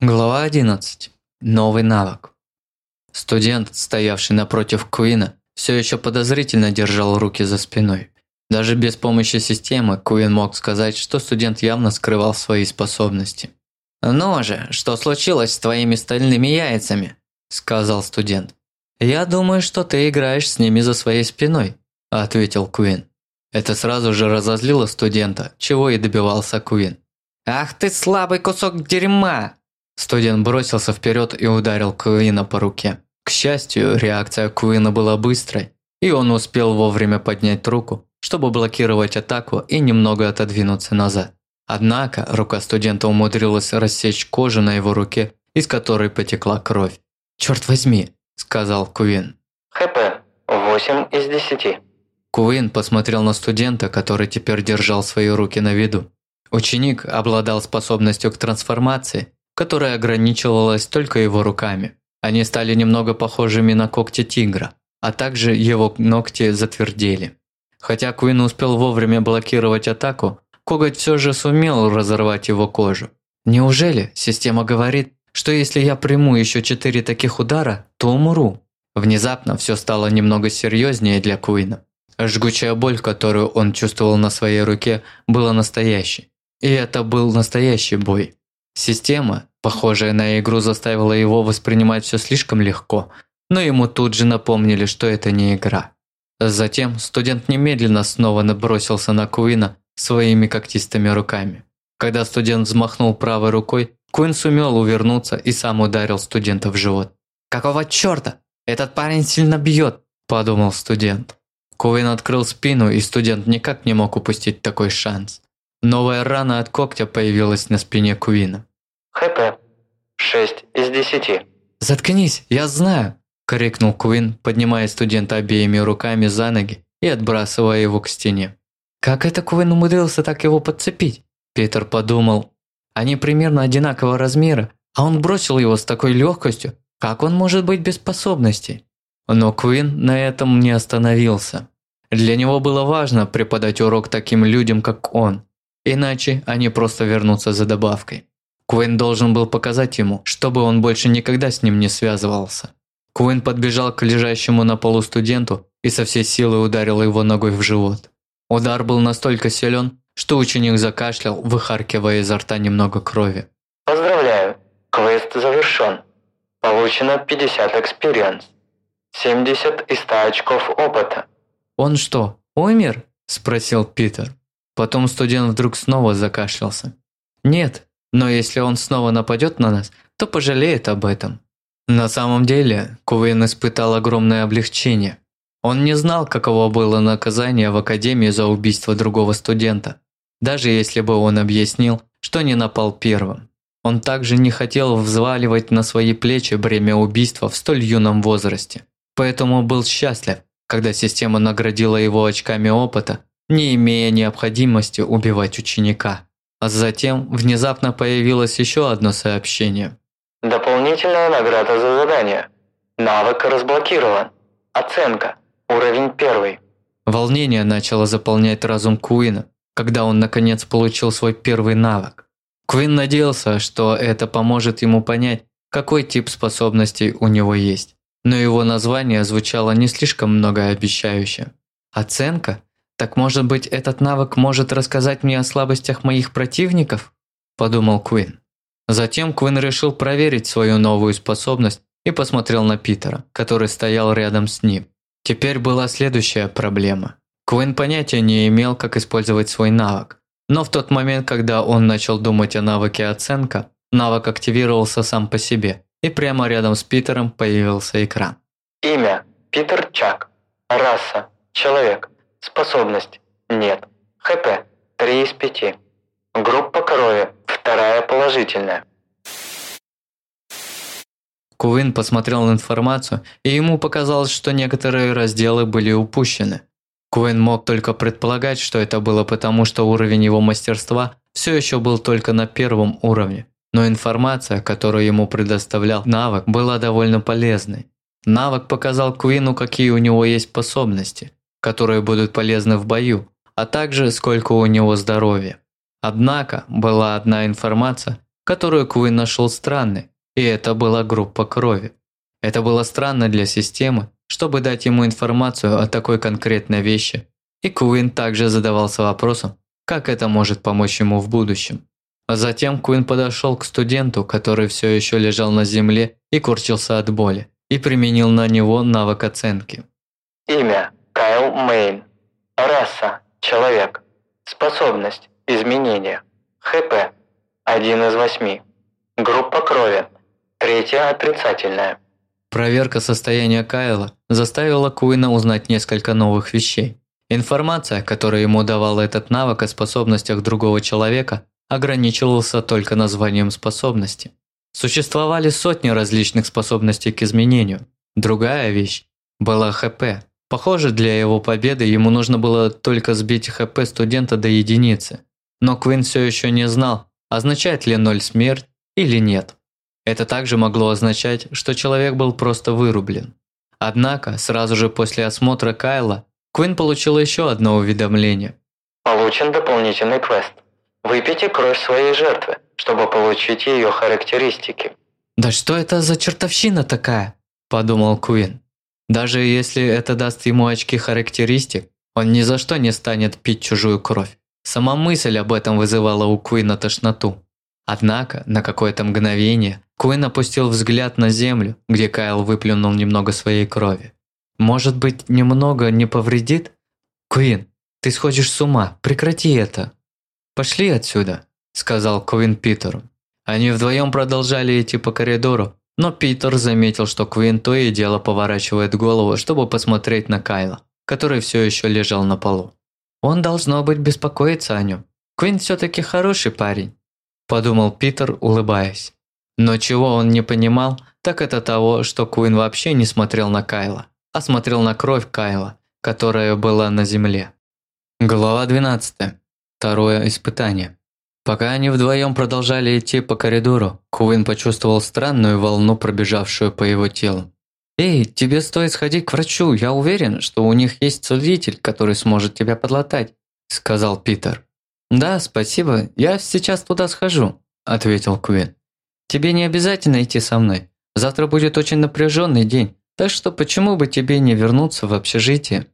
Глава 11. Новый навык. Студент, стоявший напротив Куина, все еще подозрительно держал руки за спиной. Даже без помощи системы Куин мог сказать, что студент явно скрывал свои способности. «Ну же, что случилось с твоими стальными яйцами?» – сказал студент. «Я думаю, что ты играешь с ними за своей спиной», – ответил Куин. Это сразу же разозлило студента, чего и добивался Куин. «Ах ты слабый кусок дерьма!» Студент бросился вперед и ударил Куина по руке. К счастью, реакция Куина была быстрой, и он успел вовремя поднять руку, чтобы блокировать атаку и немного отодвинуться назад. Однако рука студента умудрилась рассечь кожу на его руке, из которой потекла кровь. «Черт возьми», – сказал Куин. ХП 8 из 10. Куин посмотрел на студента, который теперь держал свои руки на виду. Ученик обладал способностью к трансформации, которая ограничивалась только его руками. Они стали немного похожими на когти тигра, а также его ногти затвердели. Хотя Куин успел вовремя блокировать атаку, коготь все же сумел разорвать его кожу. Неужели система говорит, что если я приму еще четыре таких удара, то умру? Внезапно все стало немного серьезнее для Куина. Жгучая боль, которую он чувствовал на своей руке, была настоящей. И это был настоящий бой. Система, похожая на игру, заставила его воспринимать все слишком легко, но ему тут же напомнили, что это не игра. Затем студент немедленно снова набросился на Куина своими когтистыми руками. Когда студент взмахнул правой рукой, Куин сумел увернуться и сам ударил студента в живот. «Какого черта? Этот парень сильно бьет!» – подумал студент. Куин открыл спину, и студент никак не мог упустить такой шанс. Новая рана от когтя появилась на спине Куина. ХП 6 из 10. «Заткнись, я знаю!» – крикнул Куин, поднимая студента обеими руками за ноги и отбрасывая его к стене. «Как это Куин умудрился так его подцепить?» Питер подумал. «Они примерно одинакового размера, а он бросил его с такой легкостью. Как он может быть без способностей?» Но Куин на этом не остановился. Для него было важно преподать урок таким людям, как он. Иначе они просто вернутся за добавкой. Куин должен был показать ему, чтобы он больше никогда с ним не связывался. Куин подбежал к лежащему на полу студенту и со всей силы ударил его ногой в живот. Удар был настолько силен, что ученик закашлял, выхаркивая изо рта немного крови. Поздравляю, квест завершен. Получено 50 experience. 70 из 100 очков опыта. «Он что, умер?» – спросил Питер. Потом студент вдруг снова закашлялся. «Нет, но если он снова нападет на нас, то пожалеет об этом. На самом деле, Куин испытал огромное облегчение. Он не знал, каково было наказание в Академии за убийство другого студента, даже если бы он объяснил, что не напал первым. Он также не хотел взваливать на свои плечи бремя убийства в столь юном возрасте. Поэтому был счастлив, когда система наградила его очками опыта, не имея необходимости убивать ученика. А затем внезапно появилось еще одно сообщение. Дополнительная награда за задание. Навык разблокирован. Оценка. Уровень первый. Волнение начало заполнять разум Куина, когда он наконец получил свой первый навык. Куин надеялся, что это поможет ему понять, какой тип способностей у него есть. Но его название звучало не слишком многообещающе. Оценка? «Так может быть, этот навык может рассказать мне о слабостях моих противников?» – подумал Квин. Затем Квин решил проверить свою новую способность и посмотрел на Питера, который стоял рядом с ним. Теперь была следующая проблема. Квин понятия не имел, как использовать свой навык. Но в тот момент, когда он начал думать о навыке оценка, навык активировался сам по себе, и прямо рядом с Питером появился экран. Имя – Питер Чак. Раса – человек. Способность – нет. ХП – 3 из 5. Группа крови – вторая положительная. Куин посмотрел информацию, и ему показалось, что некоторые разделы были упущены. Куин мог только предполагать, что это было потому, что уровень его мастерства все еще был только на первом уровне. Но информация, которую ему предоставлял навык, была довольно полезной. Навык показал Куину, какие у него есть способности которые будут полезны в бою, а также сколько у него здоровья. Однако была одна информация, которую Куин нашел странной, и это была группа крови. Это было странно для системы, чтобы дать ему информацию о такой конкретной вещи, и Куин также задавался вопросом, как это может помочь ему в будущем. А затем Куин подошел к студенту, который все еще лежал на земле и корчился от боли, и применил на него навык оценки. Имя – Кайл Мейн. Раса – человек. Способность – изменение. ХП – один из восьми. Группа крови – третья отрицательная. Проверка состояния Кайла заставила Куина узнать несколько новых вещей. Информация, которую ему давал этот навык о способностях другого человека, ограничивался только названием способности. Существовали сотни различных способностей к изменению. Другая вещь была ХП. Похоже, для его победы ему нужно было только сбить ХП студента до единицы. Но Квин все еще не знал, означает ли ноль смерть или нет. Это также могло означать, что человек был просто вырублен. Однако, сразу же после осмотра Кайла, Квин получил еще одно уведомление. Получен дополнительный квест. Выпейте кровь своей жертвы, чтобы получить ее характеристики. «Да что это за чертовщина такая?» – подумал Куин. Даже если это даст ему очки характеристик, он ни за что не станет пить чужую кровь. Сама мысль об этом вызывала у Куина тошноту. Однако, на какое-то мгновение, Куин опустил взгляд на землю, где Кайл выплюнул немного своей крови. Может быть, немного не повредит? Куин, ты сходишь с ума, прекрати это. Пошли отсюда, сказал Куин Питеру. Они вдвоем продолжали идти по коридору, но Питер заметил, что Куин то и дело поворачивает голову, чтобы посмотреть на Кайла, который все еще лежал на полу. Он должно быть беспокоиться о нем. Куин все-таки хороший парень, подумал Питер, улыбаясь. Но чего он не понимал, так это того, что Куин вообще не смотрел на Кайла а смотрел на кровь Кайла, которая была на земле. Глава 12. Второе испытание. Пока они вдвоем продолжали идти по коридору, Куин почувствовал странную волну, пробежавшую по его телу. «Эй, тебе стоит сходить к врачу, я уверен, что у них есть целитель, который сможет тебя подлатать», – сказал Питер. «Да, спасибо, я сейчас туда схожу», – ответил Куин. «Тебе не обязательно идти со мной. Завтра будет очень напряженный день, так что почему бы тебе не вернуться в общежитие?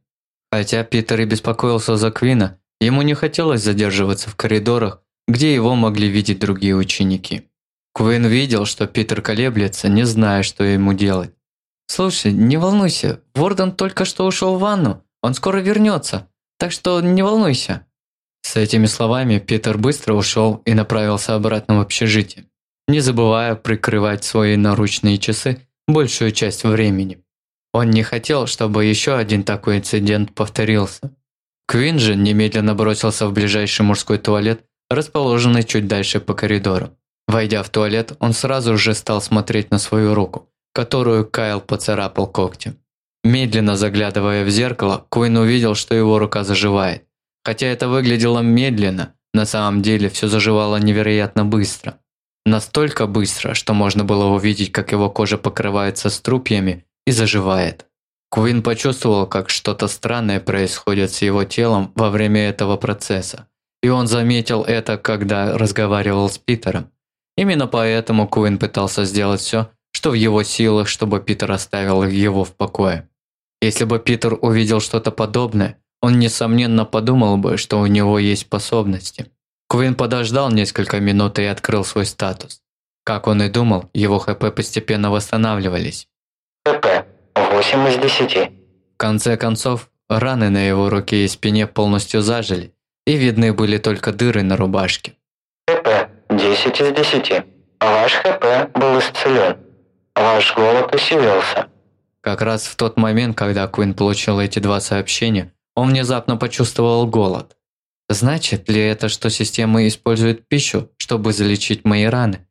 Хотя Питер и беспокоился за Квина, ему не хотелось задерживаться в коридорах, где его могли видеть другие ученики. Квин видел, что Питер колеблется, не зная, что ему делать. «Слушай, не волнуйся, Ворден только что ушел в ванну, он скоро вернется, так что не волнуйся». С этими словами Питер быстро ушел и направился обратно в общежитие, не забывая прикрывать свои наручные часы большую часть времени. Он не хотел, чтобы еще один такой инцидент повторился. Квин же немедленно бросился в ближайший мужской туалет, расположенный чуть дальше по коридору. Войдя в туалет, он сразу же стал смотреть на свою руку, которую Кайл поцарапал когтем. Медленно заглядывая в зеркало, Куин увидел, что его рука заживает. Хотя это выглядело медленно, на самом деле все заживало невероятно быстро. Настолько быстро, что можно было увидеть, как его кожа покрывается струпьями и заживает. Куин почувствовал, как что-то странное происходит с его телом во время этого процесса. И он заметил это, когда разговаривал с Питером. Именно поэтому Куин пытался сделать все, что в его силах, чтобы Питер оставил его в покое. Если бы Питер увидел что-то подобное, он несомненно подумал бы, что у него есть способности. Квин подождал несколько минут и открыл свой статус. Как он и думал, его ХП постепенно восстанавливались. ХП 8 из 10. В конце концов, раны на его руке и спине полностью зажили, и видны были только дыры на рубашке. ХП 10 из 10. Ваш ХП был исцелен. Ваш голод усилился. Как раз в тот момент, когда Квин получил эти два сообщения, он внезапно почувствовал голод. Значит ли это, что система использует пищу, чтобы залечить мои раны?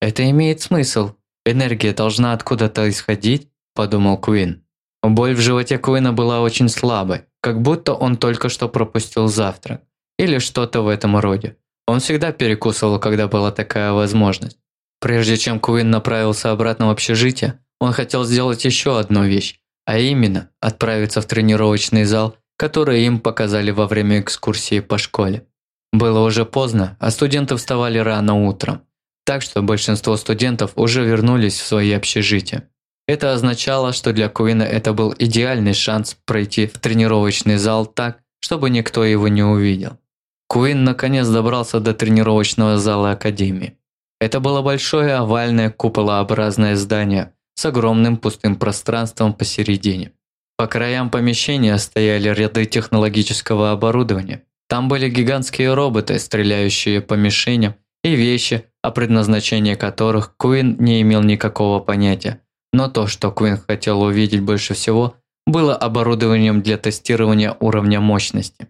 Это имеет смысл. Энергия должна откуда-то исходить, подумал Куин. Боль в животе Куина была очень слабой, как будто он только что пропустил завтрак. Или что-то в этом роде. Он всегда перекусывал, когда была такая возможность. Прежде чем Куин направился обратно в общежитие, он хотел сделать еще одну вещь, а именно отправиться в тренировочный зал которые им показали во время экскурсии по школе. Было уже поздно, а студенты вставали рано утром. Так что большинство студентов уже вернулись в свои общежития. Это означало, что для Куина это был идеальный шанс пройти в тренировочный зал так, чтобы никто его не увидел. Куин наконец добрался до тренировочного зала Академии. Это было большое овальное куполообразное здание с огромным пустым пространством посередине. По краям помещения стояли ряды технологического оборудования. Там были гигантские роботы, стреляющие по мишеням, и вещи, о предназначении которых Куин не имел никакого понятия. Но то, что Куин хотел увидеть больше всего, было оборудованием для тестирования уровня мощности.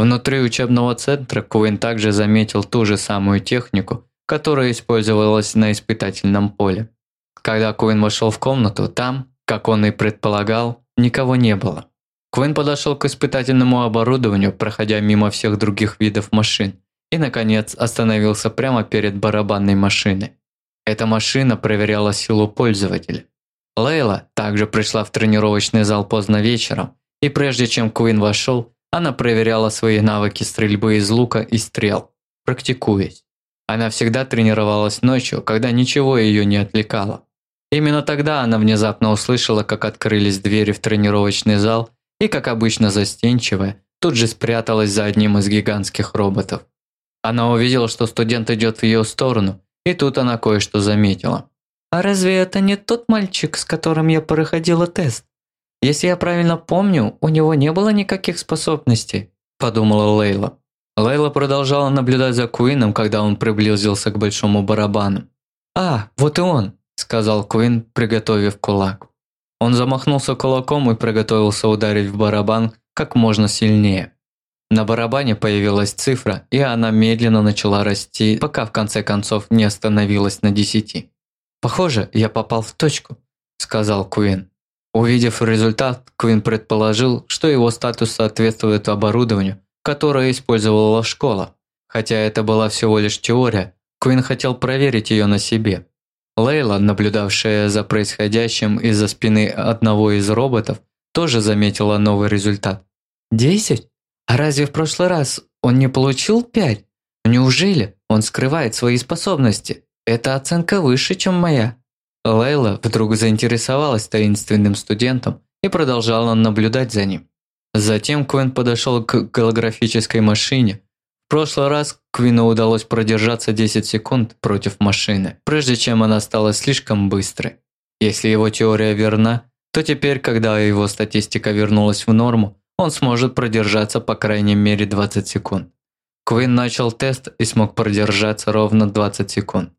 Внутри учебного центра Куин также заметил ту же самую технику, которая использовалась на испытательном поле. Когда Куин вошел в комнату, там, как он и предполагал, никого не было. Куин подошел к испытательному оборудованию, проходя мимо всех других видов машин, и, наконец, остановился прямо перед барабанной машиной. Эта машина проверяла силу пользователя. Лейла также пришла в тренировочный зал поздно вечером, и прежде чем Куин вошел, она проверяла свои навыки стрельбы из лука и стрел, практикуясь. Она всегда тренировалась ночью, когда ничего ее не отвлекало. Именно тогда она внезапно услышала, как открылись двери в тренировочный зал и, как обычно застенчивая, тут же спряталась за одним из гигантских роботов. Она увидела, что студент идет в ее сторону, и тут она кое-что заметила. «А разве это не тот мальчик, с которым я проходила тест? Если я правильно помню, у него не было никаких способностей», – подумала Лейла. Лейла продолжала наблюдать за Куином, когда он приблизился к большому барабану. «А, вот и он», – сказал Куин, приготовив кулак. Он замахнулся кулаком и приготовился ударить в барабан как можно сильнее. На барабане появилась цифра, и она медленно начала расти, пока в конце концов не остановилась на десяти. «Похоже, я попал в точку», – сказал Куин. Увидев результат, Куин предположил, что его статус соответствует оборудованию, которое использовала школа. Хотя это была всего лишь теория, Куин хотел проверить ее на себе. Лейла, наблюдавшая за происходящим из-за спины одного из роботов, тоже заметила новый результат. «Десять? А разве в прошлый раз он не получил пять? Неужели он скрывает свои способности? Эта оценка выше, чем моя». Лейла вдруг заинтересовалась таинственным студентом и продолжала наблюдать за ним. Затем Квин подошел к голографической машине. В прошлый раз Квину удалось продержаться 10 секунд против машины, прежде чем она стала слишком быстрой. Если его теория верна, то теперь, когда его статистика вернулась в норму, он сможет продержаться по крайней мере 20 секунд. Квин начал тест и смог продержаться ровно 20 секунд.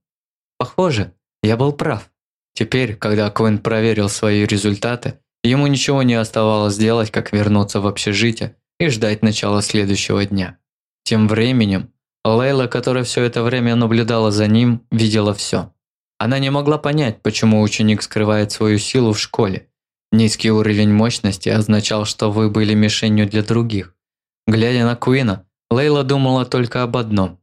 Похоже, я был прав. Теперь, когда Квин проверил свои результаты, ему ничего не оставалось делать, как вернуться в общежитие и ждать начала следующего дня. Тем временем, Лейла, которая все это время наблюдала за ним, видела все. Она не могла понять, почему ученик скрывает свою силу в школе. Низкий уровень мощности означал, что вы были мишенью для других. Глядя на Куина, Лейла думала только об одном.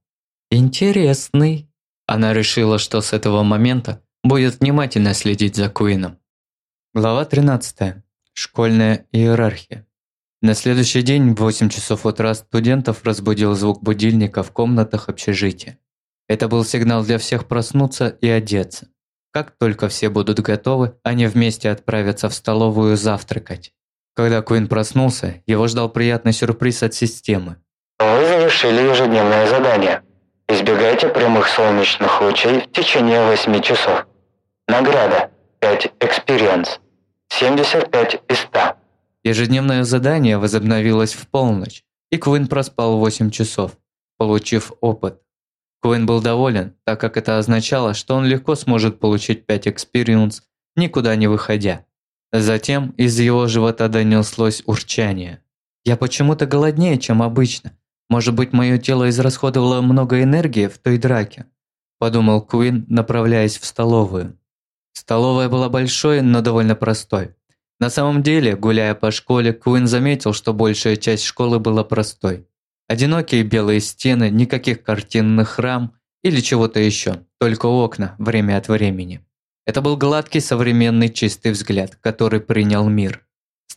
«Интересный». Она решила, что с этого момента будет внимательно следить за Куином. Глава 13. Школьная иерархия. На следующий день в 8 часов утра студентов разбудил звук будильника в комнатах общежития. Это был сигнал для всех проснуться и одеться. Как только все будут готовы, они вместе отправятся в столовую завтракать. Когда Куин проснулся, его ждал приятный сюрприз от системы. Вы завершили ежедневное задание. Избегайте прямых солнечных лучей в течение 8 часов. Награда 5 experience. 75 из 100. Ежедневное задание возобновилось в полночь, и Квин проспал 8 часов, получив опыт. Квин был доволен, так как это означало, что он легко сможет получить 5 experience, никуда не выходя. Затем из его живота донеслось урчание. «Я почему-то голоднее, чем обычно. Может быть, мое тело израсходовало много энергии в той драке?» Подумал Куин, направляясь в столовую. Столовая была большой, но довольно простой. На самом деле, гуляя по школе, Куин заметил, что большая часть школы была простой. Одинокие белые стены, никаких картинных рам или чего-то еще, только окна, время от времени. Это был гладкий, современный, чистый взгляд, который принял мир.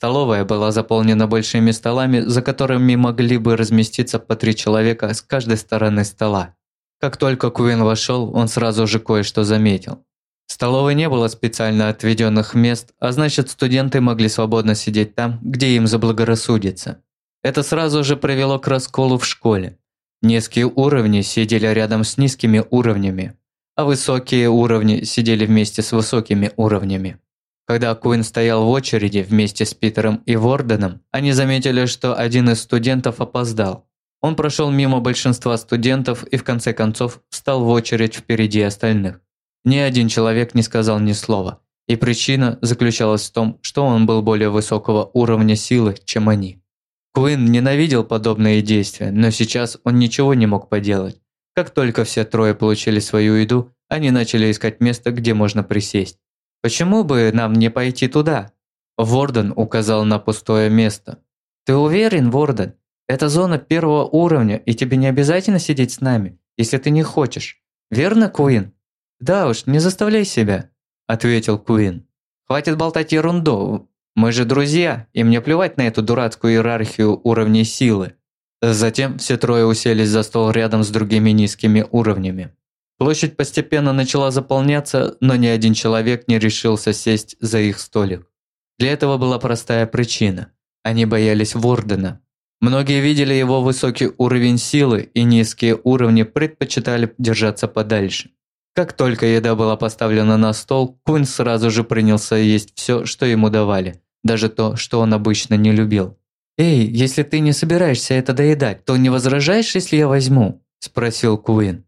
Столовая была заполнена большими столами, за которыми могли бы разместиться по три человека с каждой стороны стола. Как только Куин вошел, он сразу же кое-что заметил. В столовой не было специально отведенных мест, а значит студенты могли свободно сидеть там, где им заблагорассудится. Это сразу же привело к расколу в школе. Низкие уровни сидели рядом с низкими уровнями, а высокие уровни сидели вместе с высокими уровнями. Когда Куин стоял в очереди вместе с Питером и Ворденом, они заметили, что один из студентов опоздал. Он прошел мимо большинства студентов и в конце концов встал в очередь впереди остальных. Ни один человек не сказал ни слова, и причина заключалась в том, что он был более высокого уровня силы, чем они. Куин ненавидел подобные действия, но сейчас он ничего не мог поделать. Как только все трое получили свою еду, они начали искать место, где можно присесть. «Почему бы нам не пойти туда?» Ворден указал на пустое место. «Ты уверен, Ворден? Это зона первого уровня, и тебе не обязательно сидеть с нами, если ты не хочешь. Верно, Куин?» «Да уж, не заставляй себя», – ответил Куин. «Хватит болтать ерунду. Мы же друзья, и мне плевать на эту дурацкую иерархию уровней силы». Затем все трое уселись за стол рядом с другими низкими уровнями. Площадь постепенно начала заполняться, но ни один человек не решился сесть за их столик. Для этого была простая причина. Они боялись Вордена. Многие видели его высокий уровень силы, и низкие уровни предпочитали держаться подальше. Как только еда была поставлена на стол, Кун сразу же принялся есть все, что ему давали, даже то, что он обычно не любил. «Эй, если ты не собираешься это доедать, то не возражаешь, если я возьму?» – спросил Куин.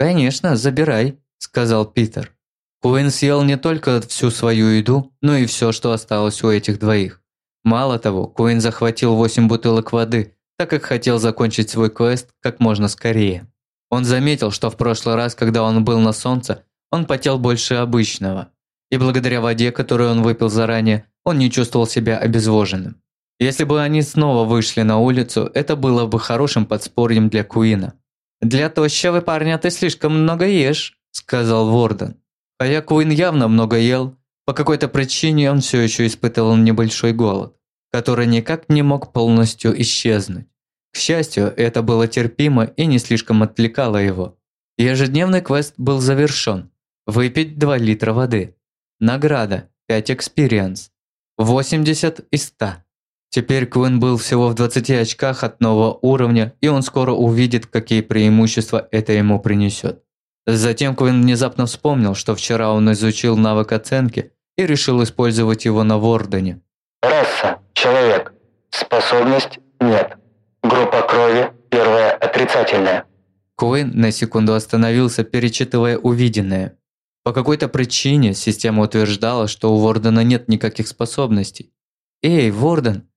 «Конечно, забирай», – сказал Питер. Куин съел не только всю свою еду, но и все, что осталось у этих двоих. Мало того, Куин захватил 8 бутылок воды, так как хотел закончить свой квест как можно скорее. Он заметил, что в прошлый раз, когда он был на солнце, он потел больше обычного. И благодаря воде, которую он выпил заранее, он не чувствовал себя обезвоженным. Если бы они снова вышли на улицу, это было бы хорошим подспорьем для Куина. «Для тощего парня ты слишком много ешь», – сказал Ворден. А я Куин явно много ел. По какой-то причине он все еще испытывал небольшой голод, который никак не мог полностью исчезнуть. К счастью, это было терпимо и не слишком отвлекало его. Ежедневный квест был завершен. Выпить 2 литра воды. Награда 5 experience. 80 из 100. Теперь Квин был всего в 20 очках от нового уровня, и он скоро увидит, какие преимущества это ему принесет. Затем Квин внезапно вспомнил, что вчера он изучил навык оценки и решил использовать его на Вордене. Раса – человек. Способность – нет. Группа крови – первая отрицательная. Куин на секунду остановился, перечитывая увиденное. По какой-то причине система утверждала, что у Вордена нет никаких способностей. «Эй, Ворден,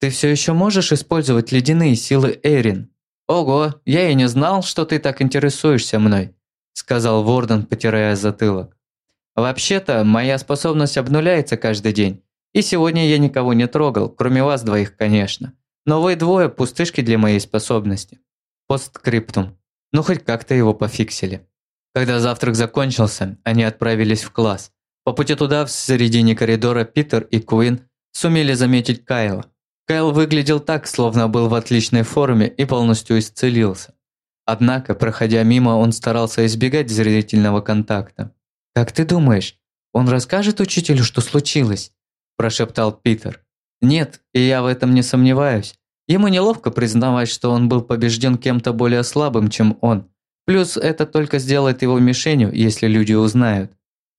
ты все еще можешь использовать ледяные силы Эрин?» «Ого, я и не знал, что ты так интересуешься мной», сказал Ворден, потирая затылок. «Вообще-то, моя способность обнуляется каждый день, и сегодня я никого не трогал, кроме вас двоих, конечно. Но вы двое пустышки для моей способности. Постскриптум. Ну хоть как-то его пофиксили. Когда завтрак закончился, они отправились в класс. По пути туда, в середине коридора, Питер и Куин сумели заметить Кайла. Кайл выглядел так, словно был в отличной форме и полностью исцелился. Однако, проходя мимо, он старался избегать зрительного контакта. «Как ты думаешь, он расскажет учителю, что случилось?» – прошептал Питер. Нет, и я в этом не сомневаюсь. Ему неловко признавать, что он был побежден кем-то более слабым, чем он. Плюс это только сделает его мишенью, если люди узнают.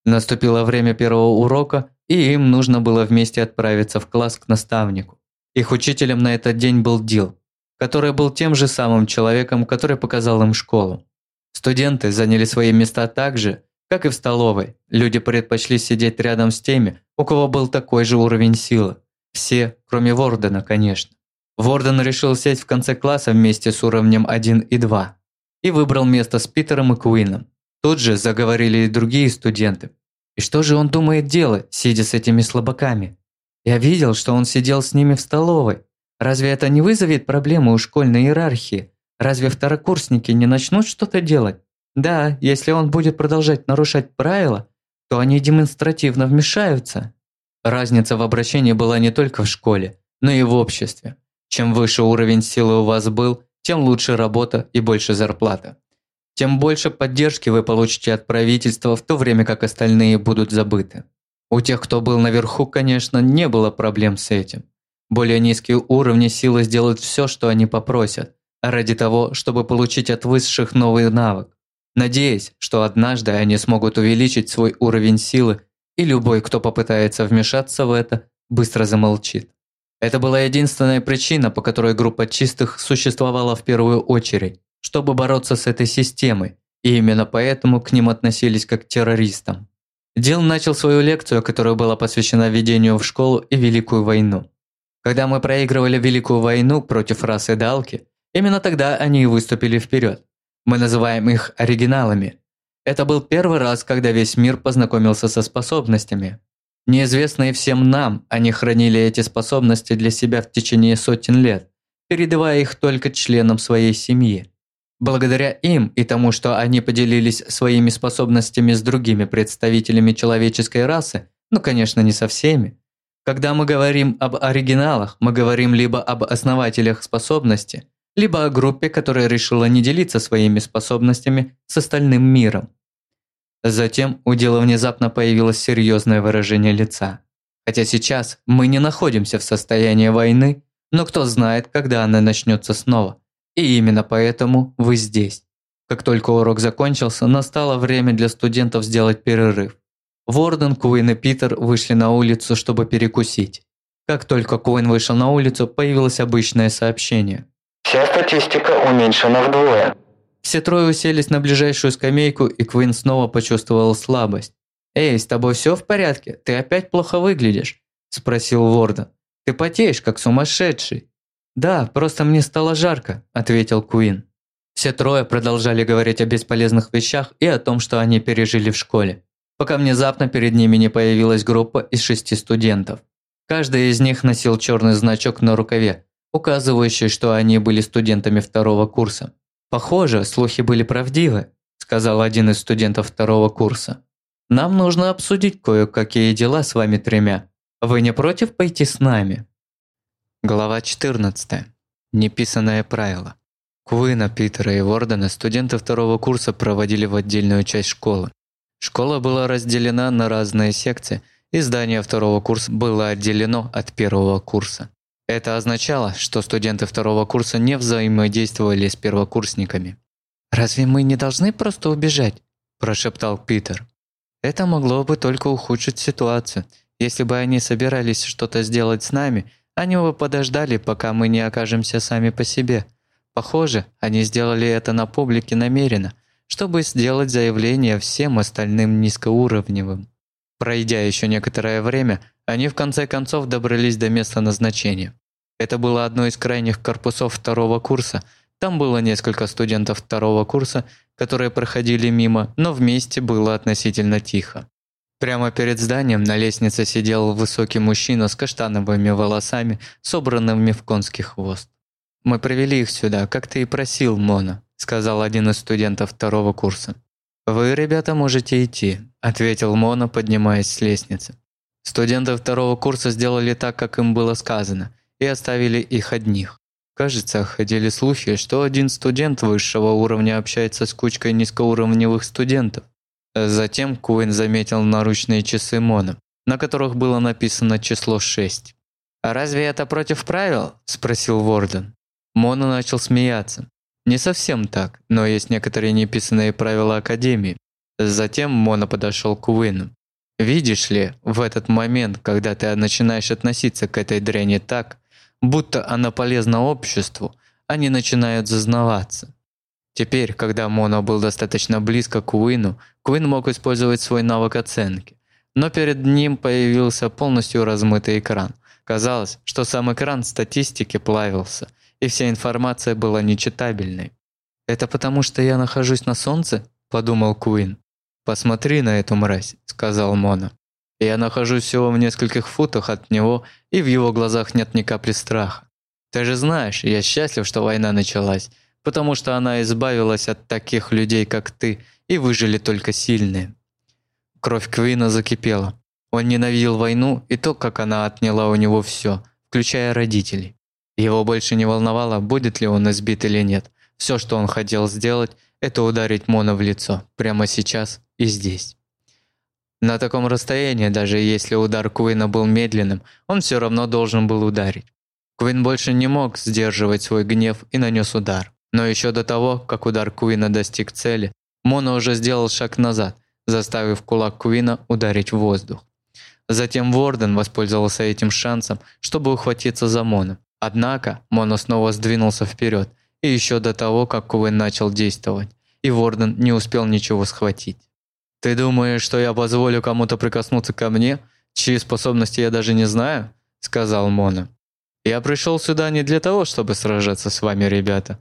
Наступило время первого урока, и им нужно было вместе отправиться в класс к наставнику. Их учителем на этот день был Дил, который был тем же самым человеком, который показал им школу. Студенты заняли свои места так же, как и в столовой. Люди предпочли сидеть рядом с теми, у кого был такой же уровень силы. Все, кроме Вордена, конечно. Ворден решил сесть в конце класса вместе с уровнем 1 и 2 и выбрал место с Питером и Куином. Тут же заговорили и другие студенты. И что же он думает делать, сидя с этими слабаками? Я видел, что он сидел с ними в столовой. Разве это не вызовет проблемы у школьной иерархии? Разве второкурсники не начнут что-то делать? Да, если он будет продолжать нарушать правила, то они демонстративно вмешаются. Разница в обращении была не только в школе, но и в обществе. Чем выше уровень силы у вас был, тем лучше работа и больше зарплата. тем больше поддержки вы получите от правительства, в то время как остальные будут забыты. У тех, кто был наверху, конечно, не было проблем с этим. Более низкие уровни силы сделают все, что они попросят, ради того, чтобы получить от высших новый навык, надеясь, что однажды они смогут увеличить свой уровень силы, и любой, кто попытается вмешаться в это, быстро замолчит. Это была единственная причина, по которой группа чистых существовала в первую очередь, чтобы бороться с этой системой, и именно поэтому к ним относились как к террористам. Дил начал свою лекцию, которая была посвящена введению в школу и Великую войну. Когда мы проигрывали Великую войну против расы Далки, именно тогда они и выступили вперед. Мы называем их оригиналами. Это был первый раз, когда весь мир познакомился со способностями. Неизвестные всем нам, они хранили эти способности для себя в течение сотен лет, передавая их только членам своей семьи. Благодаря им и тому, что они поделились своими способностями с другими представителями человеческой расы, ну, конечно, не со всеми. Когда мы говорим об оригиналах, мы говорим либо об основателях способности, либо о группе, которая решила не делиться своими способностями с остальным миром. Затем у дела внезапно появилось серьезное выражение лица. Хотя сейчас мы не находимся в состоянии войны, но кто знает, когда она начнется снова – и именно поэтому вы здесь. Как только урок закончился, настало время для студентов сделать перерыв. Ворден, Куин и Питер вышли на улицу, чтобы перекусить. Как только Куин вышел на улицу, появилось обычное сообщение. Вся статистика уменьшена вдвое. Все трое уселись на ближайшую скамейку, и Куин снова почувствовал слабость. «Эй, с тобой все в порядке? Ты опять плохо выглядишь?» – спросил Ворден. «Ты потеешь, как сумасшедший». «Да, просто мне стало жарко», – ответил Куин. Все трое продолжали говорить о бесполезных вещах и о том, что они пережили в школе, пока внезапно перед ними не появилась группа из шести студентов. Каждый из них носил черный значок на рукаве, указывающий, что они были студентами второго курса. «Похоже, слухи были правдивы», – сказал один из студентов второго курса. «Нам нужно обсудить кое-какие дела с вами тремя. Вы не против пойти с нами?» Глава 14. Неписанное правило. Куина, Питера и Вордена студенты второго курса проводили в отдельную часть школы. Школа была разделена на разные секции, и здание второго курса было отделено от первого курса. Это означало, что студенты второго курса не взаимодействовали с первокурсниками. «Разве мы не должны просто убежать?» – прошептал Питер. «Это могло бы только ухудшить ситуацию. Если бы они собирались что-то сделать с нами, они бы подождали, пока мы не окажемся сами по себе. Похоже, они сделали это на публике намеренно, чтобы сделать заявление всем остальным низкоуровневым. Пройдя еще некоторое время, они в конце концов добрались до места назначения. Это было одно из крайних корпусов второго курса. Там было несколько студентов второго курса, которые проходили мимо, но вместе было относительно тихо. Прямо перед зданием на лестнице сидел высокий мужчина с каштановыми волосами, собранными в конский хвост. «Мы привели их сюда, как ты и просил, Мона», – сказал один из студентов второго курса. «Вы, ребята, можете идти», – ответил Мона, поднимаясь с лестницы. Студенты второго курса сделали так, как им было сказано, и оставили их одних. Кажется, ходили слухи, что один студент высшего уровня общается с кучкой низкоуровневых студентов. Затем Куин заметил наручные часы Мона, на которых было написано число 6. «А разве это против правил?» – спросил Ворден. Мона начал смеяться. Не совсем так, но есть некоторые неписанные правила Академии. Затем Мона подошел к Уину. Видишь ли, в этот момент, когда ты начинаешь относиться к этой дряни так, будто она полезна обществу, они начинают зазнаваться. Теперь, когда Моно был достаточно близко к Уину, Куин мог использовать свой навык оценки. Но перед ним появился полностью размытый экран. Казалось, что сам экран статистики плавился, и вся информация была нечитабельной. «Это потому, что я нахожусь на солнце?» – подумал Куин. «Посмотри на эту мразь», – сказал Моно. «Я нахожусь всего в нескольких футах от него, и в его глазах нет ни капли страха. Ты же знаешь, я счастлив, что война началась, потому что она избавилась от таких людей, как ты, и выжили только сильные. Кровь Квина закипела. Он ненавидел войну и то, как она отняла у него все, включая родителей. Его больше не волновало, будет ли он избит или нет. Все, что он хотел сделать, это ударить Мона в лицо, прямо сейчас и здесь. На таком расстоянии, даже если удар Куина был медленным, он все равно должен был ударить. Куин больше не мог сдерживать свой гнев и нанес удар. Но еще до того, как удар Куина достиг цели, Мона уже сделал шаг назад, заставив кулак Куина ударить в воздух. Затем Ворден воспользовался этим шансом, чтобы ухватиться за Мона. Однако Мона снова сдвинулся вперед, и еще до того, как Куин начал действовать, и Ворден не успел ничего схватить. «Ты думаешь, что я позволю кому-то прикоснуться ко мне, чьи способности я даже не знаю?» – сказал Мона. «Я пришел сюда не для того, чтобы сражаться с вами, ребята.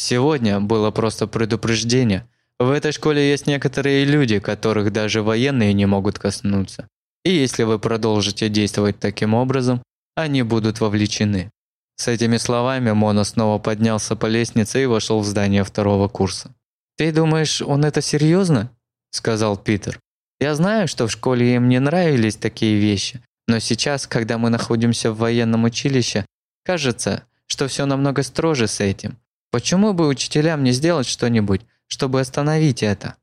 Сегодня было просто предупреждение. В этой школе есть некоторые люди, которых даже военные не могут коснуться. И если вы продолжите действовать таким образом, они будут вовлечены. С этими словами Мона снова поднялся по лестнице и вошел в здание второго курса. «Ты думаешь, он это серьезно?» – сказал Питер. «Я знаю, что в школе им не нравились такие вещи, но сейчас, когда мы находимся в военном училище, кажется, что все намного строже с этим. Почему бы учителям не сделать что-нибудь, чтобы остановить это?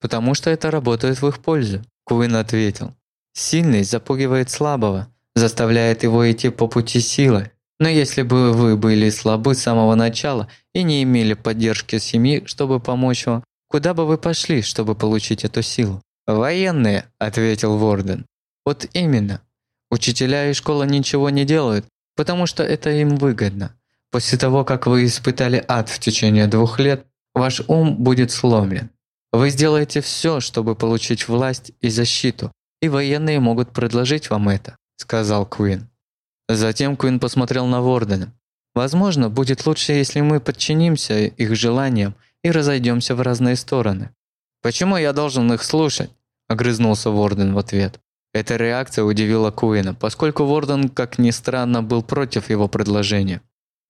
Потому что это работает в их пользу, Куин ответил. Сильный запугивает слабого, заставляет его идти по пути силы. Но если бы вы были слабы с самого начала и не имели поддержки семьи, чтобы помочь вам, куда бы вы пошли, чтобы получить эту силу? Военные, ответил Ворден. Вот именно. Учителя и школа ничего не делают, потому что это им выгодно. После того, как вы испытали ад в течение двух лет, ваш ум будет сломлен. Вы сделаете все, чтобы получить власть и защиту, и военные могут предложить вам это», – сказал Куин. Затем Куин посмотрел на Вордена. «Возможно, будет лучше, если мы подчинимся их желаниям и разойдемся в разные стороны». «Почему я должен их слушать?» – огрызнулся Ворден в ответ. Эта реакция удивила Куина, поскольку Ворден, как ни странно, был против его предложения.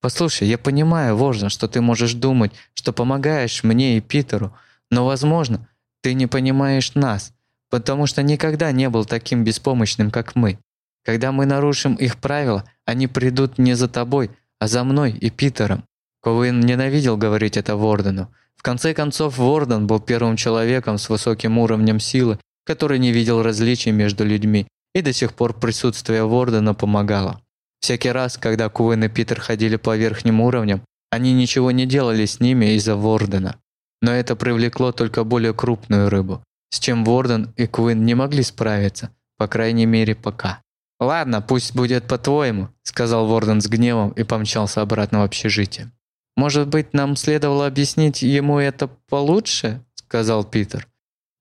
Послушай, я понимаю, Воржин, что ты можешь думать, что помогаешь мне и Питеру, но, возможно, ты не понимаешь нас, потому что никогда не был таким беспомощным, как мы. Когда мы нарушим их правила, они придут не за тобой, а за мной и Питером. Ковин ненавидел говорить это Вордену. В конце концов, Ворден был первым человеком с высоким уровнем силы, который не видел различий между людьми, и до сих пор присутствие Вордена помогало. Всякий раз, когда Куин и Питер ходили по верхним уровням, они ничего не делали с ними из-за Вордена. Но это привлекло только более крупную рыбу, с чем Ворден и Куин не могли справиться, по крайней мере пока. «Ладно, пусть будет по-твоему», – сказал Ворден с гневом и помчался обратно в общежитие. «Может быть, нам следовало объяснить ему это получше?» – сказал Питер.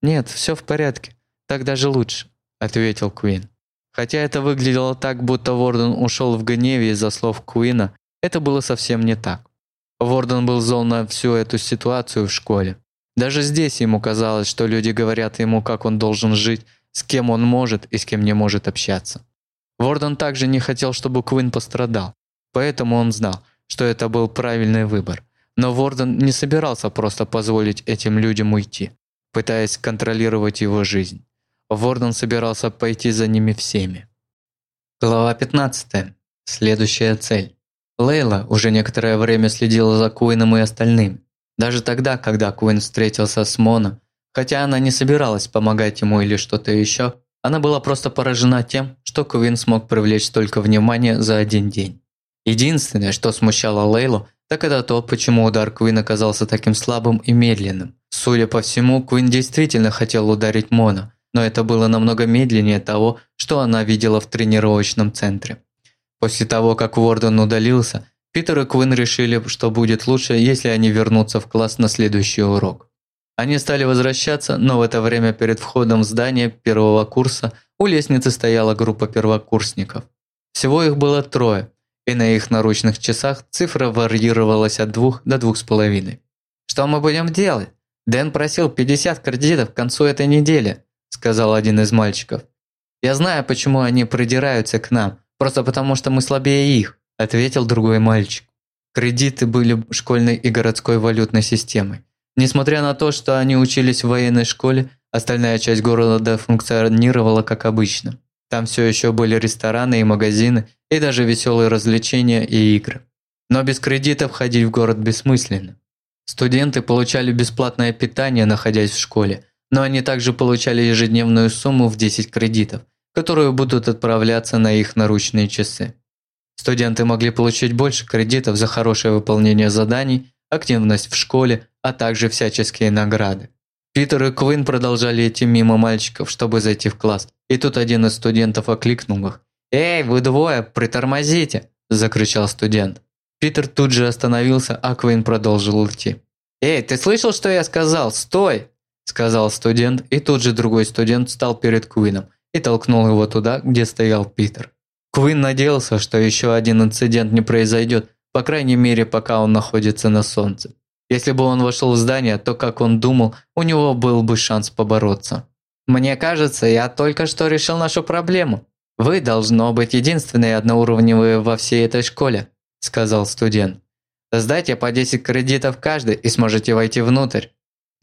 «Нет, все в порядке. Так даже лучше», – ответил Куин. Хотя это выглядело так, будто Ворден ушел в гневе из-за слов Куина, это было совсем не так. Ворден был зол на всю эту ситуацию в школе. Даже здесь ему казалось, что люди говорят ему, как он должен жить, с кем он может и с кем не может общаться. Ворден также не хотел, чтобы Куин пострадал, поэтому он знал, что это был правильный выбор. Но Ворден не собирался просто позволить этим людям уйти, пытаясь контролировать его жизнь. Ворден собирался пойти за ними всеми. Глава 15. Следующая цель. Лейла уже некоторое время следила за Куином и остальными. Даже тогда, когда Куин встретился с Моно, хотя она не собиралась помогать ему или что-то еще, она была просто поражена тем, что Куин смог привлечь столько внимания за один день. Единственное, что смущало Лейлу, так это то, почему удар Куин оказался таким слабым и медленным. Судя по всему, Куин действительно хотел ударить Моно, но это было намного медленнее того, что она видела в тренировочном центре. После того, как Уорден удалился, Питер и Квин решили, что будет лучше, если они вернутся в класс на следующий урок. Они стали возвращаться, но в это время перед входом в здание первого курса у лестницы стояла группа первокурсников. Всего их было трое, и на их наручных часах цифра варьировалась от двух до двух с половиной. «Что мы будем делать? Дэн просил 50 кредитов к концу этой недели сказал один из мальчиков. «Я знаю, почему они придираются к нам, просто потому что мы слабее их», ответил другой мальчик. Кредиты были школьной и городской валютной системой. Несмотря на то, что они учились в военной школе, остальная часть города функционировала как обычно. Там все еще были рестораны и магазины, и даже веселые развлечения и игры. Но без кредитов ходить в город бессмысленно. Студенты получали бесплатное питание, находясь в школе, но они также получали ежедневную сумму в 10 кредитов, которые будут отправляться на их наручные часы. Студенты могли получить больше кредитов за хорошее выполнение заданий, активность в школе, а также всяческие награды. Питер и Квин продолжали идти мимо мальчиков, чтобы зайти в класс, и тут один из студентов окликнул их. «Эй, вы двое, притормозите!» – закричал студент. Питер тут же остановился, а Квин продолжил идти. «Эй, ты слышал, что я сказал? Стой!» – сказал студент, и тут же другой студент встал перед Квином и толкнул его туда, где стоял Питер. Квин надеялся, что еще один инцидент не произойдет, по крайней мере, пока он находится на солнце. Если бы он вошел в здание, то, как он думал, у него был бы шанс побороться. «Мне кажется, я только что решил нашу проблему. Вы, должно быть, единственные одноуровневые во всей этой школе», – сказал студент. «Сдайте по 10 кредитов каждый и сможете войти внутрь».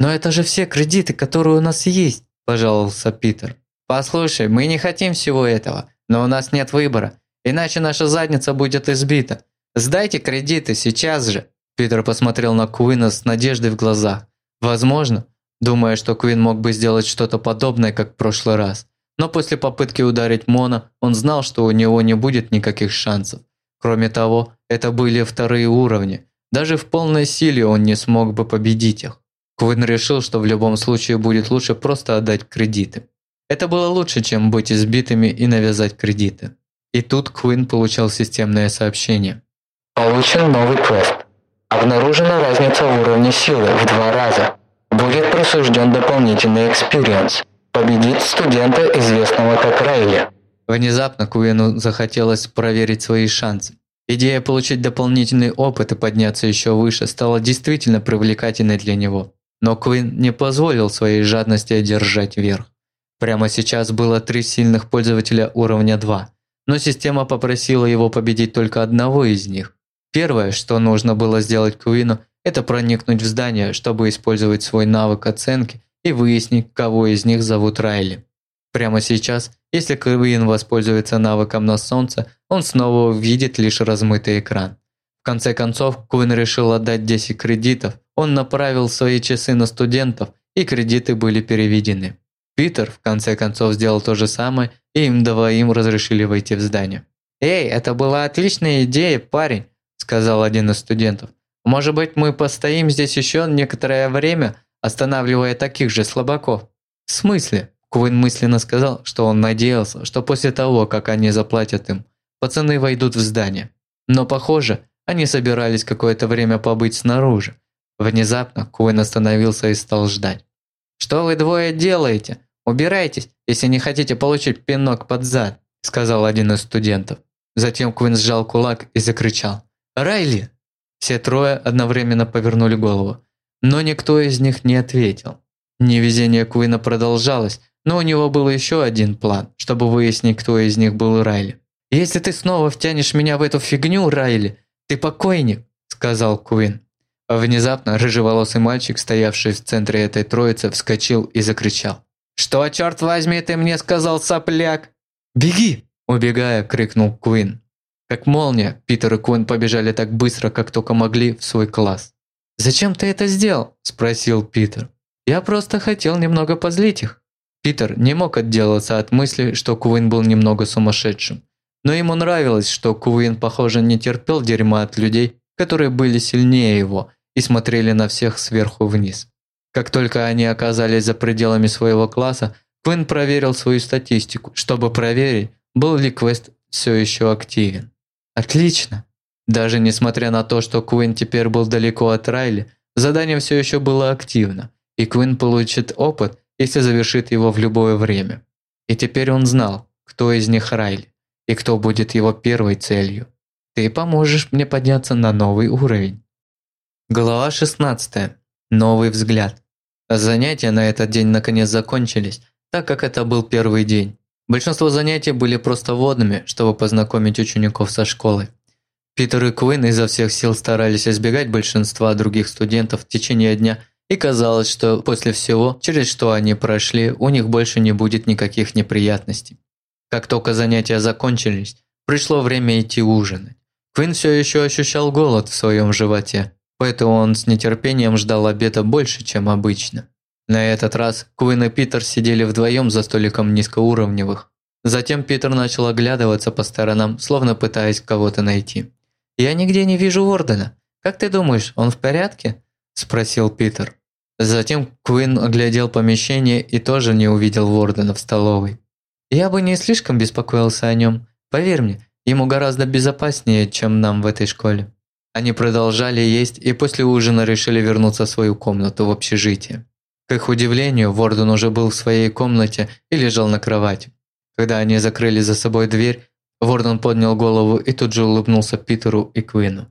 «Но это же все кредиты, которые у нас есть», – пожаловался Питер. «Послушай, мы не хотим всего этого, но у нас нет выбора, иначе наша задница будет избита. Сдайте кредиты сейчас же». Питер посмотрел на Куина с надеждой в глазах. Возможно, думая, что Куин мог бы сделать что-то подобное, как в прошлый раз. Но после попытки ударить Мона, он знал, что у него не будет никаких шансов. Кроме того, это были вторые уровни. Даже в полной силе он не смог бы победить их. Куин решил, что в любом случае будет лучше просто отдать кредиты. Это было лучше, чем быть избитыми и навязать кредиты. И тут Куин получал системное сообщение. Получен новый квест. Обнаружена разница в уровне силы в два раза. Будет присужден дополнительный experience. Победить студента, известного как Райли. Внезапно Куину захотелось проверить свои шансы. Идея получить дополнительный опыт и подняться еще выше стала действительно привлекательной для него. Но Куин не позволил своей жадности одержать верх. Прямо сейчас было три сильных пользователя уровня 2, но система попросила его победить только одного из них. Первое, что нужно было сделать Куину, это проникнуть в здание, чтобы использовать свой навык оценки и выяснить, кого из них зовут Райли. Прямо сейчас, если Куин воспользуется навыком на солнце, он снова увидит лишь размытый экран. В конце концов, Куин решил отдать 10 кредитов, он направил свои часы на студентов, и кредиты были переведены. Питер, в конце концов, сделал то же самое, и им двоим разрешили войти в здание. «Эй, это была отличная идея, парень сказал один из студентов. Может быть, мы постоим здесь еще некоторое время, останавливая таких же слабаков? В смысле? Куин мысленно сказал, что он надеялся, что после того, как они заплатят им, пацаны войдут в здание. Но похоже, они собирались какое-то время побыть снаружи. Внезапно Куин остановился и стал ждать. «Что вы двое делаете? Убирайтесь, если не хотите получить пинок под зад», сказал один из студентов. Затем Куин сжал кулак и закричал. «Райли!» Все трое одновременно повернули голову, но никто из них не ответил. Невезение Куина продолжалось, но у него был еще один план, чтобы выяснить, кто из них был Райли. «Если ты снова втянешь меня в эту фигню, Райли, ты покойник», – сказал Куин. Внезапно рыжеволосый мальчик, стоявший в центре этой троицы, вскочил и закричал. «Что, черт возьми, ты мне сказал, сопляк?» «Беги!» – убегая, крикнул Куин. Как молния, Питер и Куин побежали так быстро, как только могли, в свой класс. «Зачем ты это сделал?» – спросил Питер. «Я просто хотел немного позлить их». Питер не мог отделаться от мысли, что Куин был немного сумасшедшим. Но ему нравилось, что Куин, похоже, не терпел дерьма от людей, которые были сильнее его и смотрели на всех сверху вниз. Как только они оказались за пределами своего класса, Куин проверил свою статистику, чтобы проверить, был ли квест все еще активен. Отлично. Даже несмотря на то, что Куин теперь был далеко от Райли, задание все еще было активно, и Куин получит опыт, если завершит его в любое время. И теперь он знал, кто из них Райли, и кто будет его первой целью. Ты поможешь мне подняться на новый уровень. Глава 16. Новый взгляд. Занятия на этот день наконец закончились, так как это был первый день. Большинство занятий были просто водными, чтобы познакомить учеников со школой. Питер и Куин изо всех сил старались избегать большинства других студентов в течение дня, и казалось, что после всего, через что они прошли, у них больше не будет никаких неприятностей. Как только занятия закончились, пришло время идти ужинать. Квин все еще ощущал голод в своем животе. Поэтому он с нетерпением ждал обеда больше, чем обычно. На этот раз Куин и Питер сидели вдвоем за столиком низкоуровневых. Затем Питер начал оглядываться по сторонам, словно пытаясь кого-то найти. «Я нигде не вижу Вордена. Как ты думаешь, он в порядке?» – спросил Питер. Затем Куин оглядел помещение и тоже не увидел Вордена в столовой. «Я бы не слишком беспокоился о нем. Поверь мне, ему гораздо безопаснее, чем нам в этой школе». Они продолжали есть и после ужина решили вернуться в свою комнату в общежитие. К их удивлению, Ворден уже был в своей комнате и лежал на кровати. Когда они закрыли за собой дверь, Ворден поднял голову и тут же улыбнулся Питеру и Квину.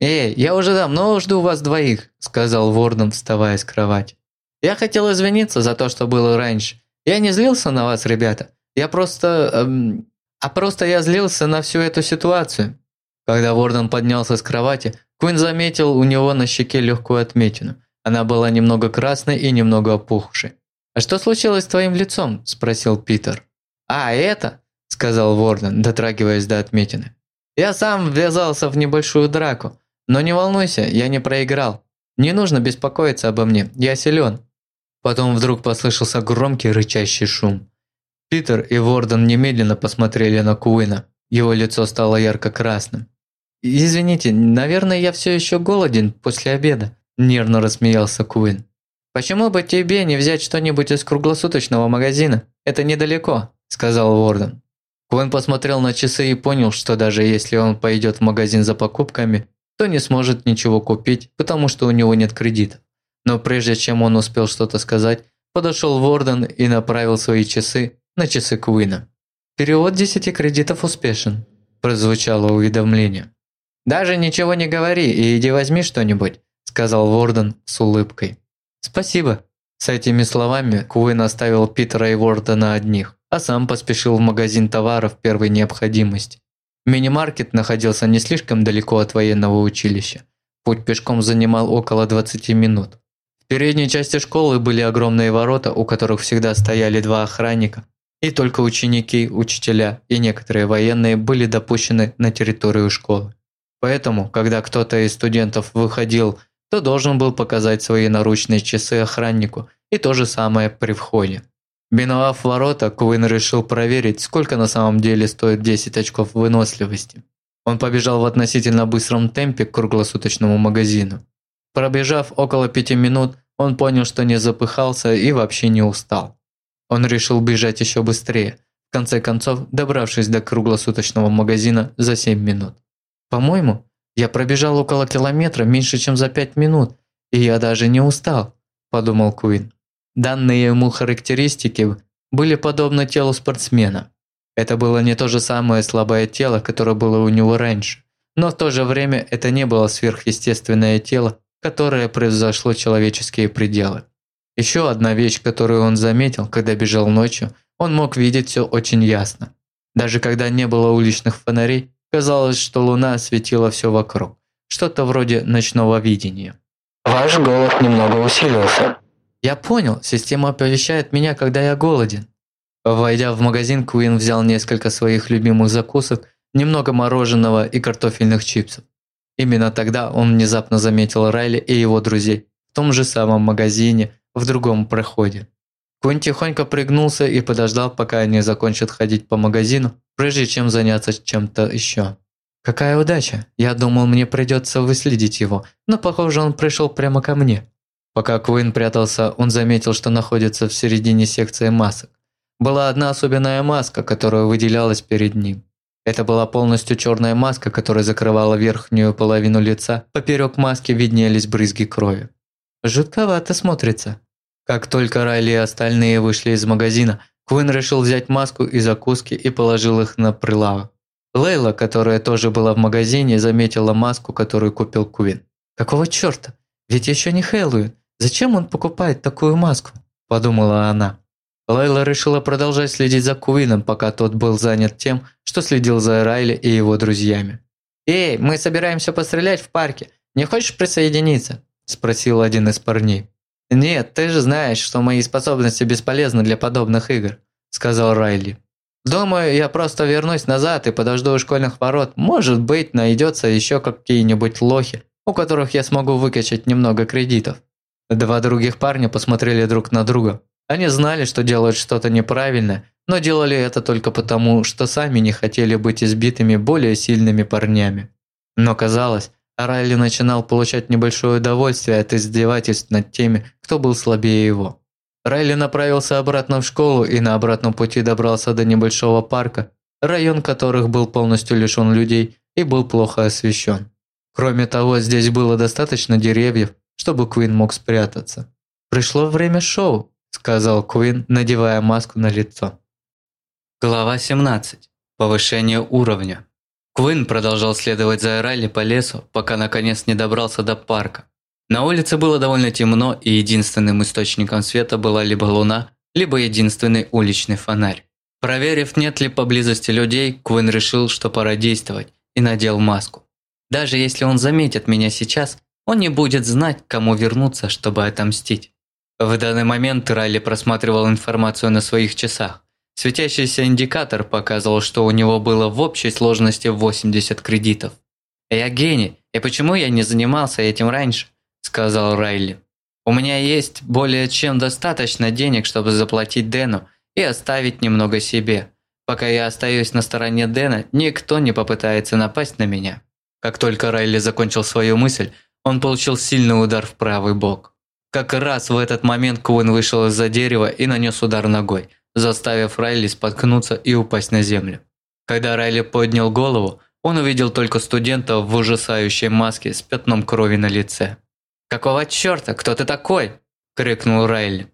«Эй, я уже давно жду вас двоих», – сказал Ворден, вставая с кровати. «Я хотел извиниться за то, что было раньше. Я не злился на вас, ребята. Я просто... Эм, а просто я злился на всю эту ситуацию». Когда Ворден поднялся с кровати, Квин заметил у него на щеке легкую отметину. Она была немного красной и немного опухшей. «А что случилось с твоим лицом?» – спросил Питер. «А, это?» – сказал Ворден, дотрагиваясь до отметины. «Я сам ввязался в небольшую драку. Но не волнуйся, я не проиграл. Не нужно беспокоиться обо мне, я силен. Потом вдруг послышался громкий рычащий шум. Питер и Ворден немедленно посмотрели на Куина. Его лицо стало ярко-красным. «Извините, наверное, я все еще голоден после обеда», – нервно рассмеялся Куин. «Почему бы тебе не взять что-нибудь из круглосуточного магазина? Это недалеко», – сказал Ворден. Куин посмотрел на часы и понял, что даже если он пойдет в магазин за покупками, то не сможет ничего купить, потому что у него нет кредита. Но прежде чем он успел что-то сказать, подошел Ворден и направил свои часы на часы Куина. «Перевод 10 кредитов успешен», – прозвучало уведомление. «Даже ничего не говори и иди возьми что-нибудь», – сказал Ворден с улыбкой. «Спасибо». С этими словами Куин оставил Питера и Вордена одних, а сам поспешил в магазин товаров первой необходимости. Мини-маркет находился не слишком далеко от военного училища. Путь пешком занимал около 20 минут. В передней части школы были огромные ворота, у которых всегда стояли два охранника, и только ученики, учителя и некоторые военные были допущены на территорию школы. Поэтому, когда кто-то из студентов выходил, то должен был показать свои наручные часы охраннику, и то же самое при входе. Миновав ворота, Куин решил проверить, сколько на самом деле стоит 10 очков выносливости. Он побежал в относительно быстром темпе к круглосуточному магазину. Пробежав около пяти минут, он понял, что не запыхался и вообще не устал. Он решил бежать еще быстрее, в конце концов добравшись до круглосуточного магазина за 7 минут. «По-моему, я пробежал около километра меньше, чем за 5 минут, и я даже не устал», – подумал Куин. Данные ему характеристики были подобны телу спортсмена. Это было не то же самое слабое тело, которое было у него раньше, но в то же время это не было сверхъестественное тело, которое превзошло человеческие пределы. Еще одна вещь, которую он заметил, когда бежал ночью, он мог видеть все очень ясно. Даже когда не было уличных фонарей, казалось, что луна осветила все вокруг. Что-то вроде ночного видения. Ваш голод немного усилился. Я понял, система оповещает меня, когда я голоден. Войдя в магазин, Куин взял несколько своих любимых закусок, немного мороженого и картофельных чипсов. Именно тогда он внезапно заметил Райли и его друзей в том же самом магазине, в другом проходе. Куин тихонько пригнулся и подождал, пока они закончат ходить по магазину, прежде чем заняться чем-то еще. Какая удача! Я думал, мне придется выследить его, но похоже, он пришел прямо ко мне. Пока Куин прятался, он заметил, что находится в середине секции масок. Была одна особенная маска, которая выделялась перед ним. Это была полностью черная маска, которая закрывала верхнюю половину лица. Поперек маски виднелись брызги крови. Жутковато смотрится. Как только Райли и остальные вышли из магазина, Куин решил взять маску и закуски и положил их на прилавок. Лейла, которая тоже была в магазине, заметила маску, которую купил Куин. Какого черта? Ведь еще не Хэллоуин. «Зачем он покупает такую маску?» – подумала она. Лайла решила продолжать следить за Куином, пока тот был занят тем, что следил за Райли и его друзьями. «Эй, мы собираемся пострелять в парке. Не хочешь присоединиться?» – спросил один из парней. «Нет, ты же знаешь, что мои способности бесполезны для подобных игр», – сказал Райли. «Думаю, я просто вернусь назад и подожду у школьных ворот. Может быть, найдется еще какие-нибудь лохи, у которых я смогу выкачать немного кредитов. Два других парня посмотрели друг на друга. Они знали, что делают что-то неправильно, но делали это только потому, что сами не хотели быть избитыми более сильными парнями. Но казалось, Райли начинал получать небольшое удовольствие от издевательств над теми, кто был слабее его. Райли направился обратно в школу и на обратном пути добрался до небольшого парка, район которых был полностью лишен людей и был плохо освещен. Кроме того, здесь было достаточно деревьев, чтобы Куин мог спрятаться. «Пришло время шоу», – сказал Куин, надевая маску на лицо. Глава 17. Повышение уровня. Куин продолжал следовать за Райли по лесу, пока наконец не добрался до парка. На улице было довольно темно, и единственным источником света была либо луна, либо единственный уличный фонарь. Проверив, нет ли поблизости людей, Куин решил, что пора действовать, и надел маску. Даже если он заметит меня сейчас, он не будет знать, кому вернуться, чтобы отомстить. В данный момент Райли просматривал информацию на своих часах. Светящийся индикатор показывал, что у него было в общей сложности 80 кредитов. «Я гений, и почему я не занимался этим раньше?» – сказал Райли. «У меня есть более чем достаточно денег, чтобы заплатить Дэну и оставить немного себе. Пока я остаюсь на стороне Дэна, никто не попытается напасть на меня». Как только Райли закончил свою мысль, он получил сильный удар в правый бок. Как раз в этот момент Куин вышел из-за дерева и нанес удар ногой, заставив Райли споткнуться и упасть на землю. Когда Райли поднял голову, он увидел только студента в ужасающей маске с пятном крови на лице. «Какого черта? Кто ты такой?» – крикнул Райли.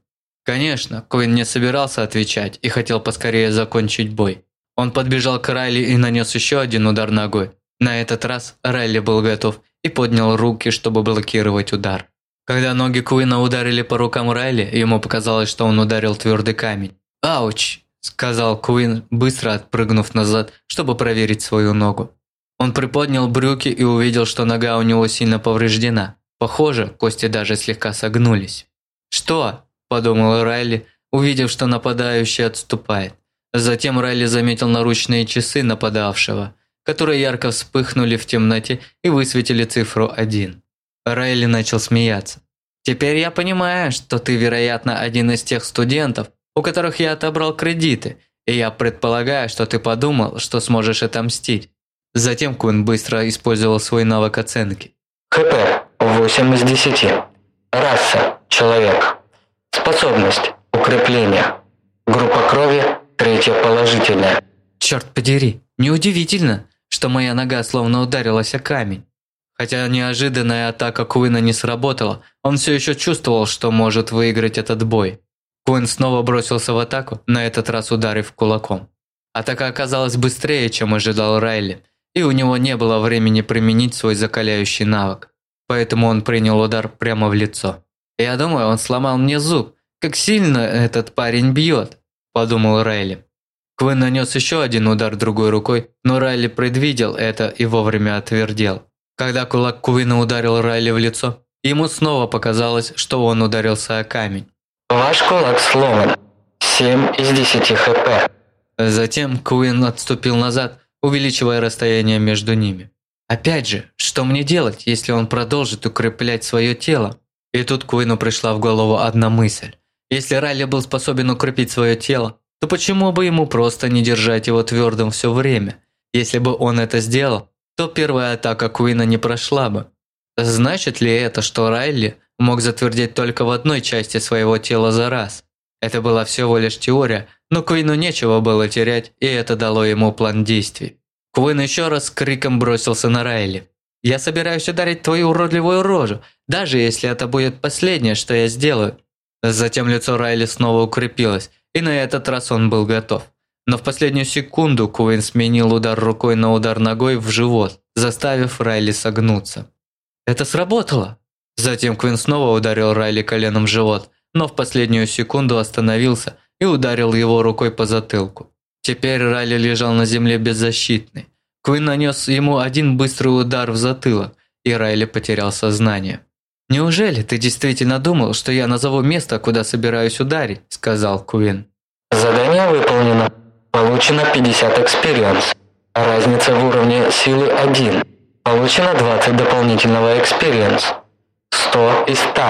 Конечно, Куин не собирался отвечать и хотел поскорее закончить бой. Он подбежал к Райли и нанес еще один удар ногой. На этот раз Райли был готов и поднял руки, чтобы блокировать удар. Когда ноги Куина ударили по рукам Райли, ему показалось, что он ударил твердый камень. «Ауч!» – сказал Куин, быстро отпрыгнув назад, чтобы проверить свою ногу. Он приподнял брюки и увидел, что нога у него сильно повреждена. Похоже, кости даже слегка согнулись. «Что?» – подумал Райли, увидев, что нападающий отступает. Затем Райли заметил наручные часы нападавшего – которые ярко вспыхнули в темноте и высветили цифру 1. Райли начал смеяться. «Теперь я понимаю, что ты, вероятно, один из тех студентов, у которых я отобрал кредиты, и я предполагаю, что ты подумал, что сможешь отомстить». Затем Кун быстро использовал свой навык оценки. ХП 8 из 10. Раса – человек. Способность – укрепление. Группа крови – третья положительная. Черт подери, неудивительно, что моя нога словно ударилась о камень. Хотя неожиданная атака Куина не сработала, он все еще чувствовал, что может выиграть этот бой. Куин снова бросился в атаку, на этот раз ударив кулаком. Атака оказалась быстрее, чем ожидал Райли, и у него не было времени применить свой закаляющий навык. Поэтому он принял удар прямо в лицо. «Я думаю, он сломал мне зуб. Как сильно этот парень бьет», – подумал Райли. Квин нанес еще один удар другой рукой, но Райли предвидел это и вовремя отвердел. Когда кулак Куина ударил Райли в лицо, ему снова показалось, что он ударился о камень. Ваш кулак сломан. 7 из 10 хп. Затем Куин отступил назад, увеличивая расстояние между ними. Опять же, что мне делать, если он продолжит укреплять свое тело? И тут Куину пришла в голову одна мысль. Если Райли был способен укрепить свое тело, то почему бы ему просто не держать его твердым все время? Если бы он это сделал, то первая атака Куина не прошла бы. Значит ли это, что Райли мог затвердеть только в одной части своего тела за раз? Это была всего лишь теория, но Куину нечего было терять, и это дало ему план действий. Куин еще раз с криком бросился на Райли. «Я собираюсь ударить твою уродливую рожу, даже если это будет последнее, что я сделаю». Затем лицо Райли снова укрепилось, и на этот раз он был готов. Но в последнюю секунду Куин сменил удар рукой на удар ногой в живот, заставив Райли согнуться. Это сработало! Затем Куин снова ударил Райли коленом в живот, но в последнюю секунду остановился и ударил его рукой по затылку. Теперь Райли лежал на земле беззащитный. Куин нанес ему один быстрый удар в затылок, и Райли потерял сознание. «Неужели ты действительно думал, что я назову место, куда собираюсь ударить?» – сказал Куин. Задание выполнено. Получено 50 experience. Разница в уровне силы 1. Получено 20 дополнительного experience. 100 из 100.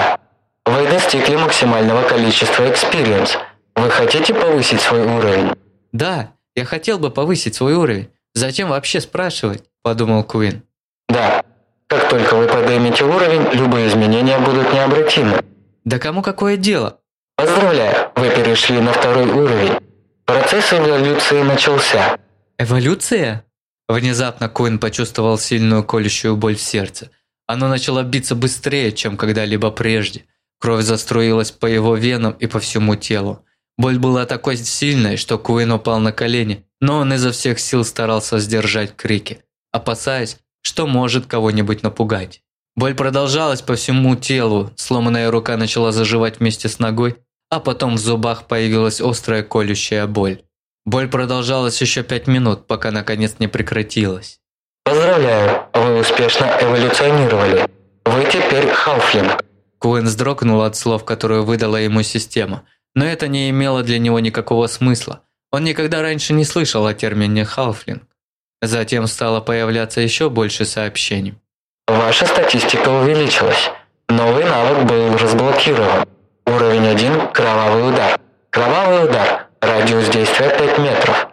Вы достигли максимального количества experience. Вы хотите повысить свой уровень? Да, я хотел бы повысить свой уровень. Зачем вообще спрашивать? Подумал Куин. Да. Как только вы поднимете уровень, любые изменения будут необратимы. Да кому какое дело? Поздравляю, вы перешли на второй уровень. Процесс эволюции начался. Эволюция? Внезапно Куин почувствовал сильную колющую боль в сердце. Оно начало биться быстрее, чем когда-либо прежде. Кровь заструилась по его венам и по всему телу. Боль была такой сильной, что Куин упал на колени, но он изо всех сил старался сдержать крики, опасаясь, что может кого-нибудь напугать. Боль продолжалась по всему телу, сломанная рука начала заживать вместе с ногой, а потом в зубах появилась острая колющая боль. Боль продолжалась еще пять минут, пока наконец не прекратилась. Поздравляю, вы успешно эволюционировали. Вы теперь халфлинг. Куин вздрогнул от слов, которые выдала ему система – но это не имело для него никакого смысла. Он никогда раньше не слышал о термине «халфлинг». Затем стало появляться еще больше сообщений. Ваша статистика увеличилась. Новый навык был разблокирован. Уровень 1 – кровавый удар. Кровавый удар. Радиус действия 5 метров.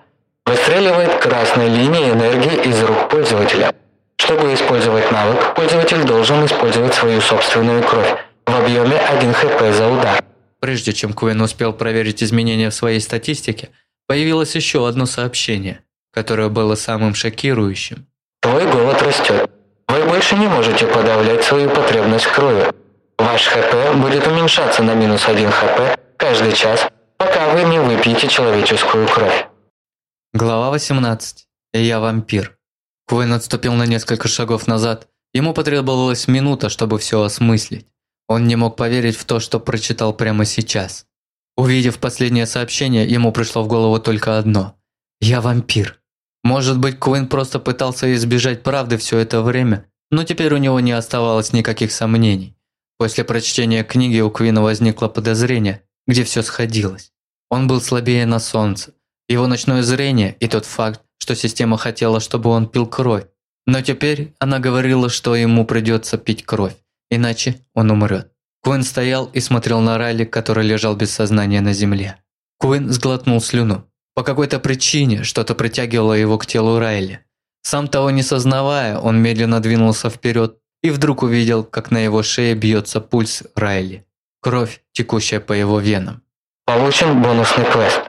Выстреливает красной линией энергии из рук пользователя. Чтобы использовать навык, пользователь должен использовать свою собственную кровь в объеме 1 хп за удар. Прежде чем Куин успел проверить изменения в своей статистике, появилось еще одно сообщение, которое было самым шокирующим. Твой голод растет. Вы больше не можете подавлять свою потребность крови. Ваш ХП будет уменьшаться на минус 1 ХП каждый час, пока вы не выпьете человеческую кровь. Глава 18. Я вампир. Куин отступил на несколько шагов назад. Ему потребовалась минута, чтобы все осмыслить. Он не мог поверить в то, что прочитал прямо сейчас. Увидев последнее сообщение, ему пришло в голову только одно. «Я вампир». Может быть, Куин просто пытался избежать правды все это время, но теперь у него не оставалось никаких сомнений. После прочтения книги у Куина возникло подозрение, где все сходилось. Он был слабее на солнце. Его ночное зрение и тот факт, что система хотела, чтобы он пил кровь. Но теперь она говорила, что ему придется пить кровь иначе он умрет. Куин стоял и смотрел на Райли, который лежал без сознания на земле. Куин сглотнул слюну. По какой-то причине что-то притягивало его к телу Райли. Сам того не сознавая, он медленно двинулся вперед и вдруг увидел, как на его шее бьется пульс Райли. Кровь, текущая по его венам. Получен бонусный квест.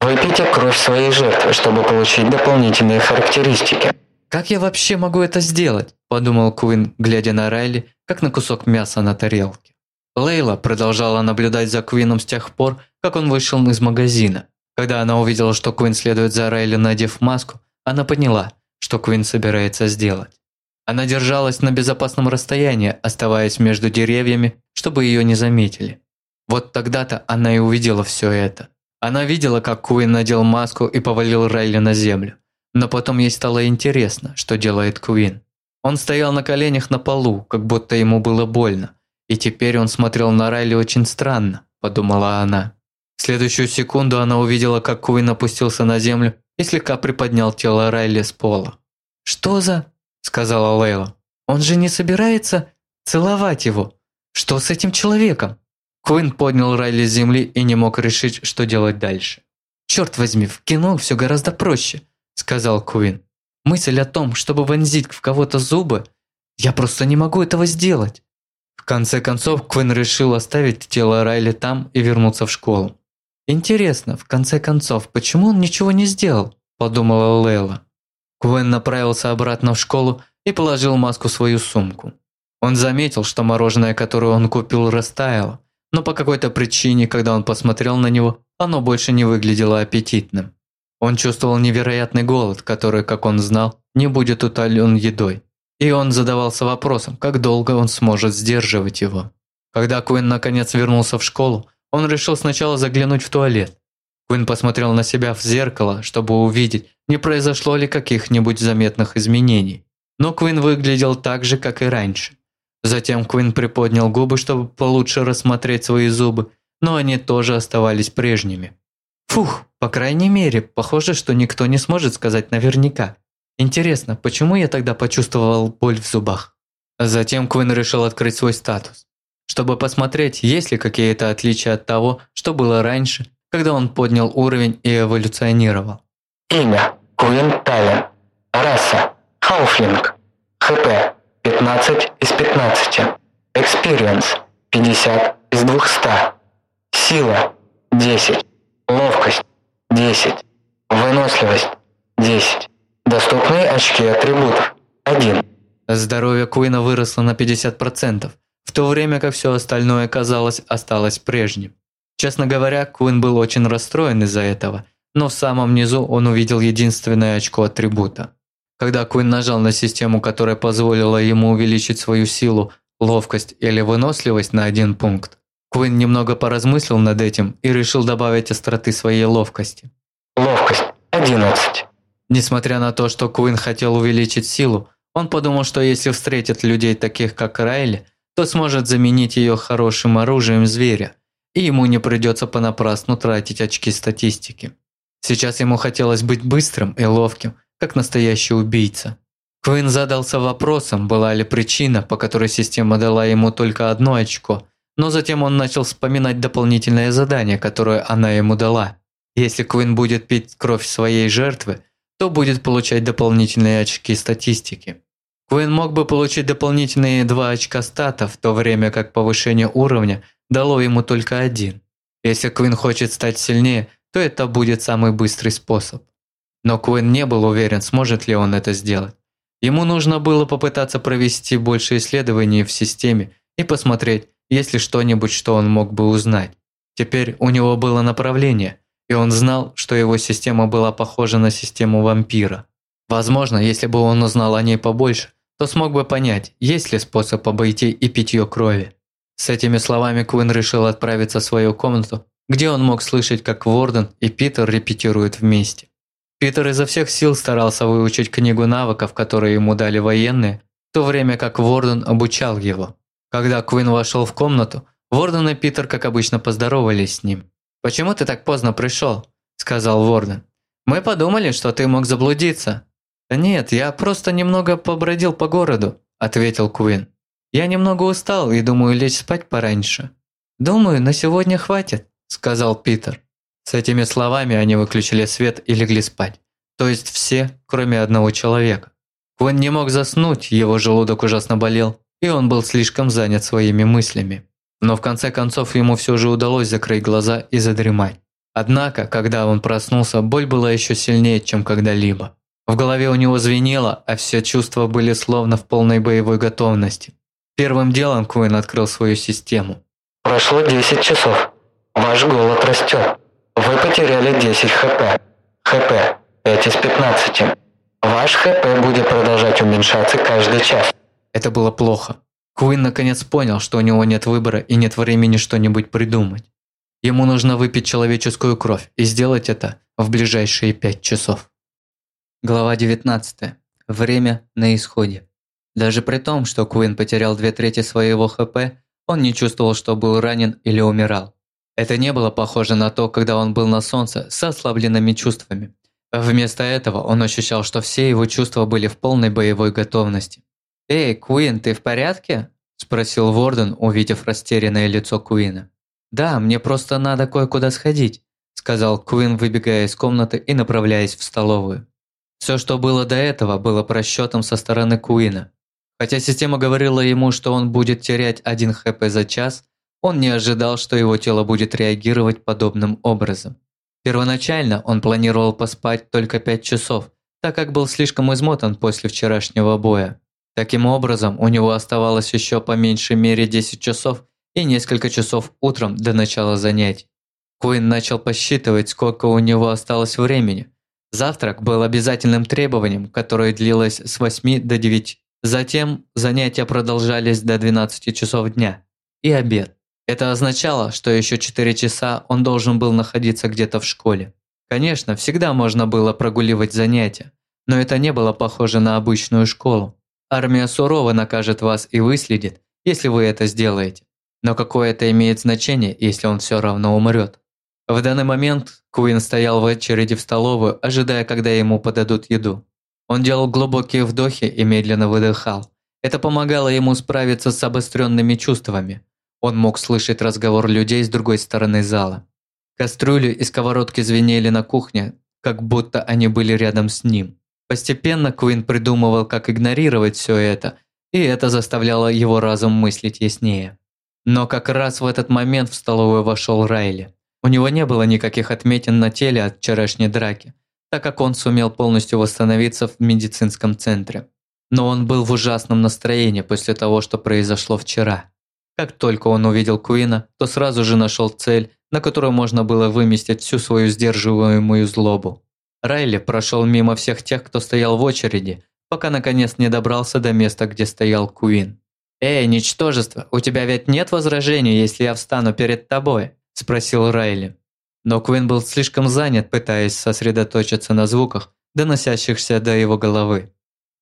Выпейте кровь своей жертвы, чтобы получить дополнительные характеристики. «Как я вообще могу это сделать?» – подумал Куин, глядя на Райли, как на кусок мяса на тарелке. Лейла продолжала наблюдать за Куином с тех пор, как он вышел из магазина. Когда она увидела, что Куин следует за Райли, надев маску, она поняла, что Куин собирается сделать. Она держалась на безопасном расстоянии, оставаясь между деревьями, чтобы ее не заметили. Вот тогда-то она и увидела все это. Она видела, как Куин надел маску и повалил Райли на землю. Но потом ей стало интересно, что делает Куин. Он стоял на коленях на полу, как будто ему было больно. И теперь он смотрел на Райли очень странно, подумала она. В следующую секунду она увидела, как Куин опустился на землю и слегка приподнял тело Райли с пола. «Что за...» – сказала Лейла. «Он же не собирается целовать его. Что с этим человеком?» Куин поднял Райли с земли и не мог решить, что делать дальше. «Черт возьми, в кино все гораздо проще сказал Куин. Мысль о том, чтобы вонзить в кого-то зубы, я просто не могу этого сделать. В конце концов, Куин решил оставить тело Райли там и вернуться в школу. Интересно, в конце концов, почему он ничего не сделал? подумала Лейла. Куин направился обратно в школу и положил маску в свою сумку. Он заметил, что мороженое, которое он купил, растаяло, но по какой-то причине, когда он посмотрел на него, оно больше не выглядело аппетитным. Он чувствовал невероятный голод, который, как он знал, не будет утолен едой. И он задавался вопросом, как долго он сможет сдерживать его. Когда Куин наконец вернулся в школу, он решил сначала заглянуть в туалет. Куин посмотрел на себя в зеркало, чтобы увидеть, не произошло ли каких-нибудь заметных изменений. Но Куин выглядел так же, как и раньше. Затем Куин приподнял губы, чтобы получше рассмотреть свои зубы, но они тоже оставались прежними. Фух, по крайней мере, похоже, что никто не сможет сказать наверняка. Интересно, почему я тогда почувствовал боль в зубах? Затем Квин решил открыть свой статус, чтобы посмотреть, есть ли какие-то отличия от того, что было раньше, когда он поднял уровень и эволюционировал. Имя – Куин Тален. Раса – Хауфлинг. ХП – 15 из 15. Experience – 50 из 200. Сила – 10. Ловкость – 10. Выносливость – 10. Доступные очки атрибутов – 1. Здоровье Куина выросло на 50%, в то время как все остальное, казалось, осталось прежним. Честно говоря, Куин был очень расстроен из-за этого, но в самом низу он увидел единственное очко атрибута. Когда Куин нажал на систему, которая позволила ему увеличить свою силу, ловкость или выносливость на один пункт, Куин немного поразмыслил над этим и решил добавить остроты своей ловкости. Ловкость – 11. Несмотря на то, что Куин хотел увеличить силу, он подумал, что если встретит людей таких, как Райли, то сможет заменить ее хорошим оружием зверя, и ему не придется понапрасну тратить очки статистики. Сейчас ему хотелось быть быстрым и ловким, как настоящий убийца. Куин задался вопросом, была ли причина, по которой система дала ему только одно очко, но затем он начал вспоминать дополнительное задание, которое она ему дала. Если Куин будет пить кровь своей жертвы, то будет получать дополнительные очки статистики. Куин мог бы получить дополнительные 2 очка стата, в то время как повышение уровня дало ему только один. Если Куин хочет стать сильнее, то это будет самый быстрый способ. Но Куин не был уверен, сможет ли он это сделать. Ему нужно было попытаться провести больше исследований в системе и посмотреть, есть ли что-нибудь, что он мог бы узнать. Теперь у него было направление, и он знал, что его система была похожа на систему вампира. Возможно, если бы он узнал о ней побольше, то смог бы понять, есть ли способ обойти и питье крови. С этими словами Куин решил отправиться в свою комнату, где он мог слышать, как Ворден и Питер репетируют вместе. Питер изо всех сил старался выучить книгу навыков, которые ему дали военные, в то время как Ворден обучал его. Когда Куин вошел в комнату, Ворден и Питер, как обычно, поздоровались с ним. «Почему ты так поздно пришел?» – сказал Ворден. «Мы подумали, что ты мог заблудиться». «Нет, я просто немного побродил по городу», – ответил Куин. «Я немного устал и думаю лечь спать пораньше». «Думаю, на сегодня хватит», – сказал Питер. С этими словами они выключили свет и легли спать. То есть все, кроме одного человека. Куин не мог заснуть, его желудок ужасно болел, и он был слишком занят своими мыслями. Но в конце концов ему все же удалось закрыть глаза и задремать. Однако, когда он проснулся, боль была еще сильнее, чем когда-либо. В голове у него звенело, а все чувства были словно в полной боевой готовности. Первым делом Куин открыл свою систему. Прошло 10 часов. Ваш голод растет. Вы потеряли 10 хп. ХП 5 из 15. Ваш ХП будет продолжать уменьшаться каждый час. Это было плохо. Куин наконец понял, что у него нет выбора и нет времени что-нибудь придумать. Ему нужно выпить человеческую кровь и сделать это в ближайшие пять часов. Глава 19. Время на исходе. Даже при том, что Куин потерял две трети своего ХП, он не чувствовал, что был ранен или умирал. Это не было похоже на то, когда он был на солнце с ослабленными чувствами. Вместо этого он ощущал, что все его чувства были в полной боевой готовности. «Эй, Куин, ты в порядке?» – спросил Ворден, увидев растерянное лицо Куина. «Да, мне просто надо кое-куда сходить», – сказал Куин, выбегая из комнаты и направляясь в столовую. Все, что было до этого, было просчетом со стороны Куина. Хотя система говорила ему, что он будет терять один хп за час, он не ожидал, что его тело будет реагировать подобным образом. Первоначально он планировал поспать только 5 часов, так как был слишком измотан после вчерашнего боя. Таким образом, у него оставалось еще по меньшей мере 10 часов и несколько часов утром до начала занятий. Куин начал посчитывать, сколько у него осталось времени. Завтрак был обязательным требованием, которое длилось с 8 до 9. Затем занятия продолжались до 12 часов дня. И обед. Это означало, что еще 4 часа он должен был находиться где-то в школе. Конечно, всегда можно было прогуливать занятия, но это не было похоже на обычную школу. Армия сурово накажет вас и выследит, если вы это сделаете. Но какое это имеет значение, если он все равно умрет? В данный момент Куин стоял в очереди в столовую, ожидая, когда ему подадут еду. Он делал глубокие вдохи и медленно выдыхал. Это помогало ему справиться с обостренными чувствами. Он мог слышать разговор людей с другой стороны зала. Кастрюли и сковородки звенели на кухне, как будто они были рядом с ним. Постепенно Куин придумывал, как игнорировать все это, и это заставляло его разум мыслить яснее. Но как раз в этот момент в столовую вошел Райли. У него не было никаких отметин на теле от вчерашней драки, так как он сумел полностью восстановиться в медицинском центре. Но он был в ужасном настроении после того, что произошло вчера. Как только он увидел Куина, то сразу же нашел цель, на которую можно было выместить всю свою сдерживаемую злобу. Райли прошел мимо всех тех, кто стоял в очереди, пока наконец не добрался до места, где стоял Куин. «Эй, ничтожество, у тебя ведь нет возражений, если я встану перед тобой?» – спросил Райли. Но Куин был слишком занят, пытаясь сосредоточиться на звуках, доносящихся до его головы.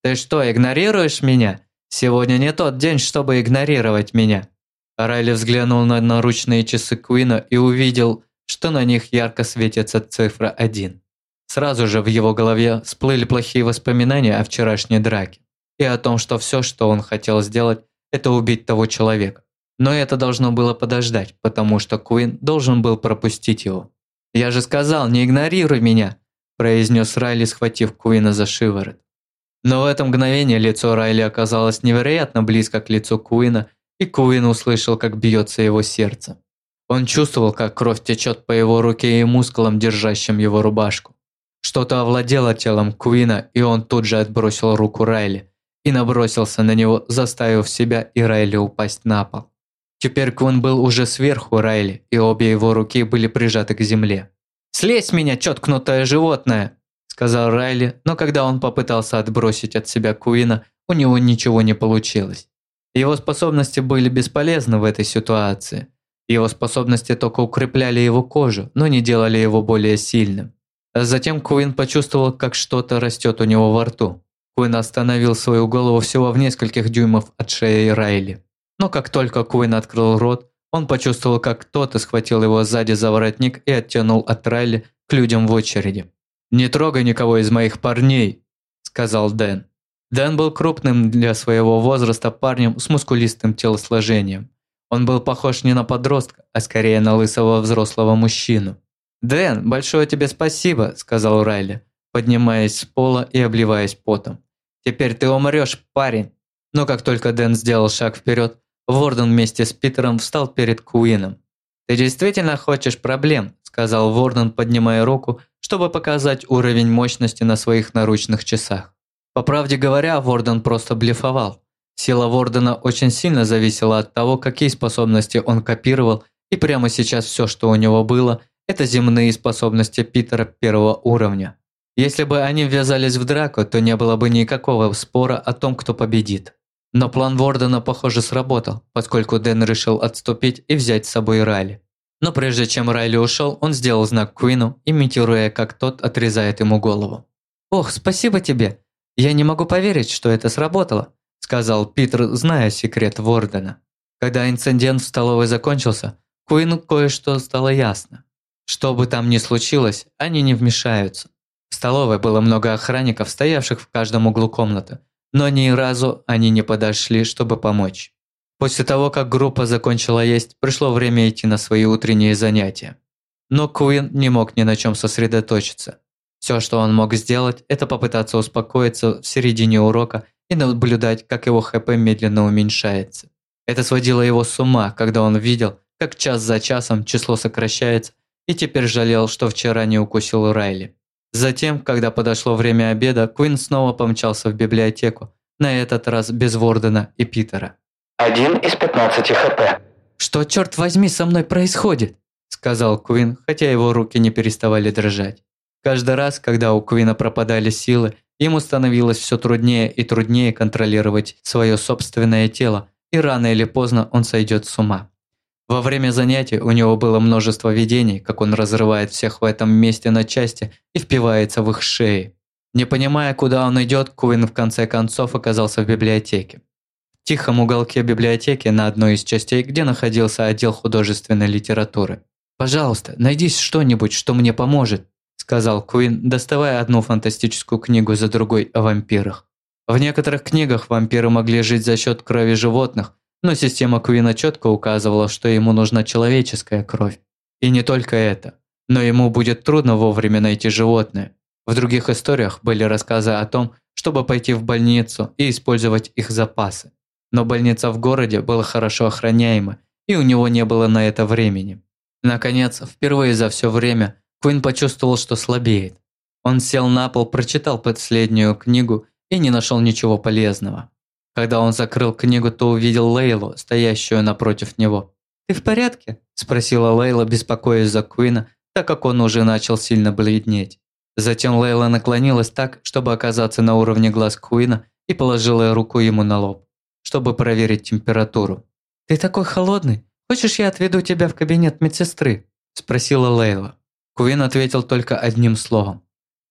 «Ты что, игнорируешь меня? Сегодня не тот день, чтобы игнорировать меня». Райли взглянул на наручные часы Куина и увидел, что на них ярко светится цифра 1. Сразу же в его голове всплыли плохие воспоминания о вчерашней драке и о том, что все, что он хотел сделать, это убить того человека. Но это должно было подождать, потому что Куин должен был пропустить его. «Я же сказал, не игнорируй меня!» – произнес Райли, схватив Куина за шиворот. Но в это мгновение лицо Райли оказалось невероятно близко к лицу Куина, и Куин услышал, как бьется его сердце. Он чувствовал, как кровь течет по его руке и мускулам, держащим его рубашку. Что-то овладело телом Куина, и он тут же отбросил руку Райли и набросился на него, заставив себя и Райли упасть на пол. Теперь Кун был уже сверху Райли, и обе его руки были прижаты к земле. «Слезь меня, чёткнутое животное!» – сказал Райли, но когда он попытался отбросить от себя Куина, у него ничего не получилось. Его способности были бесполезны в этой ситуации. Его способности только укрепляли его кожу, но не делали его более сильным. Затем Куин почувствовал, как что-то растет у него во рту. Куин остановил свою голову всего в нескольких дюймов от шеи Райли. Но как только Куин открыл рот, он почувствовал, как кто-то схватил его сзади за воротник и оттянул от Райли к людям в очереди. «Не трогай никого из моих парней», – сказал Дэн. Дэн был крупным для своего возраста парнем с мускулистым телосложением. Он был похож не на подростка, а скорее на лысого взрослого мужчину. «Дэн, большое тебе спасибо», – сказал Райли, поднимаясь с пола и обливаясь потом. Теперь ты умрешь, парень. Но как только Дэн сделал шаг вперед, Ворден вместе с Питером встал перед Куином. «Ты действительно хочешь проблем?» – сказал Ворден, поднимая руку, чтобы показать уровень мощности на своих наручных часах. По правде говоря, Ворден просто блефовал. Сила Вордена очень сильно зависела от того, какие способности он копировал, и прямо сейчас все, что у него было, это земные способности Питера первого уровня. Если бы они ввязались в драку, то не было бы никакого спора о том, кто победит. Но план Вордена, похоже, сработал, поскольку Дэн решил отступить и взять с собой Райли. Но прежде чем Райли ушел, он сделал знак Куину, имитируя, как тот отрезает ему голову. «Ох, спасибо тебе! Я не могу поверить, что это сработало», сказал Питер, зная секрет Вордена. Когда инцидент в столовой закончился, Куину кое-что стало ясно. Что бы там ни случилось, они не вмешаются. В столовой было много охранников, стоявших в каждом углу комнаты, но ни разу они не подошли, чтобы помочь. После того, как группа закончила есть, пришло время идти на свои утренние занятия. Но Куин не мог ни на чем сосредоточиться. Все, что он мог сделать, это попытаться успокоиться в середине урока и наблюдать, как его ХП медленно уменьшается. Это сводило его с ума, когда он видел, как час за часом число сокращается, и теперь жалел, что вчера не укусил Райли. Затем, когда подошло время обеда, Куин снова помчался в библиотеку, на этот раз без Вордена и Питера. Один из 15 хп. «Что, черт возьми, со мной происходит?» – сказал Куин, хотя его руки не переставали дрожать. Каждый раз, когда у Куина пропадали силы, ему становилось все труднее и труднее контролировать свое собственное тело, и рано или поздно он сойдет с ума. Во время занятий у него было множество видений, как он разрывает всех в этом месте на части и впивается в их шеи. Не понимая, куда он идет, Куин в конце концов оказался в библиотеке. В тихом уголке библиотеки на одной из частей, где находился отдел художественной литературы. «Пожалуйста, найди что-нибудь, что мне поможет», сказал Куин, доставая одну фантастическую книгу за другой о вампирах. В некоторых книгах вампиры могли жить за счет крови животных, но система Куина четко указывала, что ему нужна человеческая кровь. И не только это, но ему будет трудно вовремя найти животное. В других историях были рассказы о том, чтобы пойти в больницу и использовать их запасы. Но больница в городе была хорошо охраняема, и у него не было на это времени. Наконец, впервые за все время, Куин почувствовал, что слабеет. Он сел на пол, прочитал последнюю книгу и не нашел ничего полезного. Когда он закрыл книгу, то увидел Лейлу, стоящую напротив него. «Ты в порядке?» – спросила Лейла, беспокоясь за Куина, так как он уже начал сильно бледнеть. Затем Лейла наклонилась так, чтобы оказаться на уровне глаз Куина и положила руку ему на лоб, чтобы проверить температуру. «Ты такой холодный. Хочешь, я отведу тебя в кабинет медсестры?» – спросила Лейла. Куин ответил только одним словом.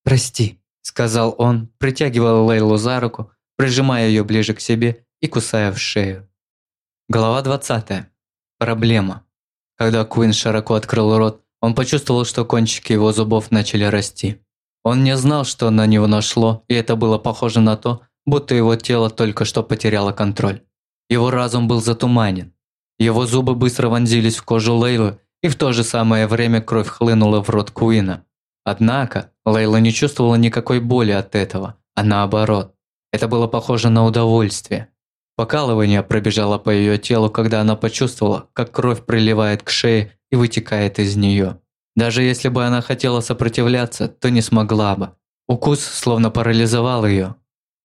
«Прости», – сказал он, притягивая Лейлу за руку, прижимая ее ближе к себе и кусая в шею. Глава 20. Проблема. Когда Куин широко открыл рот, он почувствовал, что кончики его зубов начали расти. Он не знал, что на него нашло, и это было похоже на то, будто его тело только что потеряло контроль. Его разум был затуманен. Его зубы быстро вонзились в кожу Лейлы, и в то же самое время кровь хлынула в рот Куина. Однако Лейла не чувствовала никакой боли от этого, а наоборот. Это было похоже на удовольствие. Покалывание пробежало по ее телу, когда она почувствовала, как кровь приливает к шее и вытекает из нее. Даже если бы она хотела сопротивляться, то не смогла бы. Укус словно парализовал ее.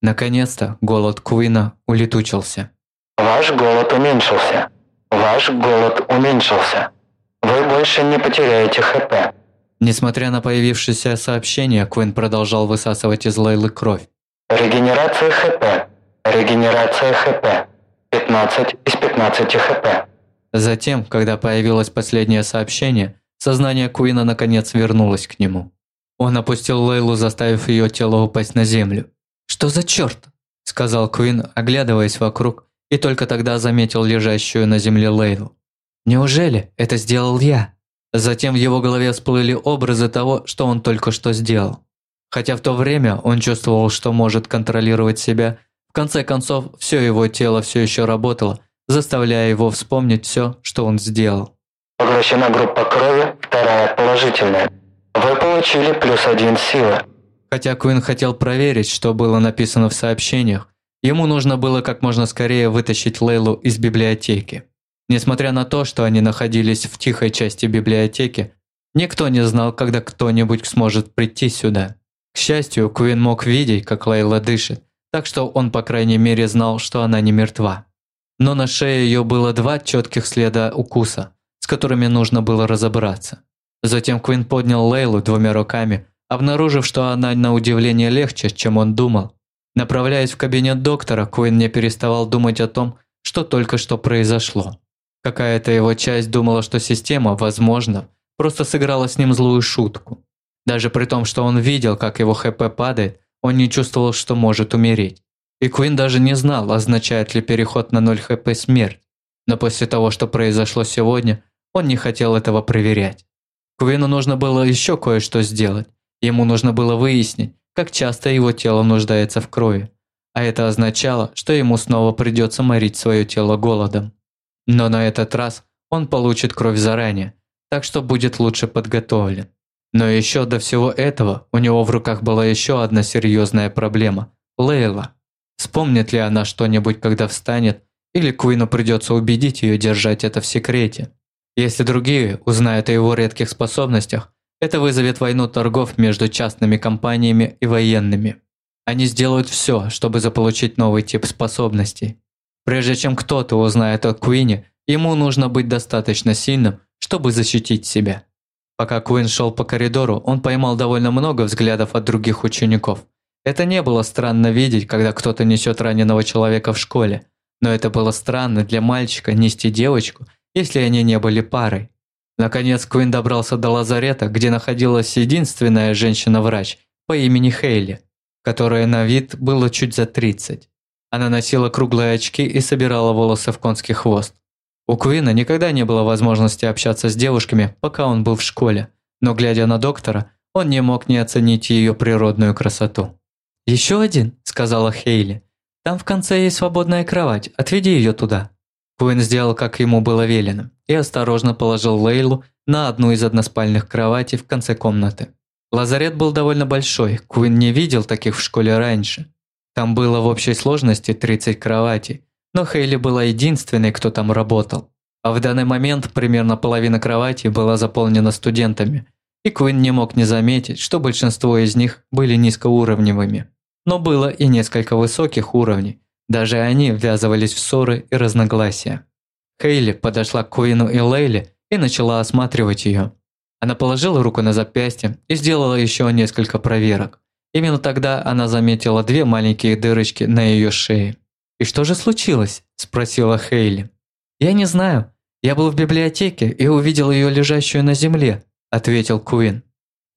Наконец-то голод Куина улетучился. Ваш голод уменьшился. Ваш голод уменьшился. Вы больше не потеряете ХП. Несмотря на появившееся сообщение, Куин продолжал высасывать из Лейлы кровь. Регенерация ХП. Регенерация ХП. 15 из 15 ХП. Затем, когда появилось последнее сообщение, Сознание Куина наконец вернулось к нему. Он опустил Лейлу, заставив ее тело упасть на землю. «Что за черт?» – сказал Куин, оглядываясь вокруг, и только тогда заметил лежащую на земле Лейлу. «Неужели это сделал я?» Затем в его голове всплыли образы того, что он только что сделал. Хотя в то время он чувствовал, что может контролировать себя, в конце концов, все его тело все еще работало, заставляя его вспомнить все, что он сделал. Поглощена группа крови, вторая положительная. Вы получили плюс один силы. Хотя Куин хотел проверить, что было написано в сообщениях, ему нужно было как можно скорее вытащить Лейлу из библиотеки. Несмотря на то, что они находились в тихой части библиотеки, никто не знал, когда кто-нибудь сможет прийти сюда. К счастью, Куин мог видеть, как Лейла дышит, так что он, по крайней мере, знал, что она не мертва. Но на шее ее было два четких следа укуса – с которыми нужно было разобраться. Затем Квин поднял Лейлу двумя руками, обнаружив, что она на удивление легче, чем он думал. Направляясь в кабинет доктора, Куин не переставал думать о том, что только что произошло. Какая-то его часть думала, что система, возможно, просто сыграла с ним злую шутку. Даже при том, что он видел, как его ХП падает, он не чувствовал, что может умереть. И Куин даже не знал, означает ли переход на 0 ХП смерть. Но после того, что произошло сегодня, он не хотел этого проверять. Квину нужно было еще кое-что сделать. Ему нужно было выяснить, как часто его тело нуждается в крови. А это означало, что ему снова придется морить свое тело голодом. Но на этот раз он получит кровь заранее, так что будет лучше подготовлен. Но еще до всего этого у него в руках была еще одна серьезная проблема – Лейла. Вспомнит ли она что-нибудь, когда встанет, или Куину придется убедить ее держать это в секрете? Если другие узнают о его редких способностях, это вызовет войну торгов между частными компаниями и военными. Они сделают все, чтобы заполучить новый тип способностей. Прежде чем кто-то узнает о Куине, ему нужно быть достаточно сильным, чтобы защитить себя. Пока Куин шел по коридору, он поймал довольно много взглядов от других учеников. Это не было странно видеть, когда кто-то несет раненого человека в школе, но это было странно для мальчика нести девочку – если они не были парой. Наконец Куин добрался до лазарета, где находилась единственная женщина-врач по имени Хейли, которая на вид было чуть за 30. Она носила круглые очки и собирала волосы в конский хвост. У Куина никогда не было возможности общаться с девушками, пока он был в школе, но глядя на доктора, он не мог не оценить ее природную красоту. «Еще один», – сказала Хейли. «Там в конце есть свободная кровать, отведи ее туда». Куин сделал, как ему было велено, и осторожно положил Лейлу на одну из односпальных кроватей в конце комнаты. Лазарет был довольно большой, Куин не видел таких в школе раньше. Там было в общей сложности 30 кроватей, но Хейли была единственной, кто там работал. А в данный момент примерно половина кроватей была заполнена студентами, и Куин не мог не заметить, что большинство из них были низкоуровневыми. Но было и несколько высоких уровней, даже они ввязывались в ссоры и разногласия. Хейли подошла к Куину и Лейли и начала осматривать ее. Она положила руку на запястье и сделала еще несколько проверок. Именно тогда она заметила две маленькие дырочки на ее шее. «И что же случилось?» – спросила Хейли. «Я не знаю. Я был в библиотеке и увидел ее лежащую на земле», – ответил Куин.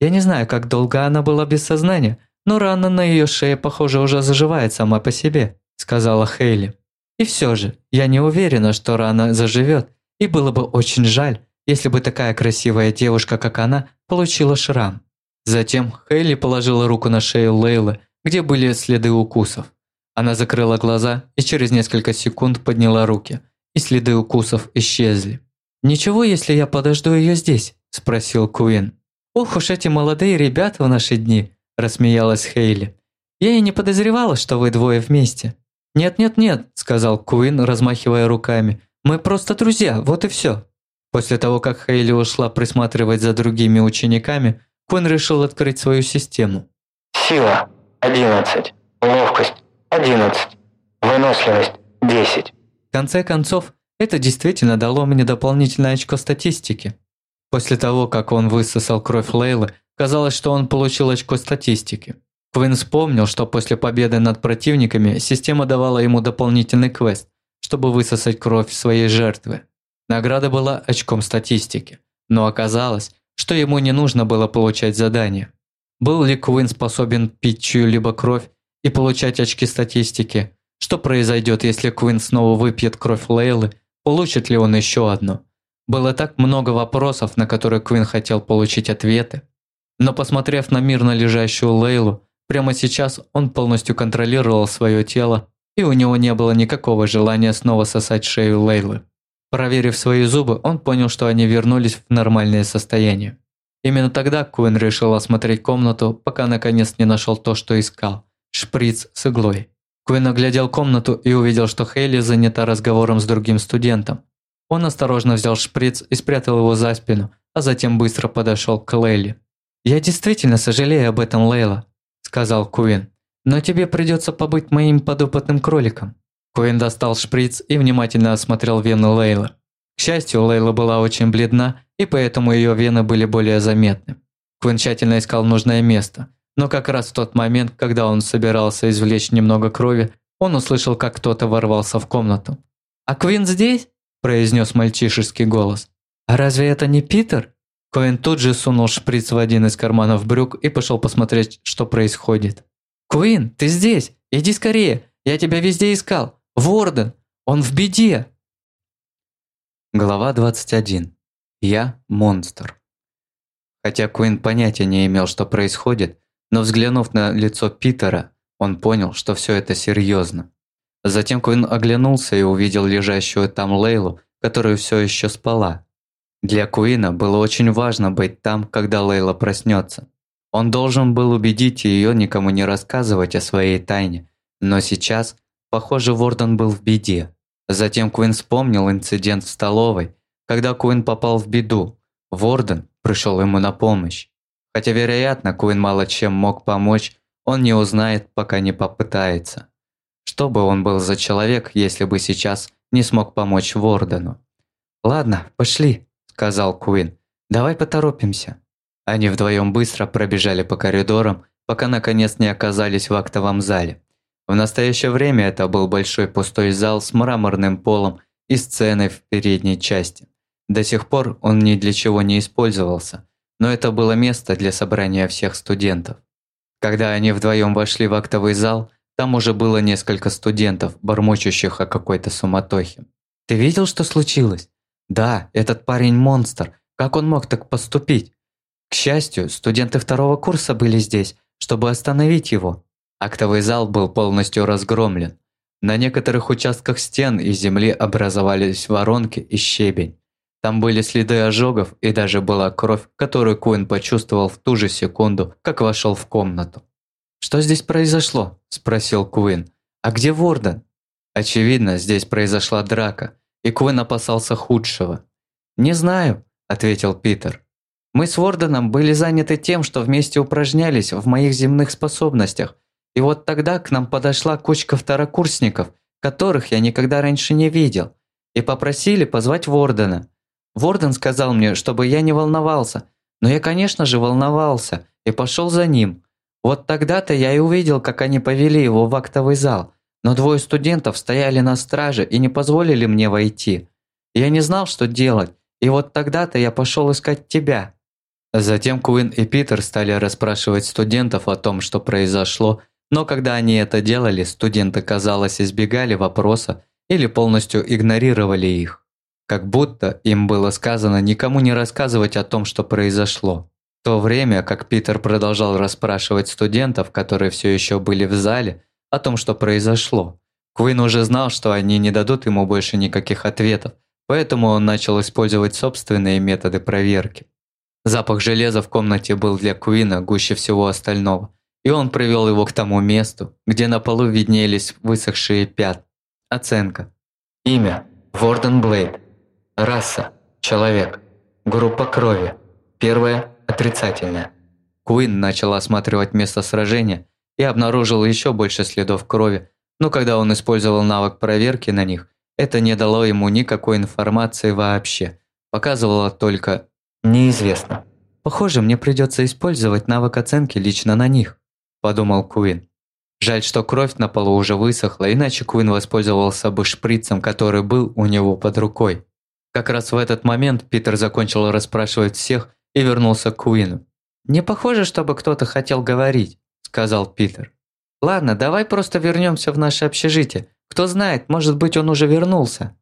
«Я не знаю, как долго она была без сознания, но рана на ее шее, похоже, уже заживает сама по себе», – сказала Хейли. «И все же, я не уверена, что рана заживет, и было бы очень жаль, если бы такая красивая девушка, как она, получила шрам». Затем Хейли положила руку на шею Лейлы, где были следы укусов. Она закрыла глаза и через несколько секунд подняла руки, и следы укусов исчезли. «Ничего, если я подожду ее здесь?» – спросил Куин. «Ох уж эти молодые ребята в наши дни!» – рассмеялась Хейли. «Я и не подозревала, что вы двое вместе». «Нет-нет-нет», – сказал Куин, размахивая руками. «Мы просто друзья, вот и все». После того, как Хейли ушла присматривать за другими учениками, Куин решил открыть свою систему. Сила – 11. Ловкость 11. Выносливость 10. В конце концов, это действительно дало мне дополнительное очко статистики. После того, как он высосал кровь Лейлы, казалось, что он получил очко статистики. Квин вспомнил, что после победы над противниками система давала ему дополнительный квест, чтобы высосать кровь своей жертвы. Награда была очком статистики, но оказалось, что ему не нужно было получать задание. Был ли Квин способен пить чью-либо кровь и получать очки статистики. Что произойдет, если Квин снова выпьет кровь Лейлы? Получит ли он еще одну? Было так много вопросов, на которые Квин хотел получить ответы. Но посмотрев на мирно лежащую Лейлу, прямо сейчас он полностью контролировал свое тело, и у него не было никакого желания снова сосать шею Лейлы. Проверив свои зубы, он понял, что они вернулись в нормальное состояние. Именно тогда Куин решил осмотреть комнату, пока наконец не нашел то, что искал шприц с иглой. Куин оглядел комнату и увидел, что Хейли занята разговором с другим студентом. Он осторожно взял шприц и спрятал его за спину, а затем быстро подошел к Лейли. «Я действительно сожалею об этом, Лейла», – сказал Куин. «Но тебе придется побыть моим подопытным кроликом». Куин достал шприц и внимательно осмотрел вены Лейлы. К счастью, Лейла была очень бледна, и поэтому ее вены были более заметны. Куин тщательно искал нужное место, но как раз в тот момент, когда он собирался извлечь немного крови, он услышал, как кто-то ворвался в комнату. «А Квин здесь?» – произнес мальчишеский голос. «А разве это не Питер?» Коэн тут же сунул шприц в один из карманов брюк и пошел посмотреть, что происходит. «Куин, ты здесь? Иди скорее! Я тебя везде искал! Ворден! Он в беде!» Глава 21. Я монстр. Хотя Куин понятия не имел, что происходит, но взглянув на лицо Питера, он понял, что все это серьезно. Затем Куин оглянулся и увидел лежащую там Лейлу, которая все еще спала. Для Куина было очень важно быть там, когда Лейла проснется. Он должен был убедить ее никому не рассказывать о своей тайне, но сейчас, похоже, Ворден был в беде. Затем Куин вспомнил инцидент в столовой, когда Куин попал в беду. Ворден пришел ему на помощь. Хотя, вероятно, Куин мало чем мог помочь, он не узнает, пока не попытается. Что бы он был за человек, если бы сейчас не смог помочь Вордену? «Ладно, пошли», – сказал Куин. «Давай поторопимся». Они вдвоем быстро пробежали по коридорам, пока наконец не оказались в актовом зале. В настоящее время это был большой пустой зал с мраморным полом и сценой в передней части. До сих пор он ни для чего не использовался – но это было место для собрания всех студентов. Когда они вдвоем вошли в актовый зал, там уже было несколько студентов, бормочущих о какой-то суматохе. «Ты видел, что случилось?» «Да, этот парень монстр. Как он мог так поступить?» «К счастью, студенты второго курса были здесь, чтобы остановить его. Актовый зал был полностью разгромлен. На некоторых участках стен и земли образовались воронки и щебень. Там были следы ожогов и даже была кровь, которую Куин почувствовал в ту же секунду, как вошел в комнату. «Что здесь произошло?» – спросил Куин. «А где Ворден?» Очевидно, здесь произошла драка, и Куин опасался худшего. «Не знаю», – ответил Питер. «Мы с Ворденом были заняты тем, что вместе упражнялись в моих земных способностях, и вот тогда к нам подошла кучка второкурсников, которых я никогда раньше не видел, и попросили позвать Вордена. Ворден сказал мне, чтобы я не волновался, но я, конечно же, волновался и пошел за ним. Вот тогда-то я и увидел, как они повели его в актовый зал, но двое студентов стояли на страже и не позволили мне войти. Я не знал, что делать, и вот тогда-то я пошел искать тебя». Затем Куин и Питер стали расспрашивать студентов о том, что произошло, но когда они это делали, студенты, казалось, избегали вопроса или полностью игнорировали их. Как будто им было сказано никому не рассказывать о том, что произошло. В то время, как Питер продолжал расспрашивать студентов, которые все еще были в зале, о том, что произошло, Куин уже знал, что они не дадут ему больше никаких ответов, поэтому он начал использовать собственные методы проверки. Запах железа в комнате был для Куина гуще всего остального, и он привел его к тому месту, где на полу виднелись высохшие пят. Оценка. Имя – Ворден Блейд. Раса – человек. Группа крови. Первая – отрицательная. Куин начал осматривать место сражения и обнаружил еще больше следов крови, но когда он использовал навык проверки на них, это не дало ему никакой информации вообще. Показывало только «неизвестно». «Похоже, мне придется использовать навык оценки лично на них», – подумал Куин. Жаль, что кровь на полу уже высохла, иначе Куин воспользовался бы шприцем, который был у него под рукой. Как раз в этот момент Питер закончил расспрашивать всех и вернулся к Куину. «Не похоже, чтобы кто-то хотел говорить», – сказал Питер. «Ладно, давай просто вернемся в наше общежитие. Кто знает, может быть, он уже вернулся».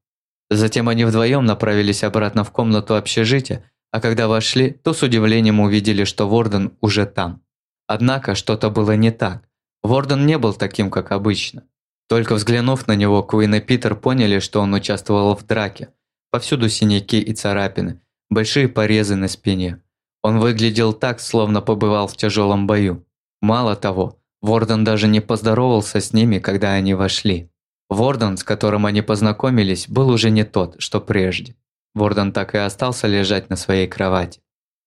Затем они вдвоем направились обратно в комнату общежития, а когда вошли, то с удивлением увидели, что Ворден уже там. Однако что-то было не так. Ворден не был таким, как обычно. Только взглянув на него, Куин и Питер поняли, что он участвовал в драке – Повсюду синяки и царапины, большие порезы на спине. Он выглядел так, словно побывал в тяжелом бою. Мало того, Ворден даже не поздоровался с ними, когда они вошли. Ворден, с которым они познакомились, был уже не тот, что прежде. Ворден так и остался лежать на своей кровати.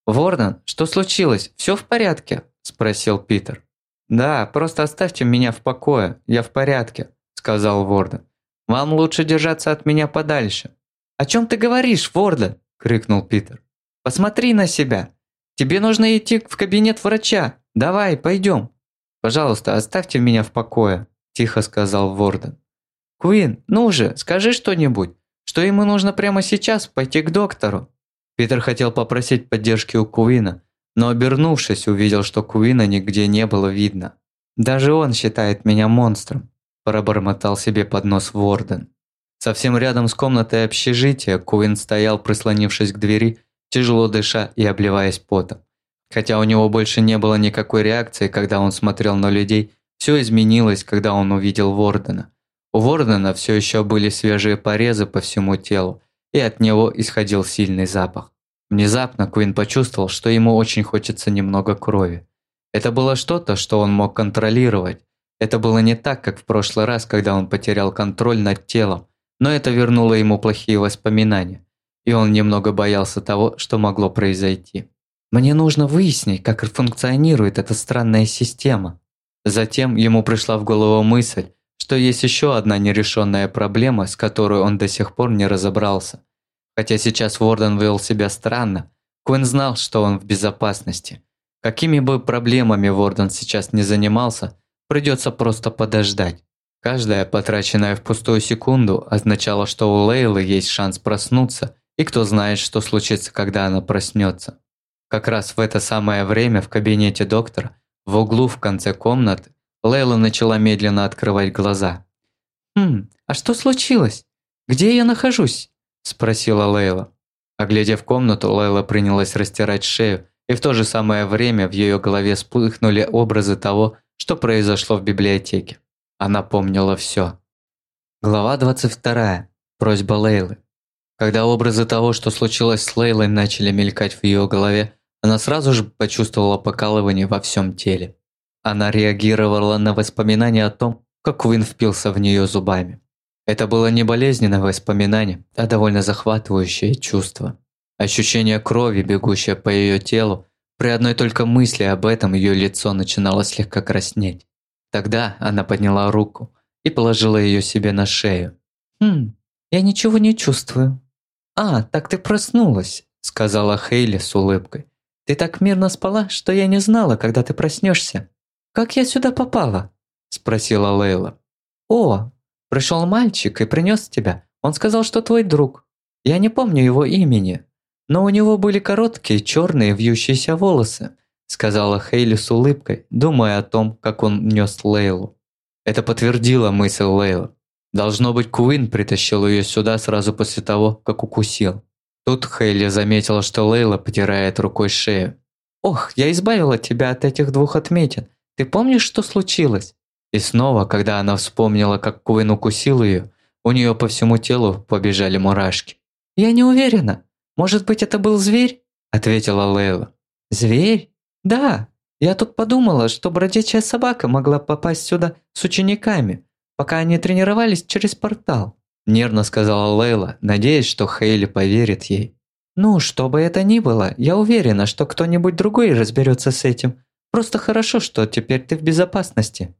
«Ворден, что случилось? Все в порядке?» – спросил Питер. «Да, просто оставьте меня в покое, я в порядке», – сказал Ворден. «Вам лучше держаться от меня подальше». «О чем ты говоришь, Ворден?» – крикнул Питер. «Посмотри на себя. Тебе нужно идти в кабинет врача. Давай, пойдем». «Пожалуйста, оставьте меня в покое», – тихо сказал Ворден. «Куин, ну же, скажи что-нибудь, что ему нужно прямо сейчас пойти к доктору». Питер хотел попросить поддержки у Куина, но обернувшись, увидел, что Куина нигде не было видно. «Даже он считает меня монстром», – пробормотал себе под нос Ворден. Совсем рядом с комнатой общежития Куин стоял, прислонившись к двери, тяжело дыша и обливаясь потом. Хотя у него больше не было никакой реакции, когда он смотрел на людей, все изменилось, когда он увидел Вордена. У Вордена все еще были свежие порезы по всему телу, и от него исходил сильный запах. Внезапно Куин почувствовал, что ему очень хочется немного крови. Это было что-то, что он мог контролировать. Это было не так, как в прошлый раз, когда он потерял контроль над телом, но это вернуло ему плохие воспоминания, и он немного боялся того, что могло произойти. Мне нужно выяснить, как функционирует эта странная система. Затем ему пришла в голову мысль, что есть еще одна нерешенная проблема, с которой он до сих пор не разобрался. Хотя сейчас Ворден вел себя странно, Куин знал, что он в безопасности. Какими бы проблемами Ворден сейчас не занимался, придется просто подождать. Каждая потраченная впустую секунду означала, что у Лейлы есть шанс проснуться, и кто знает, что случится, когда она проснется. Как раз в это самое время в кабинете доктора, в углу в конце комнаты, Лейла начала медленно открывать глаза. «Хм, а что случилось? Где я нахожусь?» – спросила Лейла. Оглядев комнату, Лейла принялась растирать шею И в то же самое время в ее голове вспыхнули образы того, что произошло в библиотеке. Она помнила все. Глава 22. Просьба Лейлы. Когда образы того, что случилось с Лейлой, начали мелькать в ее голове, она сразу же почувствовала покалывание во всем теле. Она реагировала на воспоминания о том, как Куин впился в нее зубами. Это было не болезненное воспоминание, а довольно захватывающее чувство. Ощущение крови, бегущее по ее телу, при одной только мысли об этом ее лицо начинало слегка краснеть. Тогда она подняла руку и положила ее себе на шею. «Хм, я ничего не чувствую». «А, так ты проснулась», – сказала Хейли с улыбкой. «Ты так мирно спала, что я не знала, когда ты проснешься. Как я сюда попала?» – спросила Лейла. «О, пришел мальчик и принес тебя. Он сказал, что твой друг. Я не помню его имени, но у него были короткие черные вьющиеся волосы», – сказала Хейли с улыбкой, думая о том, как он нес Лейлу. Это подтвердило мысль Лейла. Должно быть, Куин притащил ее сюда сразу после того, как укусил. Тут Хейли заметила, что Лейла потирает рукой шею. «Ох, я избавила тебя от этих двух отметин. Ты помнишь, что случилось?» И снова, когда она вспомнила, как Куин укусил ее, у нее по всему телу побежали мурашки. «Я не уверена. Может быть, это был зверь?» – ответила Лейла. «Зверь? Да. Я тут подумала, что бродячая собака могла попасть сюда с учениками пока они тренировались через портал», – нервно сказала Лейла, надеясь, что Хейли поверит ей. «Ну, что бы это ни было, я уверена, что кто-нибудь другой разберется с этим. Просто хорошо, что теперь ты в безопасности».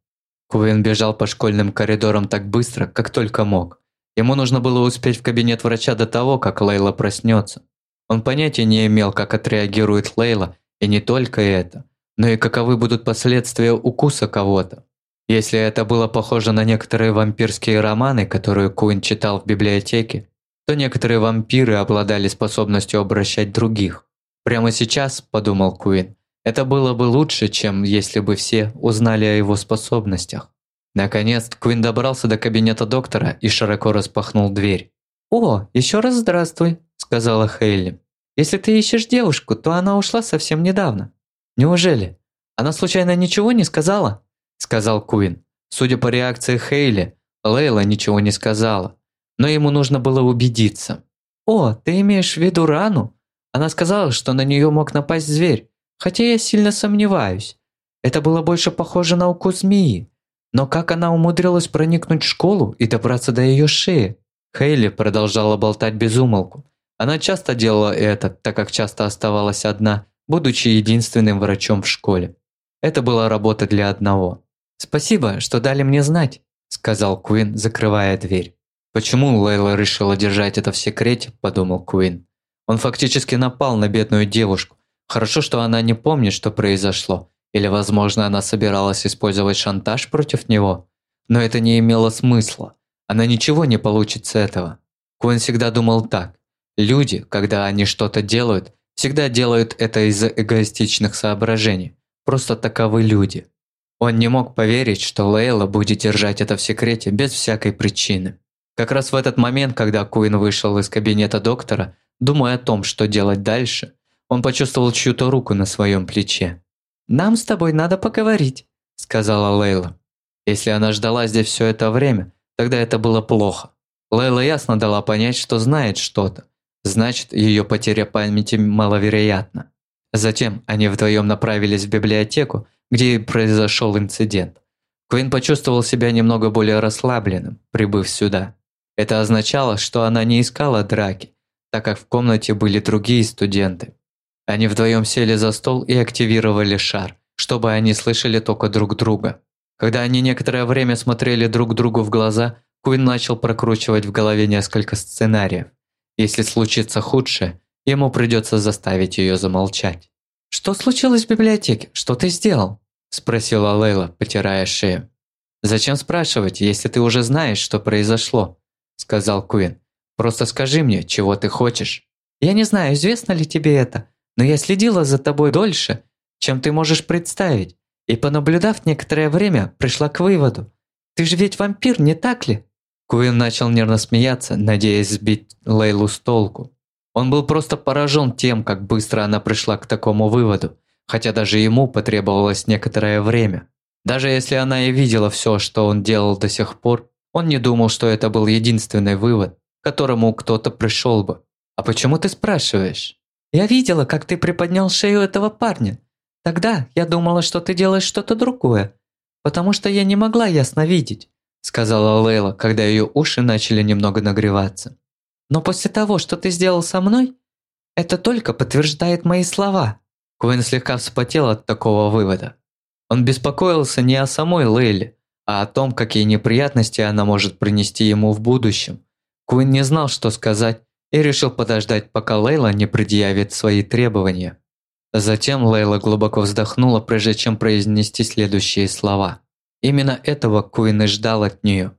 Куин бежал по школьным коридорам так быстро, как только мог. Ему нужно было успеть в кабинет врача до того, как Лейла проснется. Он понятия не имел, как отреагирует Лейла, и не только это, но и каковы будут последствия укуса кого-то. Если это было похоже на некоторые вампирские романы, которые Куин читал в библиотеке, то некоторые вампиры обладали способностью обращать других. Прямо сейчас, подумал Куин, это было бы лучше, чем если бы все узнали о его способностях. Наконец, Куин добрался до кабинета доктора и широко распахнул дверь. «О, еще раз здравствуй», – сказала Хейли. «Если ты ищешь девушку, то она ушла совсем недавно». «Неужели? Она случайно ничего не сказала?» – сказал Куин. Судя по реакции Хейли, Лейла ничего не сказала, но ему нужно было убедиться. «О, ты имеешь в виду рану?» Она сказала, что на нее мог напасть зверь, хотя я сильно сомневаюсь. Это было больше похоже на укус змеи. Но как она умудрилась проникнуть в школу и добраться до ее шеи? Хейли продолжала болтать без умолку. Она часто делала это, так как часто оставалась одна, будучи единственным врачом в школе. Это была работа для одного. «Спасибо, что дали мне знать», – сказал Куин, закрывая дверь. «Почему Лейла решила держать это в секрете?» – подумал Куин. Он фактически напал на бедную девушку. Хорошо, что она не помнит, что произошло. Или, возможно, она собиралась использовать шантаж против него. Но это не имело смысла. Она ничего не получит с этого. Куин всегда думал так. Люди, когда они что-то делают, всегда делают это из-за эгоистичных соображений. Просто таковы люди. Он не мог поверить, что Лейла будет держать это в секрете без всякой причины. Как раз в этот момент, когда Куин вышел из кабинета доктора, думая о том, что делать дальше, он почувствовал чью-то руку на своем плече. «Нам с тобой надо поговорить», – сказала Лейла. Если она ждала здесь все это время, тогда это было плохо. Лейла ясно дала понять, что знает что-то. Значит, ее потеря памяти маловероятна. Затем они вдвоем направились в библиотеку, где произошел инцидент. Квин почувствовал себя немного более расслабленным, прибыв сюда. Это означало, что она не искала драки, так как в комнате были другие студенты. Они вдвоем сели за стол и активировали шар, чтобы они слышали только друг друга. Когда они некоторое время смотрели друг другу в глаза, Куин начал прокручивать в голове несколько сценариев. Если случится худшее, ему придется заставить ее замолчать. «Что случилось в библиотеке? Что ты сделал?» – спросила Лейла, потирая шею. «Зачем спрашивать, если ты уже знаешь, что произошло?» – сказал Куин. «Просто скажи мне, чего ты хочешь». «Я не знаю, известно ли тебе это, но я следила за тобой дольше, чем ты можешь представить, и, понаблюдав некоторое время, пришла к выводу. Ты же ведь вампир, не так ли?» Куин начал нервно смеяться, надеясь сбить Лейлу с толку. Он был просто поражен тем, как быстро она пришла к такому выводу, хотя даже ему потребовалось некоторое время. Даже если она и видела все, что он делал до сих пор, он не думал, что это был единственный вывод, к которому кто-то пришел бы. «А почему ты спрашиваешь?» «Я видела, как ты приподнял шею этого парня. Тогда я думала, что ты делаешь что-то другое, потому что я не могла ясно видеть», сказала Лейла, когда ее уши начали немного нагреваться. Но после того, что ты сделал со мной, это только подтверждает мои слова». Куин слегка вспотел от такого вывода. Он беспокоился не о самой Лейле, а о том, какие неприятности она может принести ему в будущем. Куин не знал, что сказать, и решил подождать, пока Лейла не предъявит свои требования. Затем Лейла глубоко вздохнула, прежде чем произнести следующие слова. Именно этого Куин и ждал от нее.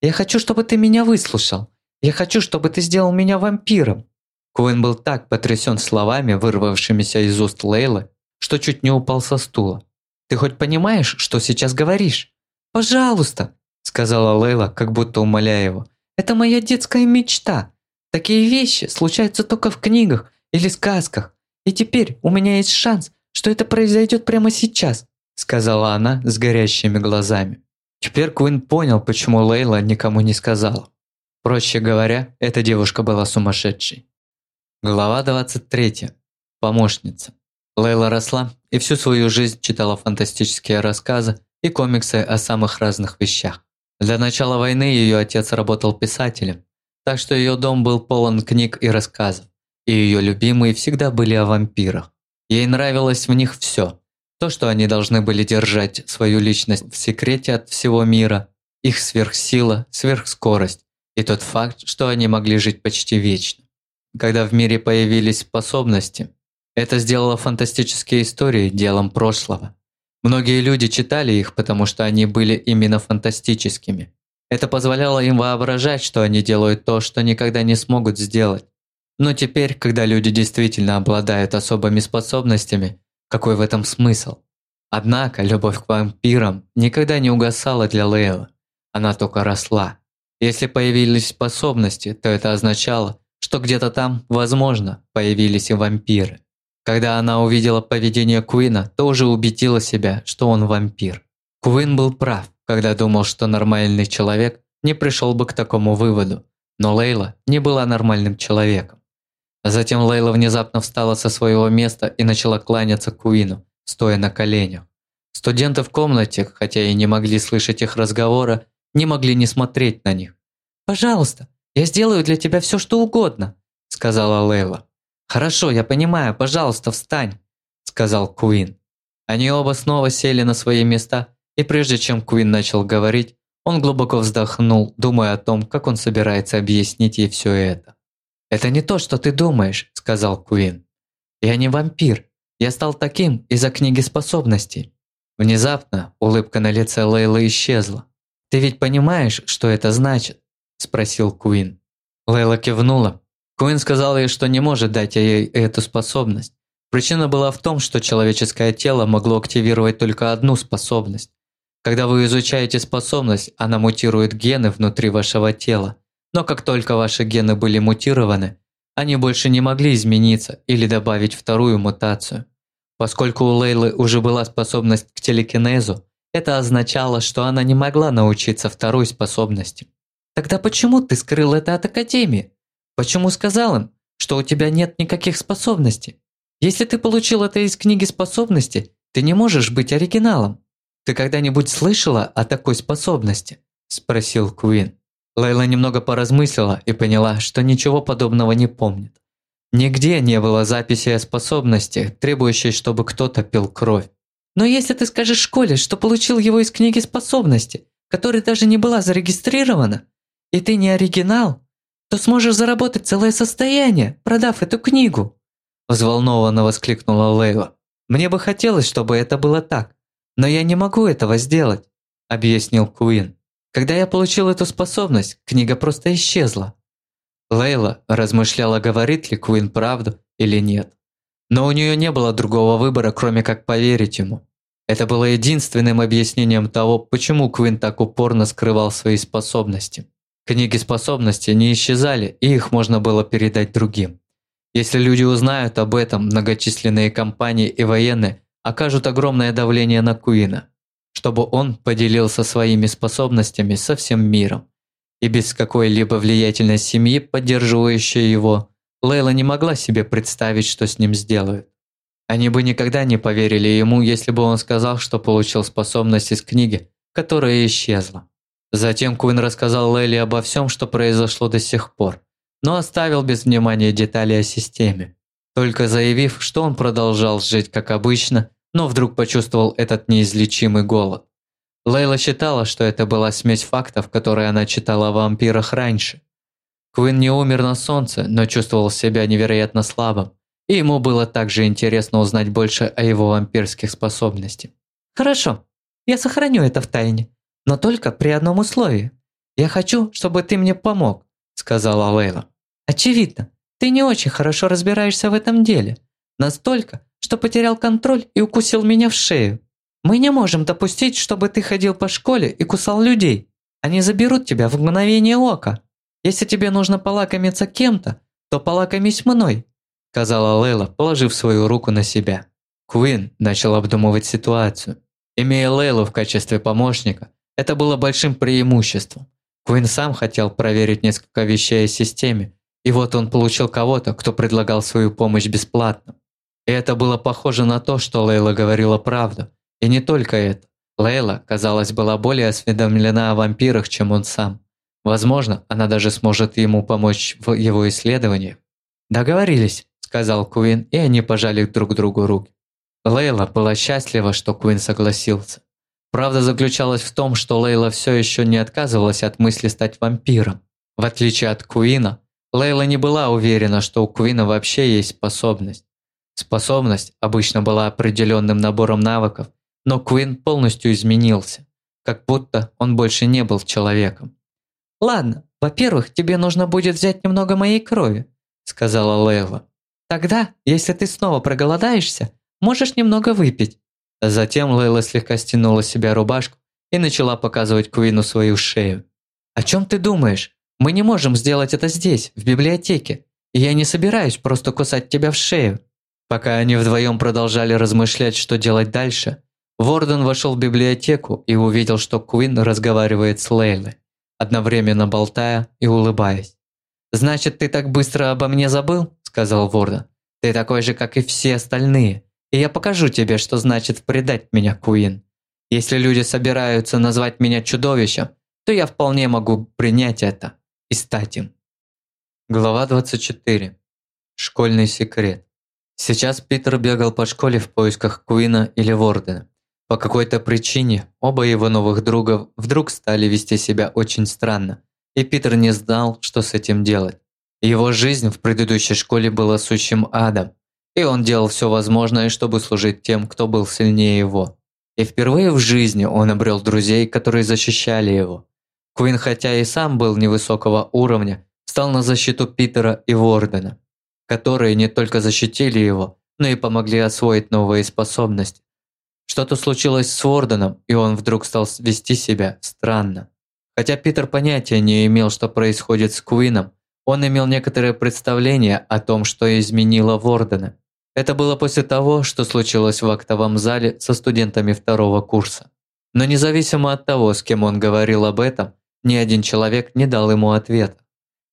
«Я хочу, чтобы ты меня выслушал. Я хочу, чтобы ты сделал меня вампиром. Куин был так потрясен словами, вырвавшимися из уст Лейлы, что чуть не упал со стула. Ты хоть понимаешь, что сейчас говоришь? Пожалуйста, сказала Лейла, как будто умоляя его. Это моя детская мечта. Такие вещи случаются только в книгах или сказках. И теперь у меня есть шанс, что это произойдет прямо сейчас, сказала она с горящими глазами. Теперь Куин понял, почему Лейла никому не сказала. Проще говоря, эта девушка была сумасшедшей. Глава 23. Помощница. Лейла росла и всю свою жизнь читала фантастические рассказы и комиксы о самых разных вещах. Для начала войны ее отец работал писателем, так что ее дом был полон книг и рассказов, и ее любимые всегда были о вампирах. Ей нравилось в них все. То, что они должны были держать свою личность в секрете от всего мира, их сверхсила, сверхскорость, и тот факт, что они могли жить почти вечно. Когда в мире появились способности, это сделало фантастические истории делом прошлого. Многие люди читали их, потому что они были именно фантастическими. Это позволяло им воображать, что они делают то, что никогда не смогут сделать. Но теперь, когда люди действительно обладают особыми способностями, какой в этом смысл? Однако любовь к вампирам никогда не угасала для Лейлы. Она только росла. Если появились способности, то это означало, что где-то там, возможно, появились и вампиры. Когда она увидела поведение Куина, то уже убедила себя, что он вампир. Куин был прав, когда думал, что нормальный человек не пришел бы к такому выводу, но Лейла не была нормальным человеком. Затем Лейла внезапно встала со своего места и начала кланяться Куину, стоя на коленях. Студенты в комнате, хотя и не могли слышать их разговора, не могли не смотреть на них. «Пожалуйста, я сделаю для тебя все, что угодно», – сказала Лейла. «Хорошо, я понимаю, пожалуйста, встань», – сказал Куин. Они оба снова сели на свои места, и прежде чем Куин начал говорить, он глубоко вздохнул, думая о том, как он собирается объяснить ей все это. «Это не то, что ты думаешь», – сказал Куин. «Я не вампир. Я стал таким из-за книги способностей». Внезапно улыбка на лице Лейлы исчезла. «Ты ведь понимаешь, что это значит?» – спросил Куин. Лейла кивнула. Куин сказал ей, что не может дать ей эту способность. Причина была в том, что человеческое тело могло активировать только одну способность. Когда вы изучаете способность, она мутирует гены внутри вашего тела. Но как только ваши гены были мутированы, они больше не могли измениться или добавить вторую мутацию. Поскольку у Лейлы уже была способность к телекинезу, это означало, что она не могла научиться второй способности. Тогда почему ты скрыл это от Академии? Почему сказал им, что у тебя нет никаких способностей? Если ты получил это из книги способностей, ты не можешь быть оригиналом. Ты когда-нибудь слышала о такой способности? спросил Куин. Лейла немного поразмыслила и поняла, что ничего подобного не помнит. Нигде не было записи о способности, требующей, чтобы кто-то пил кровь. Но если ты скажешь школе, что получил его из книги способности, которая даже не была зарегистрирована, и ты не оригинал, то сможешь заработать целое состояние, продав эту книгу. Взволнованно воскликнула Лейла. Мне бы хотелось, чтобы это было так, но я не могу этого сделать, объяснил Куин. Когда я получил эту способность, книга просто исчезла. Лейла размышляла, говорит ли Куин правду или нет. Но у нее не было другого выбора, кроме как поверить ему. Это было единственным объяснением того, почему Квин так упорно скрывал свои способности. Книги способностей не исчезали, и их можно было передать другим. Если люди узнают об этом, многочисленные компании и военные окажут огромное давление на Куина, чтобы он поделился своими способностями со всем миром. И без какой-либо влиятельной семьи, поддерживающей его, Лейла не могла себе представить, что с ним сделают. Они бы никогда не поверили ему, если бы он сказал, что получил способность из книги, которая исчезла. Затем Куин рассказал Лейле обо всем, что произошло до сих пор, но оставил без внимания детали о системе. Только заявив, что он продолжал жить как обычно, но вдруг почувствовал этот неизлечимый голод. Лейла считала, что это была смесь фактов, которые она читала о вампирах раньше. Куин не умер на солнце, но чувствовал себя невероятно слабым, и ему было также интересно узнать больше о его вампирских способностях. «Хорошо, я сохраню это в тайне, но только при одном условии. Я хочу, чтобы ты мне помог», – сказала Лейла. «Очевидно, ты не очень хорошо разбираешься в этом деле. Настолько, что потерял контроль и укусил меня в шею. Мы не можем допустить, чтобы ты ходил по школе и кусал людей. Они заберут тебя в мгновение ока. Если тебе нужно полакомиться кем-то, то полакомись мной сказала Лейла, положив свою руку на себя. Куин начал обдумывать ситуацию. Имея Лейлу в качестве помощника, это было большим преимуществом. Куин сам хотел проверить несколько вещей о системе, и вот он получил кого-то, кто предлагал свою помощь бесплатно. И это было похоже на то, что Лейла говорила правду. И не только это. Лейла, казалось, была более осведомлена о вампирах, чем он сам. Возможно, она даже сможет ему помочь в его исследованиях. Договорились сказал Куин, и они пожали друг другу руки. Лейла была счастлива, что Куин согласился. Правда заключалась в том, что Лейла все еще не отказывалась от мысли стать вампиром. В отличие от Куина, Лейла не была уверена, что у Куина вообще есть способность. Способность обычно была определенным набором навыков, но Куин полностью изменился, как будто он больше не был человеком. «Ладно, во-первых, тебе нужно будет взять немного моей крови», сказала Лейла. Тогда, если ты снова проголодаешься, можешь немного выпить. Затем Лейла слегка стянула с себя рубашку и начала показывать Куину свою шею. «О чем ты думаешь? Мы не можем сделать это здесь, в библиотеке. И я не собираюсь просто кусать тебя в шею». Пока они вдвоем продолжали размышлять, что делать дальше, Ворден вошел в библиотеку и увидел, что Куин разговаривает с Лейлой, одновременно болтая и улыбаясь. «Значит, ты так быстро обо мне забыл?» – сказал Ворден. «Ты такой же, как и все остальные, и я покажу тебе, что значит предать меня, Куин. Если люди собираются назвать меня чудовищем, то я вполне могу принять это и стать им». Глава 24. Школьный секрет. Сейчас Питер бегал по школе в поисках Куина или Вордена. По какой-то причине оба его новых друга вдруг стали вести себя очень странно и Питер не знал, что с этим делать. Его жизнь в предыдущей школе была сущим адом, и он делал все возможное, чтобы служить тем, кто был сильнее его. И впервые в жизни он обрел друзей, которые защищали его. Куин, хотя и сам был невысокого уровня, стал на защиту Питера и Вордена, которые не только защитили его, но и помогли освоить новые способности. Что-то случилось с Ворденом, и он вдруг стал вести себя странно. Хотя Питер понятия не имел, что происходит с Куином, он имел некоторое представление о том, что изменило Вордена. Это было после того, что случилось в актовом зале со студентами второго курса. Но независимо от того, с кем он говорил об этом, ни один человек не дал ему ответа.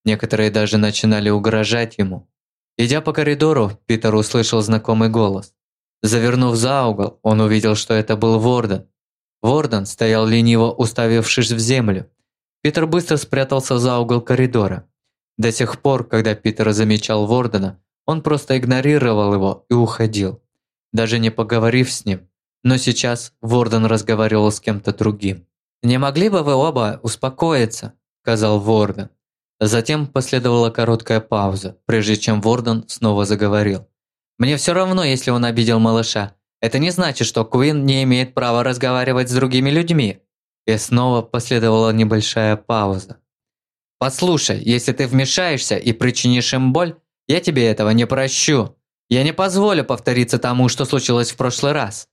Некоторые даже начинали угрожать ему. Идя по коридору, Питер услышал знакомый голос. Завернув за угол, он увидел, что это был Ворден, Ворден стоял лениво уставившись в землю. Питер быстро спрятался за угол коридора. До сих пор, когда Питер замечал Вордена, он просто игнорировал его и уходил, даже не поговорив с ним. Но сейчас Ворден разговаривал с кем-то другим. «Не могли бы вы оба успокоиться?» – сказал Ворден. Затем последовала короткая пауза, прежде чем Ворден снова заговорил. «Мне все равно, если он обидел малыша. Это не значит, что Куин не имеет права разговаривать с другими людьми. И снова последовала небольшая пауза. Послушай, если ты вмешаешься и причинишь им боль, я тебе этого не прощу. Я не позволю повториться тому, что случилось в прошлый раз.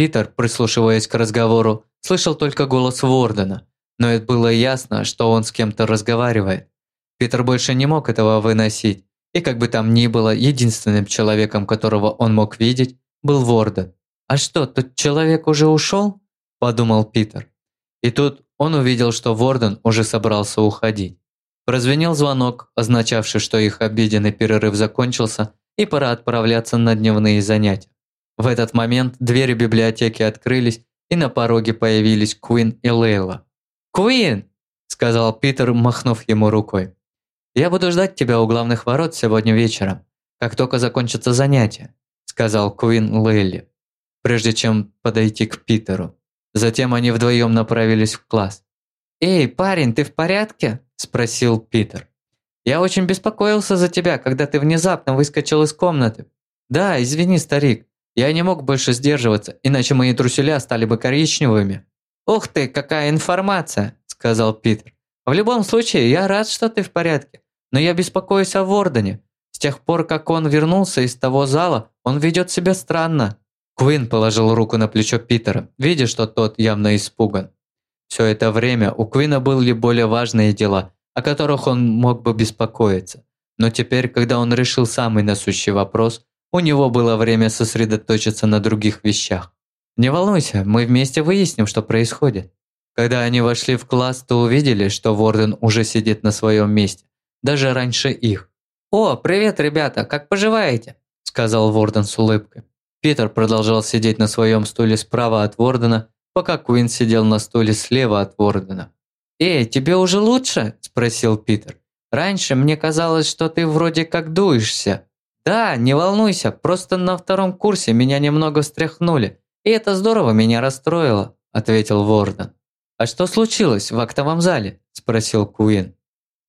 Питер, прислушиваясь к разговору, слышал только голос Вордена, но это было ясно, что он с кем-то разговаривает. Питер больше не мог этого выносить, И как бы там ни было, единственным человеком, которого он мог видеть, был Ворден. «А что, тот человек уже ушел?» – подумал Питер. И тут он увидел, что Ворден уже собрался уходить. Прозвенел звонок, означавший, что их обеденный перерыв закончился и пора отправляться на дневные занятия. В этот момент двери библиотеки открылись, и на пороге появились Куин и Лейла. «Куин!» – сказал Питер, махнув ему рукой. «Я буду ждать тебя у главных ворот сегодня вечером, как только закончатся занятия», – сказал Куин Лейли, прежде чем подойти к Питеру. Затем они вдвоем направились в класс. «Эй, парень, ты в порядке?» – спросил Питер. «Я очень беспокоился за тебя, когда ты внезапно выскочил из комнаты». «Да, извини, старик, я не мог больше сдерживаться, иначе мои труселя стали бы коричневыми». «Ух ты, какая информация!» – сказал Питер. «В любом случае, я рад, что ты в порядке, но я беспокоюсь о Вордоне. С тех пор, как он вернулся из того зала, он ведет себя странно». Куин положил руку на плечо Питера, видя, что тот явно испуган. Все это время у Куина были более важные дела, о которых он мог бы беспокоиться. Но теперь, когда он решил самый насущий вопрос, у него было время сосредоточиться на других вещах. «Не волнуйся, мы вместе выясним, что происходит». Когда они вошли в класс, то увидели, что Ворден уже сидит на своем месте, даже раньше их. «О, привет, ребята, как поживаете?» – сказал Ворден с улыбкой. Питер продолжал сидеть на своем стуле справа от Вордена, пока Куин сидел на стуле слева от Вордена. «Эй, тебе уже лучше?» – спросил Питер. «Раньше мне казалось, что ты вроде как дуешься». «Да, не волнуйся, просто на втором курсе меня немного встряхнули, и это здорово меня расстроило», – ответил Ворден. «А что случилось в актовом зале?» – спросил Куин.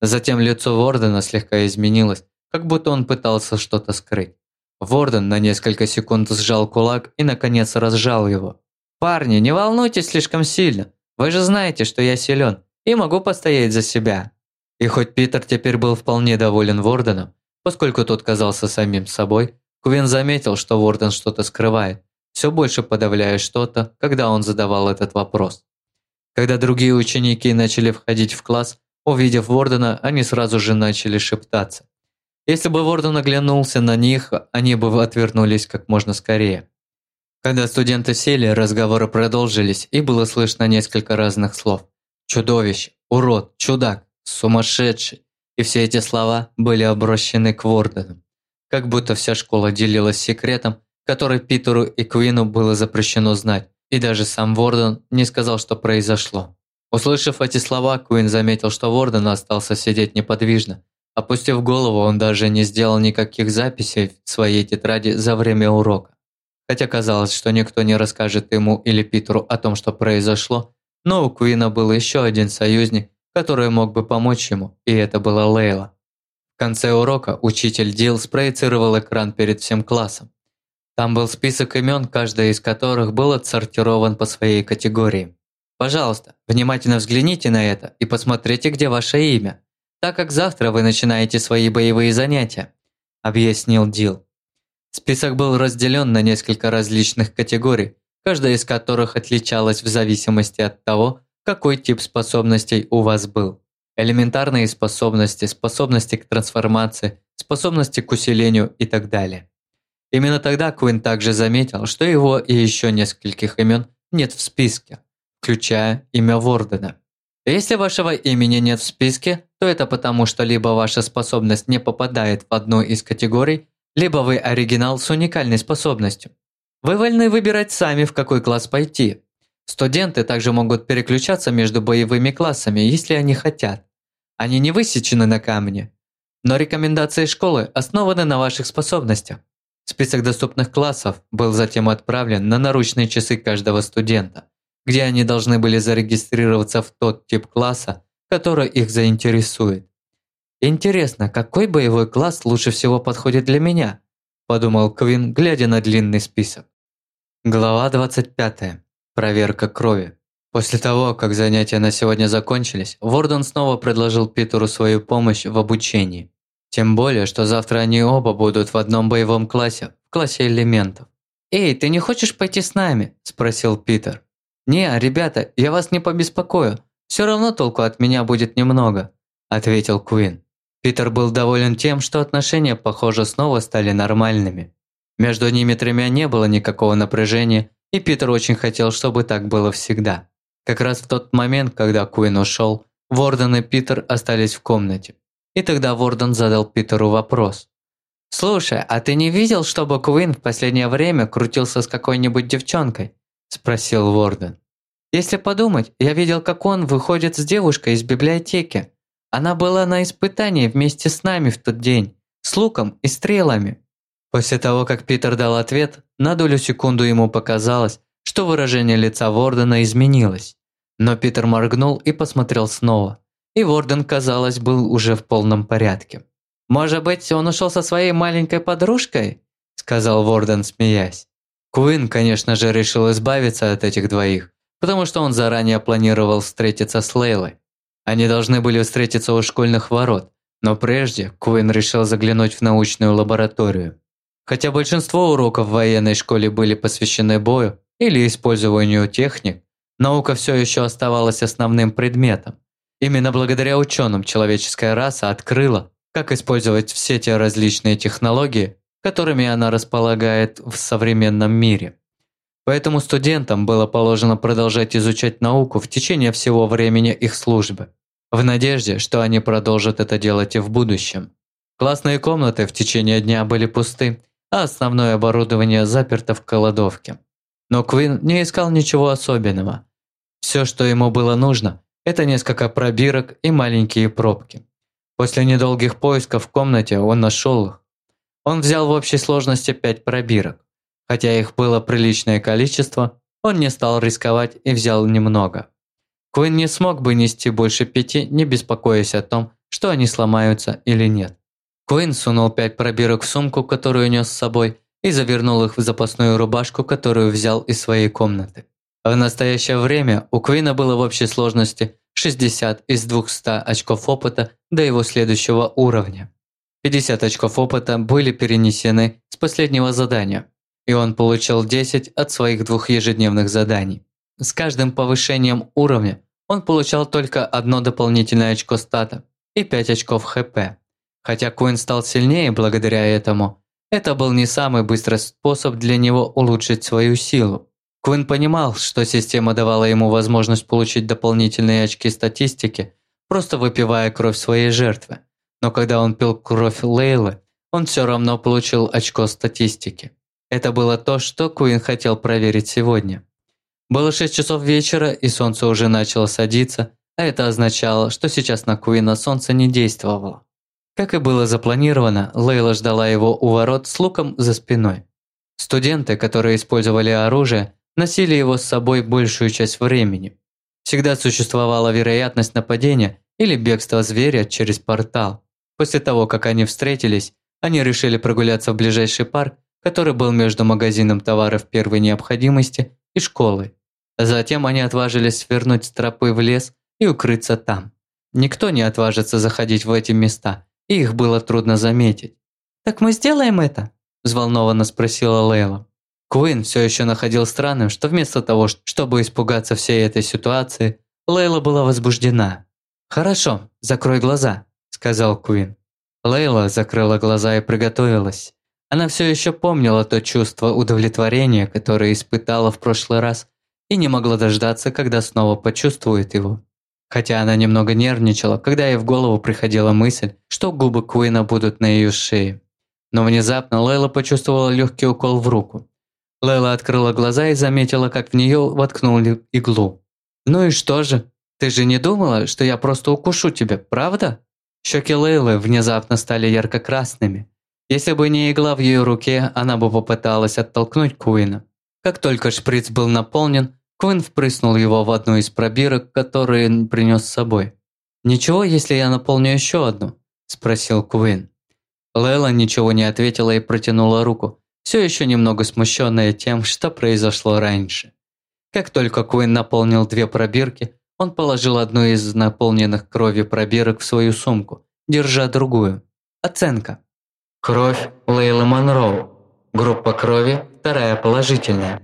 Затем лицо Вордена слегка изменилось, как будто он пытался что-то скрыть. Ворден на несколько секунд сжал кулак и, наконец, разжал его. «Парни, не волнуйтесь слишком сильно. Вы же знаете, что я силен и могу постоять за себя». И хоть Питер теперь был вполне доволен Ворденом, Поскольку тот казался самим собой, Квин заметил, что Ворден что-то скрывает, все больше подавляя что-то, когда он задавал этот вопрос. Когда другие ученики начали входить в класс, увидев Вордена, они сразу же начали шептаться. Если бы Ворден оглянулся на них, они бы отвернулись как можно скорее. Когда студенты сели, разговоры продолжились, и было слышно несколько разных слов. Чудовище, урод, чудак, сумасшедший, и все эти слова были обращены к Вордену. Как будто вся школа делилась секретом, который Питеру и Куину было запрещено знать, и даже сам Ворден не сказал, что произошло. Услышав эти слова, Куин заметил, что Ворден остался сидеть неподвижно. Опустив голову, он даже не сделал никаких записей в своей тетради за время урока. Хотя казалось, что никто не расскажет ему или Питеру о том, что произошло, но у Куина был еще один союзник, который мог бы помочь ему, и это была Лейла. В конце урока учитель Дил спроецировал экран перед всем классом. Там был список имен, каждая из которых был отсортирован по своей категории. Пожалуйста, внимательно взгляните на это и посмотрите, где ваше имя, так как завтра вы начинаете свои боевые занятия, объяснил Дил. Список был разделен на несколько различных категорий, каждая из которых отличалась в зависимости от того, какой тип способностей у вас был. Элементарные способности, способности к трансформации, способности к усилению и так далее. Именно тогда Куин также заметил, что его и еще нескольких имен нет в списке, включая имя Вордена. Если вашего имени нет в списке, то это потому, что либо ваша способность не попадает в одну из категорий, либо вы оригинал с уникальной способностью. Вы вольны выбирать сами, в какой класс пойти, Студенты также могут переключаться между боевыми классами, если они хотят. Они не высечены на камне. Но рекомендации школы основаны на ваших способностях. Список доступных классов был затем отправлен на наручные часы каждого студента, где они должны были зарегистрироваться в тот тип класса, который их заинтересует. «Интересно, какой боевой класс лучше всего подходит для меня?» – подумал Квин, глядя на длинный список. Глава 25. Проверка крови. После того, как занятия на сегодня закончились, Вордон снова предложил Питеру свою помощь в обучении. Тем более, что завтра они оба будут в одном боевом классе, в классе элементов. «Эй, ты не хочешь пойти с нами?» – спросил Питер. «Не, ребята, я вас не побеспокою. Все равно толку от меня будет немного», – ответил Куин. Питер был доволен тем, что отношения, похоже, снова стали нормальными. Между ними тремя не было никакого напряжения, и Питер очень хотел, чтобы так было всегда. Как раз в тот момент, когда Куин ушел, Ворден и Питер остались в комнате. И тогда Ворден задал Питеру вопрос. «Слушай, а ты не видел, чтобы Куин в последнее время крутился с какой-нибудь девчонкой?» – спросил Ворден. «Если подумать, я видел, как он выходит с девушкой из библиотеки. Она была на испытании вместе с нами в тот день, с луком и стрелами». После того, как Питер дал ответ, на долю секунду ему показалось, что выражение лица Вордена изменилось. Но Питер моргнул и посмотрел снова. И Ворден, казалось, был уже в полном порядке. «Может быть, он ушел со своей маленькой подружкой?» – сказал Ворден, смеясь. Куин, конечно же, решил избавиться от этих двоих, потому что он заранее планировал встретиться с Лейлой. Они должны были встретиться у школьных ворот, но прежде Куин решил заглянуть в научную лабораторию. Хотя большинство уроков в военной школе были посвящены бою или использованию техник, наука все еще оставалась основным предметом. Именно благодаря ученым человеческая раса открыла, как использовать все те различные технологии, которыми она располагает в современном мире. Поэтому студентам было положено продолжать изучать науку в течение всего времени их службы, в надежде, что они продолжат это делать и в будущем. Классные комнаты в течение дня были пусты, а основное оборудование заперто в кладовке. Но Квин не искал ничего особенного. Все, что ему было нужно, это несколько пробирок и маленькие пробки. После недолгих поисков в комнате он нашел их. Он взял в общей сложности пять пробирок. Хотя их было приличное количество, он не стал рисковать и взял немного. Квин не смог бы нести больше пяти, не беспокоясь о том, что они сломаются или нет. Куин сунул пять пробирок в сумку, которую нес с собой, и завернул их в запасную рубашку, которую взял из своей комнаты. В настоящее время у Куина было в общей сложности 60 из 200 очков опыта до его следующего уровня. 50 очков опыта были перенесены с последнего задания, и он получил 10 от своих двух ежедневных заданий. С каждым повышением уровня он получал только одно дополнительное очко стата и 5 очков ХП. Хотя Куин стал сильнее благодаря этому, это был не самый быстрый способ для него улучшить свою силу. Куин понимал, что система давала ему возможность получить дополнительные очки статистики, просто выпивая кровь своей жертвы. Но когда он пил кровь Лейлы, он все равно получил очко статистики. Это было то, что Куин хотел проверить сегодня. Было 6 часов вечера, и солнце уже начало садиться, а это означало, что сейчас на Куина солнце не действовало. Как и было запланировано, Лейла ждала его у ворот с луком за спиной. Студенты, которые использовали оружие, носили его с собой большую часть времени. Всегда существовала вероятность нападения или бегства зверя через портал. После того, как они встретились, они решили прогуляться в ближайший парк, который был между магазином товаров первой необходимости и школой. Затем они отважились свернуть с тропы в лес и укрыться там. Никто не отважится заходить в эти места – их было трудно заметить. «Так мы сделаем это?» – взволнованно спросила Лейла. Куин все еще находил странным, что вместо того, чтобы испугаться всей этой ситуации, Лейла была возбуждена. «Хорошо, закрой глаза», – сказал Куин. Лейла закрыла глаза и приготовилась. Она все еще помнила то чувство удовлетворения, которое испытала в прошлый раз, и не могла дождаться, когда снова почувствует его. Хотя она немного нервничала, когда ей в голову приходила мысль, что губы Куина будут на ее шее. Но внезапно Лейла почувствовала легкий укол в руку. Лейла открыла глаза и заметила, как в нее воткнули иглу. «Ну и что же? Ты же не думала, что я просто укушу тебя, правда?» Щеки Лейлы внезапно стали ярко-красными. Если бы не игла в ее руке, она бы попыталась оттолкнуть Куина. Как только шприц был наполнен, Квин впрыснул его в одну из пробирок, которые принес с собой. «Ничего, если я наполню еще одну?» – спросил Квин. Лейла ничего не ответила и протянула руку, все еще немного смущенная тем, что произошло раньше. Как только Куин наполнил две пробирки, он положил одну из наполненных кровью пробирок в свою сумку, держа другую. Оценка. Кровь Лейлы Монроу. Группа крови вторая положительная.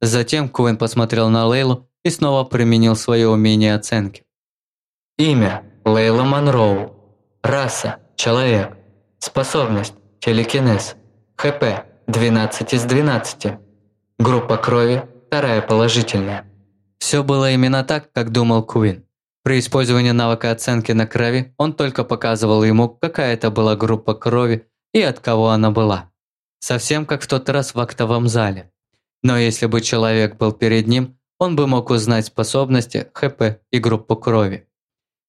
Затем Куин посмотрел на Лейлу и снова применил свое умение оценки. Имя – Лейла Монроу. Раса – человек. Способность – телекинез. ХП – 12 из 12. Группа крови – вторая положительная. Все было именно так, как думал Куин. При использовании навыка оценки на крови он только показывал ему, какая это была группа крови и от кого она была. Совсем как в тот раз в актовом зале. Но если бы человек был перед ним, он бы мог узнать способности, ХП и группу крови.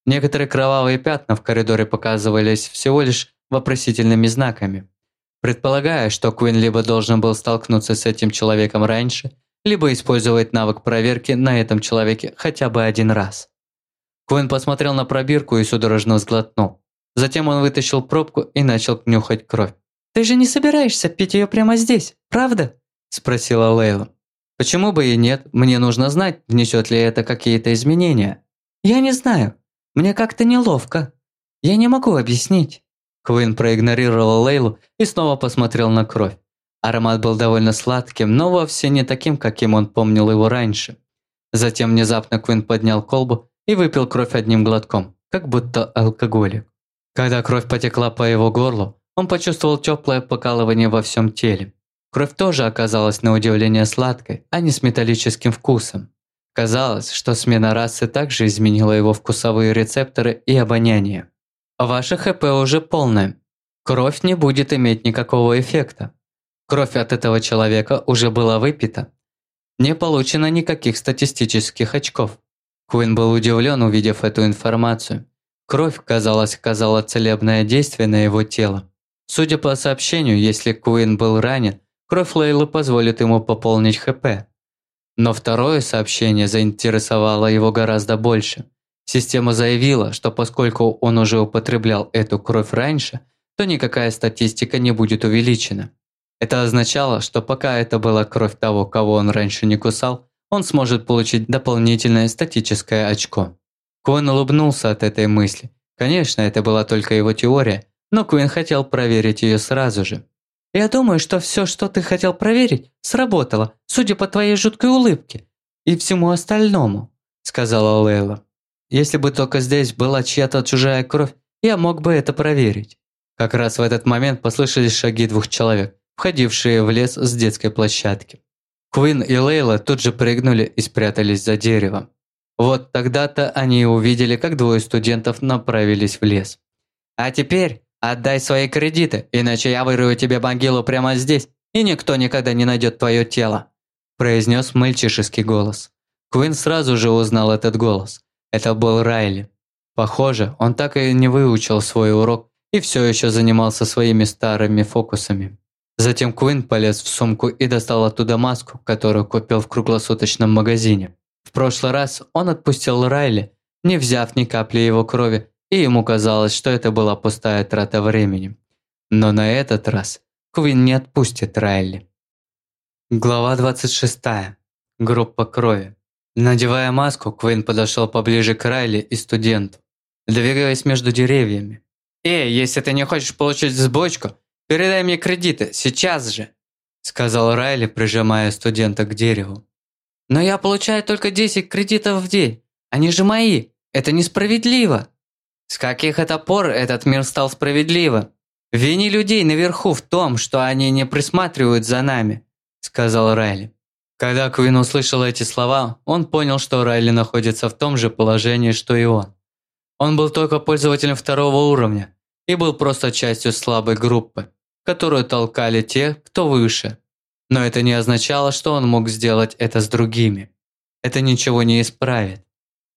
Некоторые кровавые пятна в коридоре показывались всего лишь вопросительными знаками. Предполагая, что Куин либо должен был столкнуться с этим человеком раньше, либо использовать навык проверки на этом человеке хотя бы один раз. Куин посмотрел на пробирку и судорожно сглотнул. Затем он вытащил пробку и начал нюхать кровь. «Ты же не собираешься пить ее прямо здесь, правда?» – спросила Лейла. «Почему бы и нет? Мне нужно знать, внесет ли это какие-то изменения». «Я не знаю. Мне как-то неловко. Я не могу объяснить». Куин проигнорировал Лейлу и снова посмотрел на кровь. Аромат был довольно сладким, но вовсе не таким, каким он помнил его раньше. Затем внезапно Куин поднял колбу и выпил кровь одним глотком, как будто алкоголик. Когда кровь потекла по его горлу, он почувствовал теплое покалывание во всем теле. Кровь тоже оказалась на удивление сладкой, а не с металлическим вкусом. Казалось, что смена расы также изменила его вкусовые рецепторы и обоняние. Ваше ХП уже полное. Кровь не будет иметь никакого эффекта. Кровь от этого человека уже была выпита. Не получено никаких статистических очков. Куин был удивлен, увидев эту информацию. Кровь, казалось, оказала целебное действие на его тело. Судя по сообщению, если Куин был ранен, кровь Лейлы позволит ему пополнить ХП. Но второе сообщение заинтересовало его гораздо больше. Система заявила, что поскольку он уже употреблял эту кровь раньше, то никакая статистика не будет увеличена. Это означало, что пока это была кровь того, кого он раньше не кусал, он сможет получить дополнительное статическое очко. Куин улыбнулся от этой мысли. Конечно, это была только его теория, но Куин хотел проверить ее сразу же. «Я думаю, что все, что ты хотел проверить, сработало, судя по твоей жуткой улыбке и всему остальному», сказала Лейла. «Если бы только здесь была чья-то чужая кровь, я мог бы это проверить». Как раз в этот момент послышались шаги двух человек входившие в лес с детской площадки. Куин и Лейла тут же прыгнули и спрятались за деревом. Вот тогда-то они увидели, как двое студентов направились в лес. «А теперь отдай свои кредиты, иначе я вырую тебе могилу прямо здесь, и никто никогда не найдет твое тело», произнес мальчишеский голос. Куин сразу же узнал этот голос. Это был Райли. Похоже, он так и не выучил свой урок и все еще занимался своими старыми фокусами. Затем Куин полез в сумку и достал оттуда маску, которую купил в круглосуточном магазине. В прошлый раз он отпустил Райли, не взяв ни капли его крови, и ему казалось, что это была пустая трата времени. Но на этот раз Куин не отпустит Райли. Глава 26. Группа крови. Надевая маску, Куин подошел поближе к Райли и студенту, двигаясь между деревьями. «Эй, если ты не хочешь получить сбочку, «Передай мне кредиты, сейчас же!» Сказал Райли, прижимая студента к дереву. «Но я получаю только 10 кредитов в день. Они же мои. Это несправедливо!» «С каких это пор этот мир стал справедливым? Вини людей наверху в том, что они не присматривают за нами», сказал Райли. Когда Квин услышал эти слова, он понял, что Райли находится в том же положении, что и он. Он был только пользователем второго уровня и был просто частью слабой группы которую толкали те, кто выше. Но это не означало, что он мог сделать это с другими. Это ничего не исправит.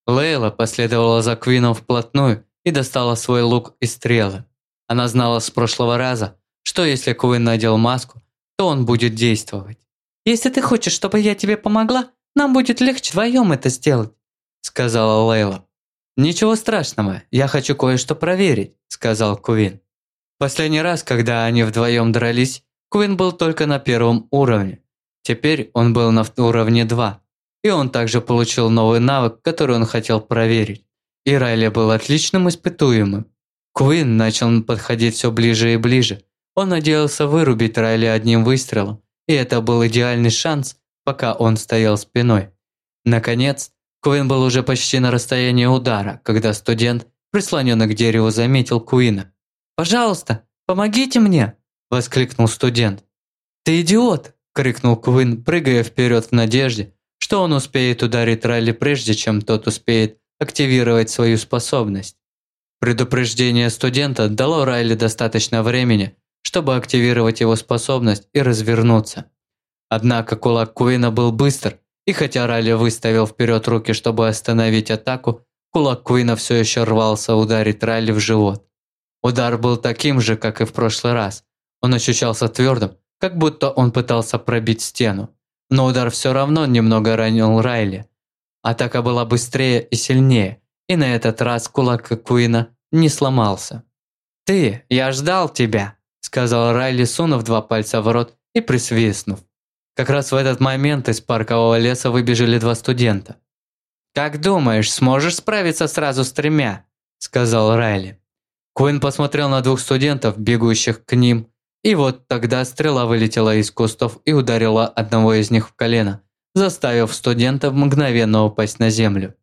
Лейла последовала за Квином вплотную и достала свой лук и стрелы. Она знала с прошлого раза, что если Квин надел маску, то он будет действовать. «Если ты хочешь, чтобы я тебе помогла, нам будет легче вдвоем это сделать», сказала Лейла. «Ничего страшного, я хочу кое-что проверить», сказал Квин. Последний раз, когда они вдвоем дрались, Квин был только на первом уровне. Теперь он был на уровне 2. И он также получил новый навык, который он хотел проверить. И Райли был отличным испытуемым. Квин начал подходить все ближе и ближе. Он надеялся вырубить Райли одним выстрелом, и это был идеальный шанс, пока он стоял спиной. Наконец, Квин был уже почти на расстоянии удара, когда студент прислоненный к дереву, заметил Куина. «Пожалуйста, помогите мне!» – воскликнул студент. «Ты идиот!» – крикнул Куин, прыгая вперед в надежде, что он успеет ударить Райли прежде, чем тот успеет активировать свою способность. Предупреждение студента дало Райли достаточно времени, чтобы активировать его способность и развернуться. Однако кулак Куина был быстр, и хотя Райли выставил вперед руки, чтобы остановить атаку, кулак Куина все еще рвался ударить Райли в живот. Удар был таким же, как и в прошлый раз. Он ощущался твердым, как будто он пытался пробить стену. Но удар все равно немного ранил Райли. Атака была быстрее и сильнее, и на этот раз кулак Куина не сломался. «Ты, я ждал тебя», – сказал Райли, сунув два пальца в рот и присвистнув. Как раз в этот момент из паркового леса выбежали два студента. «Как думаешь, сможешь справиться сразу с тремя?» – сказал Райли. Куин посмотрел на двух студентов, бегущих к ним, и вот тогда стрела вылетела из кустов и ударила одного из них в колено, заставив студента мгновенно упасть на землю.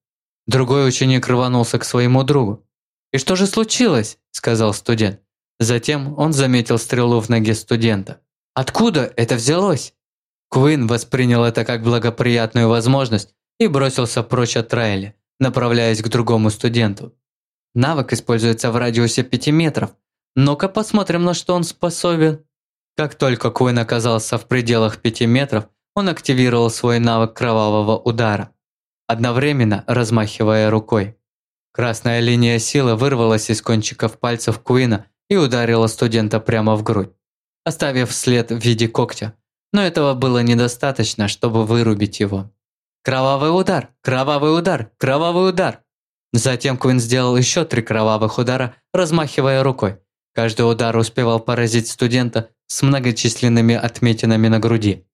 Другой ученик рванулся к своему другу. «И что же случилось?» – сказал студент. Затем он заметил стрелу в ноге студента. «Откуда это взялось?» Куин воспринял это как благоприятную возможность и бросился прочь от Райли, направляясь к другому студенту. Навык используется в радиусе 5 метров. Ну-ка посмотрим, на что он способен. Как только Куин оказался в пределах 5 метров, он активировал свой навык кровавого удара, одновременно размахивая рукой. Красная линия силы вырвалась из кончиков пальцев Куина и ударила студента прямо в грудь, оставив след в виде когтя. Но этого было недостаточно, чтобы вырубить его. Кровавый удар, кровавый удар, кровавый удар. Затем Куин сделал еще три кровавых удара, размахивая рукой. Каждый удар успевал поразить студента с многочисленными отметинами на груди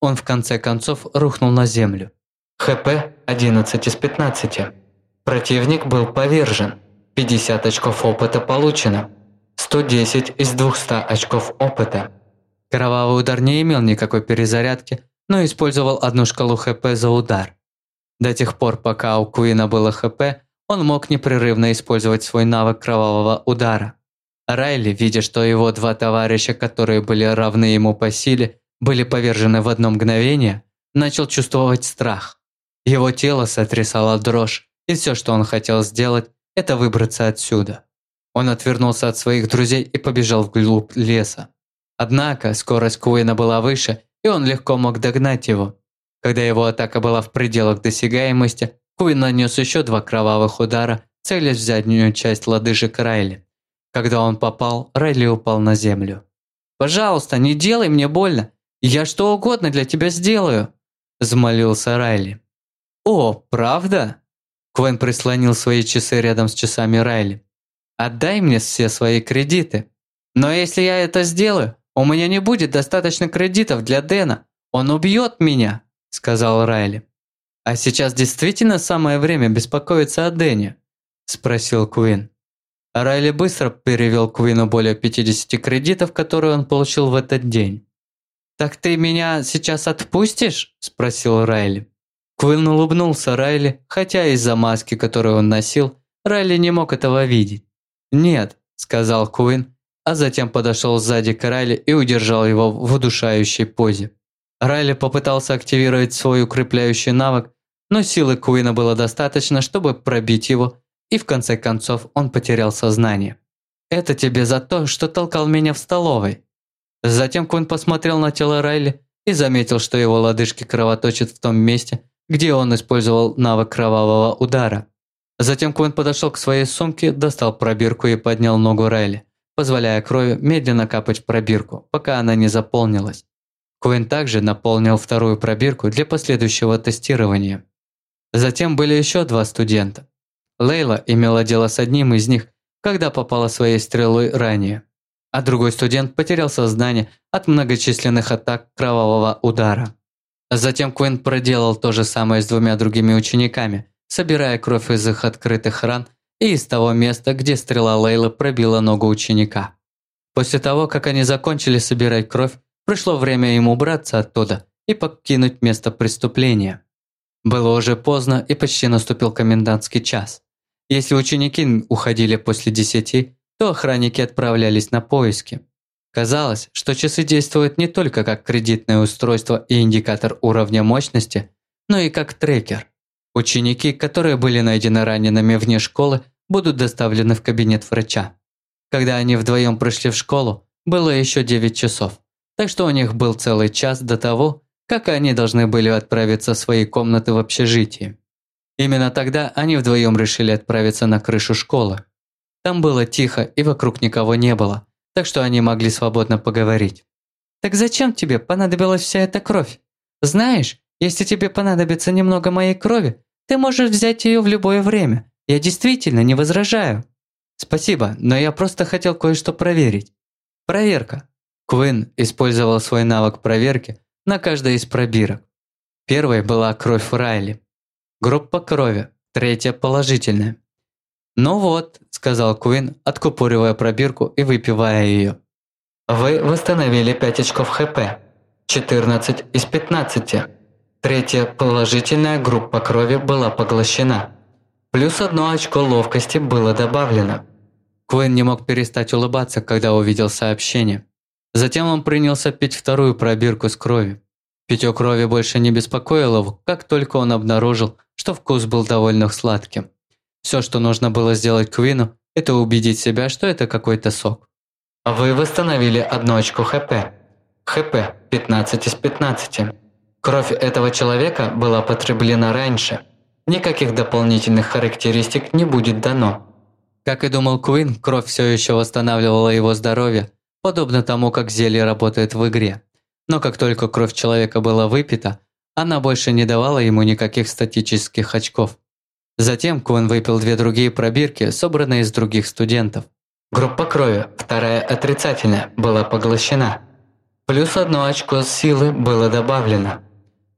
он в конце концов рухнул на землю. ХП 11 из 15. Противник был повержен. 50 очков опыта получено. 110 из 200 очков опыта. Кровавый удар не имел никакой перезарядки, но использовал одну шкалу ХП за удар. До тех пор, пока у Куина было ХП, он мог непрерывно использовать свой навык кровавого удара. Райли, видя, что его два товарища, которые были равны ему по силе, были повержены в одно мгновение, начал чувствовать страх. Его тело сотрясало дрожь, и все, что он хотел сделать, это выбраться отсюда. Он отвернулся от своих друзей и побежал вглубь леса. Однако скорость Куина была выше, и он легко мог догнать его. Когда его атака была в пределах досягаемости, Куин нанес еще два кровавых удара, целясь в заднюю часть лодыжек Райли. Когда он попал, Райли упал на землю. «Пожалуйста, не делай мне больно! «Я что угодно для тебя сделаю», – взмолился Райли. «О, правда?» Квен прислонил свои часы рядом с часами Райли. «Отдай мне все свои кредиты. Но если я это сделаю, у меня не будет достаточно кредитов для Дэна. Он убьет меня», – сказал Райли. «А сейчас действительно самое время беспокоиться о Дэне?» – спросил Куин. Райли быстро перевел Куину более 50 кредитов, которые он получил в этот день. «Так ты меня сейчас отпустишь?» – спросил Райли. Квилл улыбнулся Райли, хотя из-за маски, которую он носил, Райли не мог этого видеть. «Нет», – сказал Куин, а затем подошел сзади к Райли и удержал его в удушающей позе. Райли попытался активировать свой укрепляющий навык, но силы Куина было достаточно, чтобы пробить его, и в конце концов он потерял сознание. «Это тебе за то, что толкал меня в столовой», Затем Куин посмотрел на тело Райли и заметил, что его лодыжки кровоточат в том месте, где он использовал навык кровавого удара. Затем Куин подошел к своей сумке, достал пробирку и поднял ногу Райли, позволяя крови медленно капать в пробирку, пока она не заполнилась. Куин также наполнил вторую пробирку для последующего тестирования. Затем были еще два студента. Лейла имела дело с одним из них, когда попала своей стрелой ранее а другой студент потерял сознание от многочисленных атак кровавого удара. Затем Куин проделал то же самое с двумя другими учениками, собирая кровь из их открытых ран и из того места, где стрела Лейлы пробила ногу ученика. После того, как они закончили собирать кровь, пришло время им убраться оттуда и покинуть место преступления. Было уже поздно и почти наступил комендантский час. Если ученики уходили после десяти, то охранники отправлялись на поиски. Казалось, что часы действуют не только как кредитное устройство и индикатор уровня мощности, но и как трекер. Ученики, которые были найдены ранеными вне школы, будут доставлены в кабинет врача. Когда они вдвоем пришли в школу, было еще 9 часов, так что у них был целый час до того, как они должны были отправиться в свои комнаты в общежитии. Именно тогда они вдвоем решили отправиться на крышу школы. Там было тихо и вокруг никого не было, так что они могли свободно поговорить. «Так зачем тебе понадобилась вся эта кровь? Знаешь, если тебе понадобится немного моей крови, ты можешь взять ее в любое время. Я действительно не возражаю». «Спасибо, но я просто хотел кое-что проверить». «Проверка». Квин использовал свой навык проверки на каждой из пробирок. Первой была кровь Райли. Группа крови, третья положительная. «Ну вот», – сказал Куин, откупоривая пробирку и выпивая ее. «Вы восстановили 5 очков ХП. 14 из 15. Третья положительная группа крови была поглощена. Плюс одно очко ловкости было добавлено». Куин не мог перестать улыбаться, когда увидел сообщение. Затем он принялся пить вторую пробирку с крови. Питье крови больше не беспокоило его, как только он обнаружил, что вкус был довольно сладким. Все, что нужно было сделать Квину, это убедить себя, что это какой-то сок. Вы восстановили одну очко ХП. ХП 15 из 15. Кровь этого человека была потреблена раньше. Никаких дополнительных характеристик не будет дано. Как и думал Квин, кровь все еще восстанавливала его здоровье, подобно тому, как зелье работает в игре. Но как только кровь человека была выпита, она больше не давала ему никаких статических очков. Затем Квин выпил две другие пробирки, собранные из других студентов. Группа крови, вторая отрицательная, была поглощена. Плюс одно очко силы было добавлено.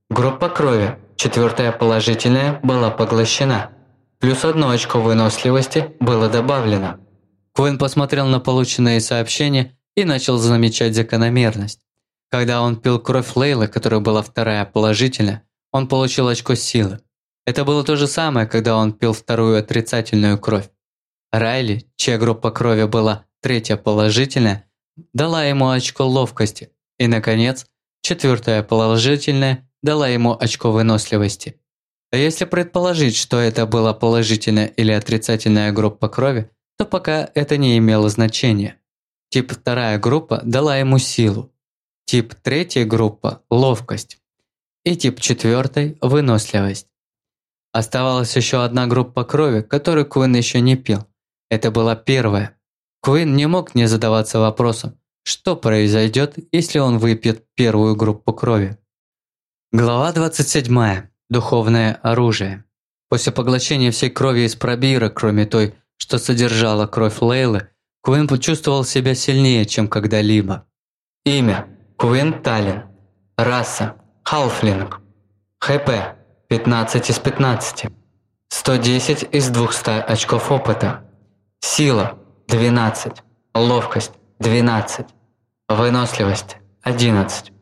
Группа крови, четвертая положительная, была поглощена. Плюс одно очко выносливости было добавлено. Квин посмотрел на полученные сообщения и начал замечать закономерность. Когда он пил кровь Лейлы, которая была вторая положительная, он получил очко силы. Это было то же самое, когда он пил вторую отрицательную кровь. Райли, чья группа крови была третья положительная, дала ему очко ловкости. И, наконец, четвертая положительная дала ему очко выносливости. А если предположить, что это была положительная или отрицательная группа крови, то пока это не имело значения. Тип вторая группа дала ему силу. Тип третья группа – ловкость. И тип четвертой – выносливость. Оставалась еще одна группа крови, которую Куин еще не пил. Это была первая. Куин не мог не задаваться вопросом, что произойдет, если он выпьет первую группу крови. Глава 27. Духовное оружие. После поглощения всей крови из пробира, кроме той, что содержала кровь Лейлы, Куин почувствовал себя сильнее, чем когда-либо. Имя – Куин Таллин. Раса – Халфлинг. ХП 15 из 15. 110 из 200 очков опыта. Сила – 12. Ловкость – 12. Выносливость – 11.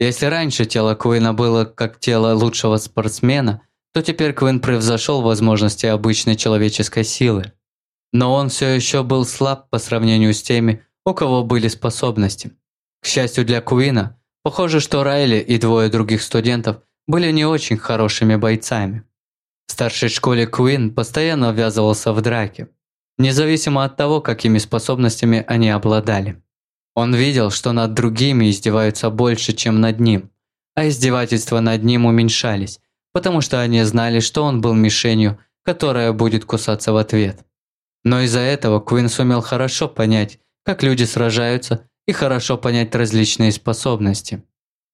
Если раньше тело Куина было как тело лучшего спортсмена, то теперь Куин превзошел возможности обычной человеческой силы. Но он все еще был слаб по сравнению с теми, у кого были способности. К счастью для Куина, похоже, что Райли и двое других студентов – были не очень хорошими бойцами. В старшей школе Куин постоянно ввязывался в драки, независимо от того, какими способностями они обладали. Он видел, что над другими издеваются больше, чем над ним, а издевательства над ним уменьшались, потому что они знали, что он был мишенью, которая будет кусаться в ответ. Но из-за этого Куин сумел хорошо понять, как люди сражаются, и хорошо понять различные способности.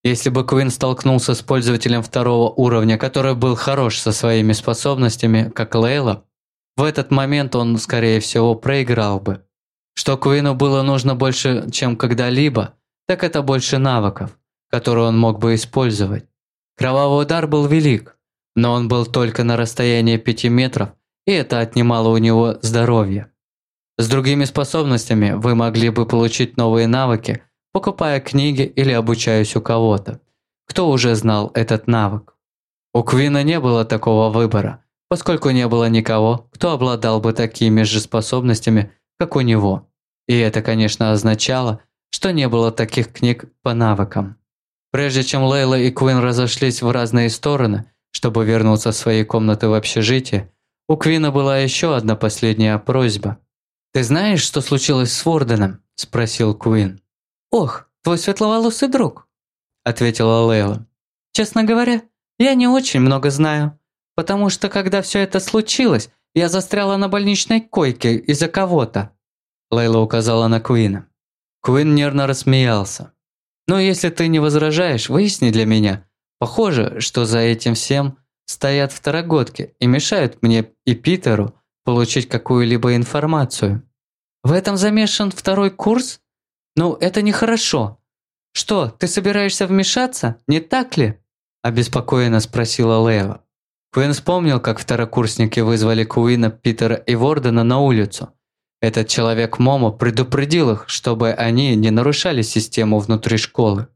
Если бы Квин столкнулся с пользователем второго уровня, который был хорош со своими способностями, как Лейла, в этот момент он, скорее всего, проиграл бы. Что Квину было нужно больше, чем когда-либо, так это больше навыков, которые он мог бы использовать. Кровавый удар был велик, но он был только на расстоянии 5 метров, и это отнимало у него здоровье. С другими способностями вы могли бы получить новые навыки – покупая книги или обучаясь у кого-то, кто уже знал этот навык. У Квина не было такого выбора, поскольку не было никого, кто обладал бы такими же способностями, как у него. И это, конечно, означало, что не было таких книг по навыкам. Прежде чем Лейла и Квин разошлись в разные стороны, чтобы вернуться в свои комнаты в общежитие, у Квина была еще одна последняя просьба. «Ты знаешь, что случилось с Ворденом?» – спросил Квин. «Ох, твой светловолосый друг», – ответила Лейла. «Честно говоря, я не очень много знаю, потому что когда все это случилось, я застряла на больничной койке из-за кого-то». Лейла указала на Квина. Квин нервно рассмеялся. «Ну, если ты не возражаешь, выясни для меня. Похоже, что за этим всем стоят второгодки и мешают мне и Питеру получить какую-либо информацию. В этом замешан второй курс? Ну, это нехорошо. Что, ты собираешься вмешаться, не так ли? Обеспокоенно спросила Лейла. Куин вспомнил, как второкурсники вызвали Куина, Питера и Вордена на улицу. Этот человек Момо предупредил их, чтобы они не нарушали систему внутри школы.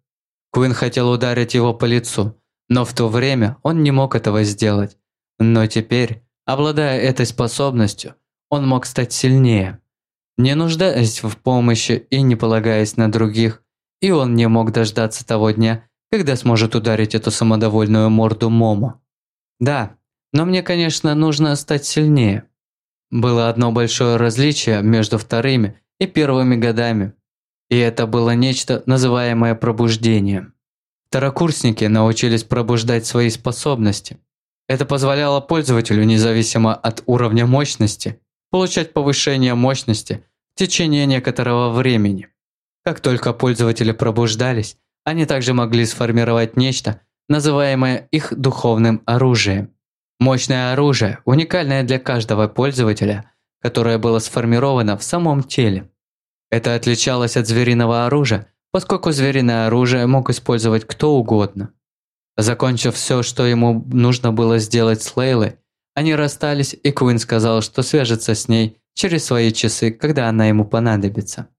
Куин хотел ударить его по лицу, но в то время он не мог этого сделать. Но теперь, обладая этой способностью, он мог стать сильнее. Не нуждаясь в помощи и не полагаясь на других, и он не мог дождаться того дня, когда сможет ударить эту самодовольную морду Момо. Да, но мне, конечно, нужно стать сильнее. Было одно большое различие между вторыми и первыми годами, и это было нечто, называемое пробуждением. Второкурсники научились пробуждать свои способности. Это позволяло пользователю, независимо от уровня мощности, получать повышение мощности в течение некоторого времени. Как только пользователи пробуждались, они также могли сформировать нечто, называемое их духовным оружием. Мощное оружие, уникальное для каждого пользователя, которое было сформировано в самом теле. Это отличалось от звериного оружия, поскольку звериное оружие мог использовать кто угодно. Закончив все, что ему нужно было сделать с Лейлой, они расстались, и Куин сказал, что свяжется с ней через свои часы, когда она ему понадобится.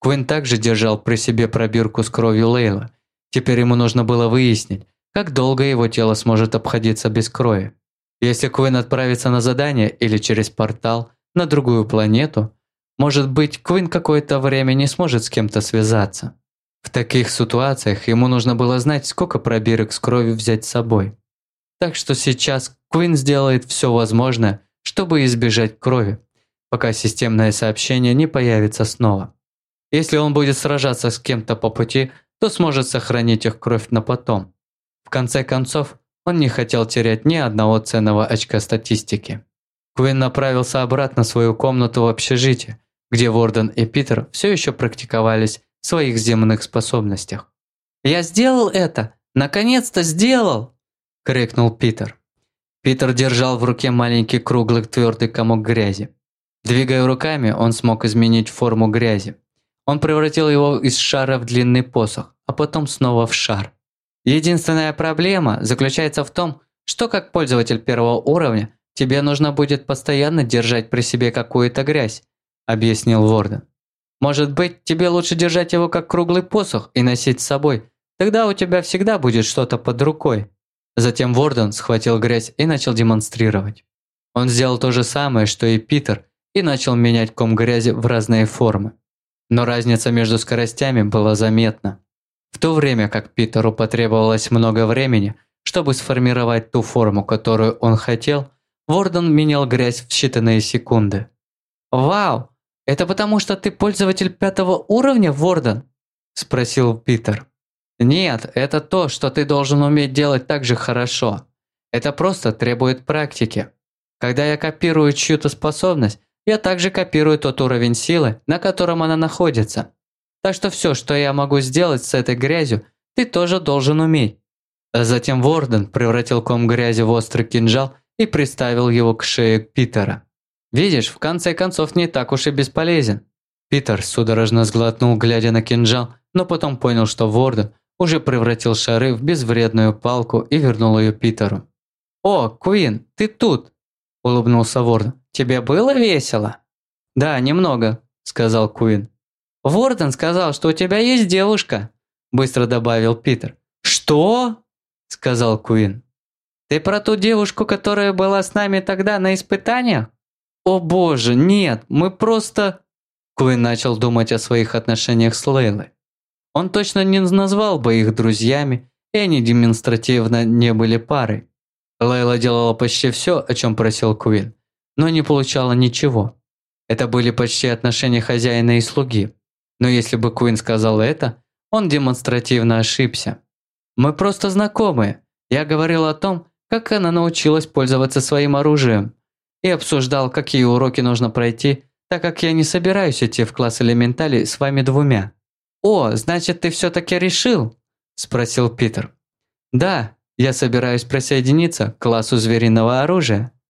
Куин также держал при себе пробирку с кровью Лейла. Теперь ему нужно было выяснить, как долго его тело сможет обходиться без крови. Если Куин отправится на задание или через портал на другую планету, может быть, Куин какое-то время не сможет с кем-то связаться. В таких ситуациях ему нужно было знать, сколько пробирок с кровью взять с собой. Так что сейчас Квин сделает все возможное, чтобы избежать крови, пока системное сообщение не появится снова. Если он будет сражаться с кем-то по пути, то сможет сохранить их кровь на потом. В конце концов, он не хотел терять ни одного ценного очка статистики. Квин направился обратно в свою комнату в общежитие, где Ворден и Питер все еще практиковались своих земных способностях. «Я сделал это! Наконец-то сделал!» – крикнул Питер. Питер держал в руке маленький круглый твердый комок грязи. Двигая руками, он смог изменить форму грязи. Он превратил его из шара в длинный посох, а потом снова в шар. Единственная проблема заключается в том, что как пользователь первого уровня тебе нужно будет постоянно держать при себе какую-то грязь, объяснил Ворден. Может быть, тебе лучше держать его как круглый посох и носить с собой. Тогда у тебя всегда будет что-то под рукой. Затем Ворден схватил грязь и начал демонстрировать. Он сделал то же самое, что и Питер, и начал менять ком грязи в разные формы. Но разница между скоростями была заметна. В то время как Питеру потребовалось много времени, чтобы сформировать ту форму, которую он хотел, Ворден менял грязь в считанные секунды. «Вау! «Это потому, что ты пользователь пятого уровня, Ворден?» – спросил Питер. «Нет, это то, что ты должен уметь делать так же хорошо. Это просто требует практики. Когда я копирую чью-то способность, я также копирую тот уровень силы, на котором она находится. Так что все, что я могу сделать с этой грязью, ты тоже должен уметь». Затем Ворден превратил ком грязи в острый кинжал и приставил его к шее Питера. Видишь, в конце концов не так уж и бесполезен. Питер судорожно сглотнул, глядя на кинжал, но потом понял, что Ворден уже превратил шары в безвредную палку и вернул ее Питеру. «О, Куин, ты тут!» – улыбнулся Ворден. «Тебе было весело?» «Да, немного», – сказал Куин. «Ворден сказал, что у тебя есть девушка», – быстро добавил Питер. «Что?» – сказал Куин. Ты про ту девушку, которая была с нами тогда на испытаниях? О боже, нет, мы просто... Куин начал думать о своих отношениях с Лейлой. Он точно не назвал бы их друзьями, и они демонстративно не были парой. Лейла делала почти все, о чем просил Куин, но не получала ничего. Это были почти отношения хозяина и слуги. Но если бы Куин сказал это, он демонстративно ошибся. «Мы просто знакомые. Я говорил о том, как она научилась пользоваться своим оружием, и обсуждал, какие уроки нужно пройти, так как я не собираюсь идти в класс элементали с вами двумя». «О, значит, ты все-таки решил?» – спросил Питер. «Да, я собираюсь присоединиться к классу звериного оружия».